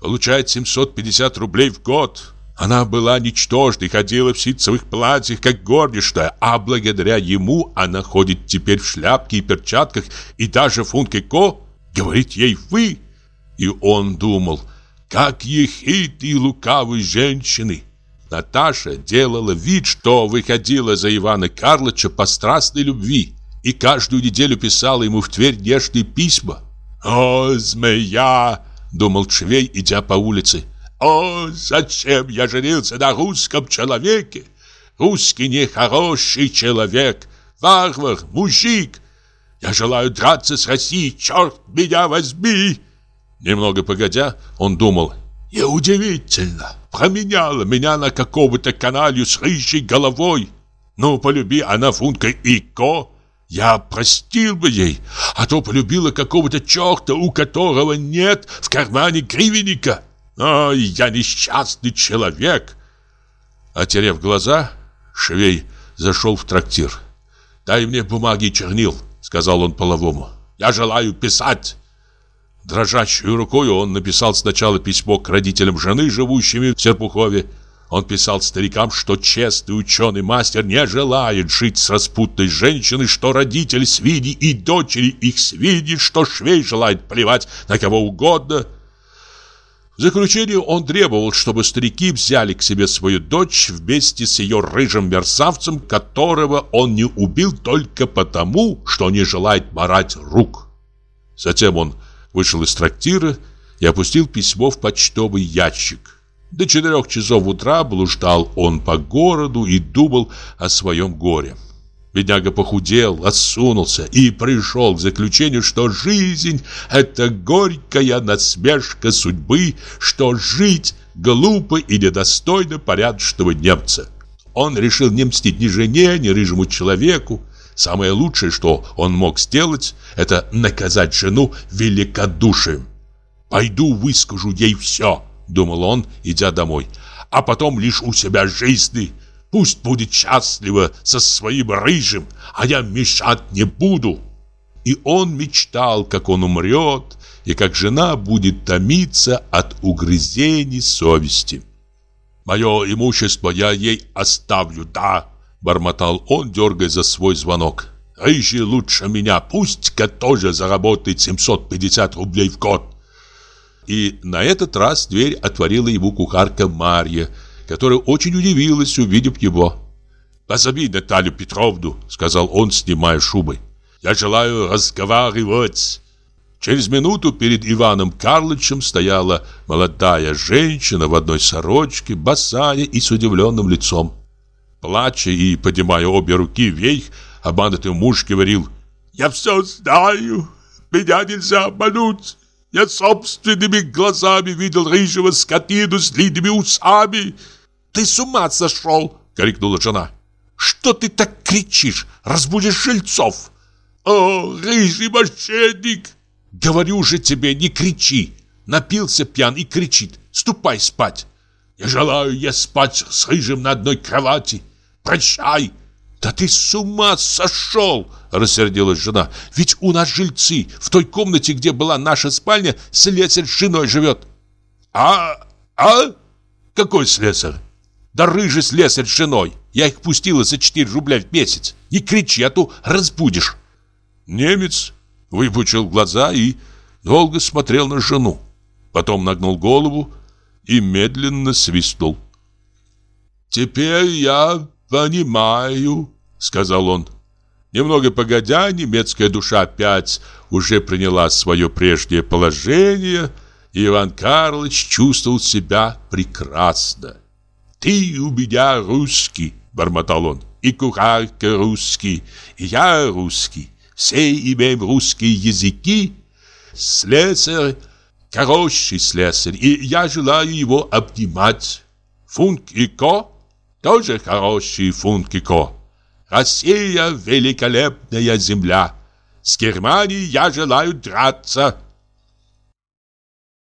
получает 750 рублей в год. Она была ничтожной, ходила в ситцевых платьях, как горничная, а благодаря ему она ходит теперь в шляпке и перчатках, и даже Функ и Ко говорит ей «вы». И он думал, как ехид и лукавые женщины – Наташа делала вид, что выходила за Ивана Карловича по страстной любви и каждую неделю писала ему в Тверь нежные письма. «О, змея!» — думал Швей, идя по улице. «О, зачем я женился на русском человеке? Русский нехороший человек, варвар, мужик. Я желаю драться с Россией, черт меня возьми!» Немного погодя, он думал, «Неудивительно!» променяла меня на какого-то каналью с рыжей головой. Ну, полюби она Функа и Ко, я простил бы ей, а то полюбила какого-то черта, у которого нет в кармане гривенника. Ой, я несчастный человек. Отерев глаза, швей зашел в трактир. «Дай мне бумаги и чернил», — сказал он половому. «Я желаю писать». Дрожащей рукой он написал сначала письмо к родителям жены, живущими в Серпухове. Он писал старикам, что честный ученый-мастер не желает жить с распутной женщиной, что родители свиньи и дочери их свиньи, что швей желает плевать на кого угодно. В заключение он требовал, чтобы старики взяли к себе свою дочь вместе с ее рыжим мерзавцем, которого он не убил только потому, что не желает марать рук. Затем он вышел из трактира и опустил письмо в почтовый ящик. До четырех часов утра блуждал он по городу и думал о своем горе. Бедняга похудел, осунулся и пришел к заключению, что жизнь – это горькая насмешка судьбы, что жить глупо и недостойно порядочного немца. Он решил не мстить ни жене, ни рыжему человеку, Самое лучшее, что он мог сделать, это наказать жену великодушием. «Пойду выскажу ей все», — думал он, идя домой, «а потом лишь у себя жизни. Пусть будет счастлива со своим рыжим, а я мешать не буду». И он мечтал, как он умрет, и как жена будет томиться от угрызений совести. «Мое имущество я ей оставлю, да», Бормотал он, дергая за свой звонок. Рыжий лучше меня, пусть-ка тоже заработает 750 рублей в год. И на этот раз дверь отворила ему кухарка Марья, которая очень удивилась, увидев его. «Позови Наталью Петровну», — сказал он, снимая шубы. «Я желаю разговаривать». Через минуту перед Иваном Карловичем стояла молодая женщина в одной сорочке, босая и с удивленным лицом. Плача и поднимая обе руки вверх, обманутый муж говорил «Я все знаю, меня нельзя обмануть». Я собственными глазами видел рыжего скотину с длинными усами. Ты с ума сошел, крикнула жена. Что ты так кричишь? Разбудишь жильцов. О, рыжий мошенник! Говорю же тебе, не кричи. Напился пьян и кричит. Ступай спать. Я желаю я спать с рыжим на одной кровати. Прощай. «Да ты с ума сошел!» – рассердилась жена. «Ведь у нас жильцы. В той комнате, где была наша спальня, слесарь с женой живет». «А? А? Какой слесарь?» «Да рыжий слесарь с женой. Я их пустила за 4 рубля в месяц. Не кричи, а то разбудишь». Немец выпучил глаза и долго смотрел на жену. Потом нагнул голову и медленно свистнул. «Теперь я понимаю», сказал он. Немного погодя, немецкая душа опять уже приняла свое прежнее положение, и Иван Карлович чувствовал себя прекрасно. «Ты у меня русский», — бормотал он, — «и кухарка русский, и я русский, все имеем русские языки, слесарь, хороший слесарь, и я желаю его обнимать. Функ и Ко тоже хороший Функ и Ко. Россия – великолепная земля. С Германией я желаю драться.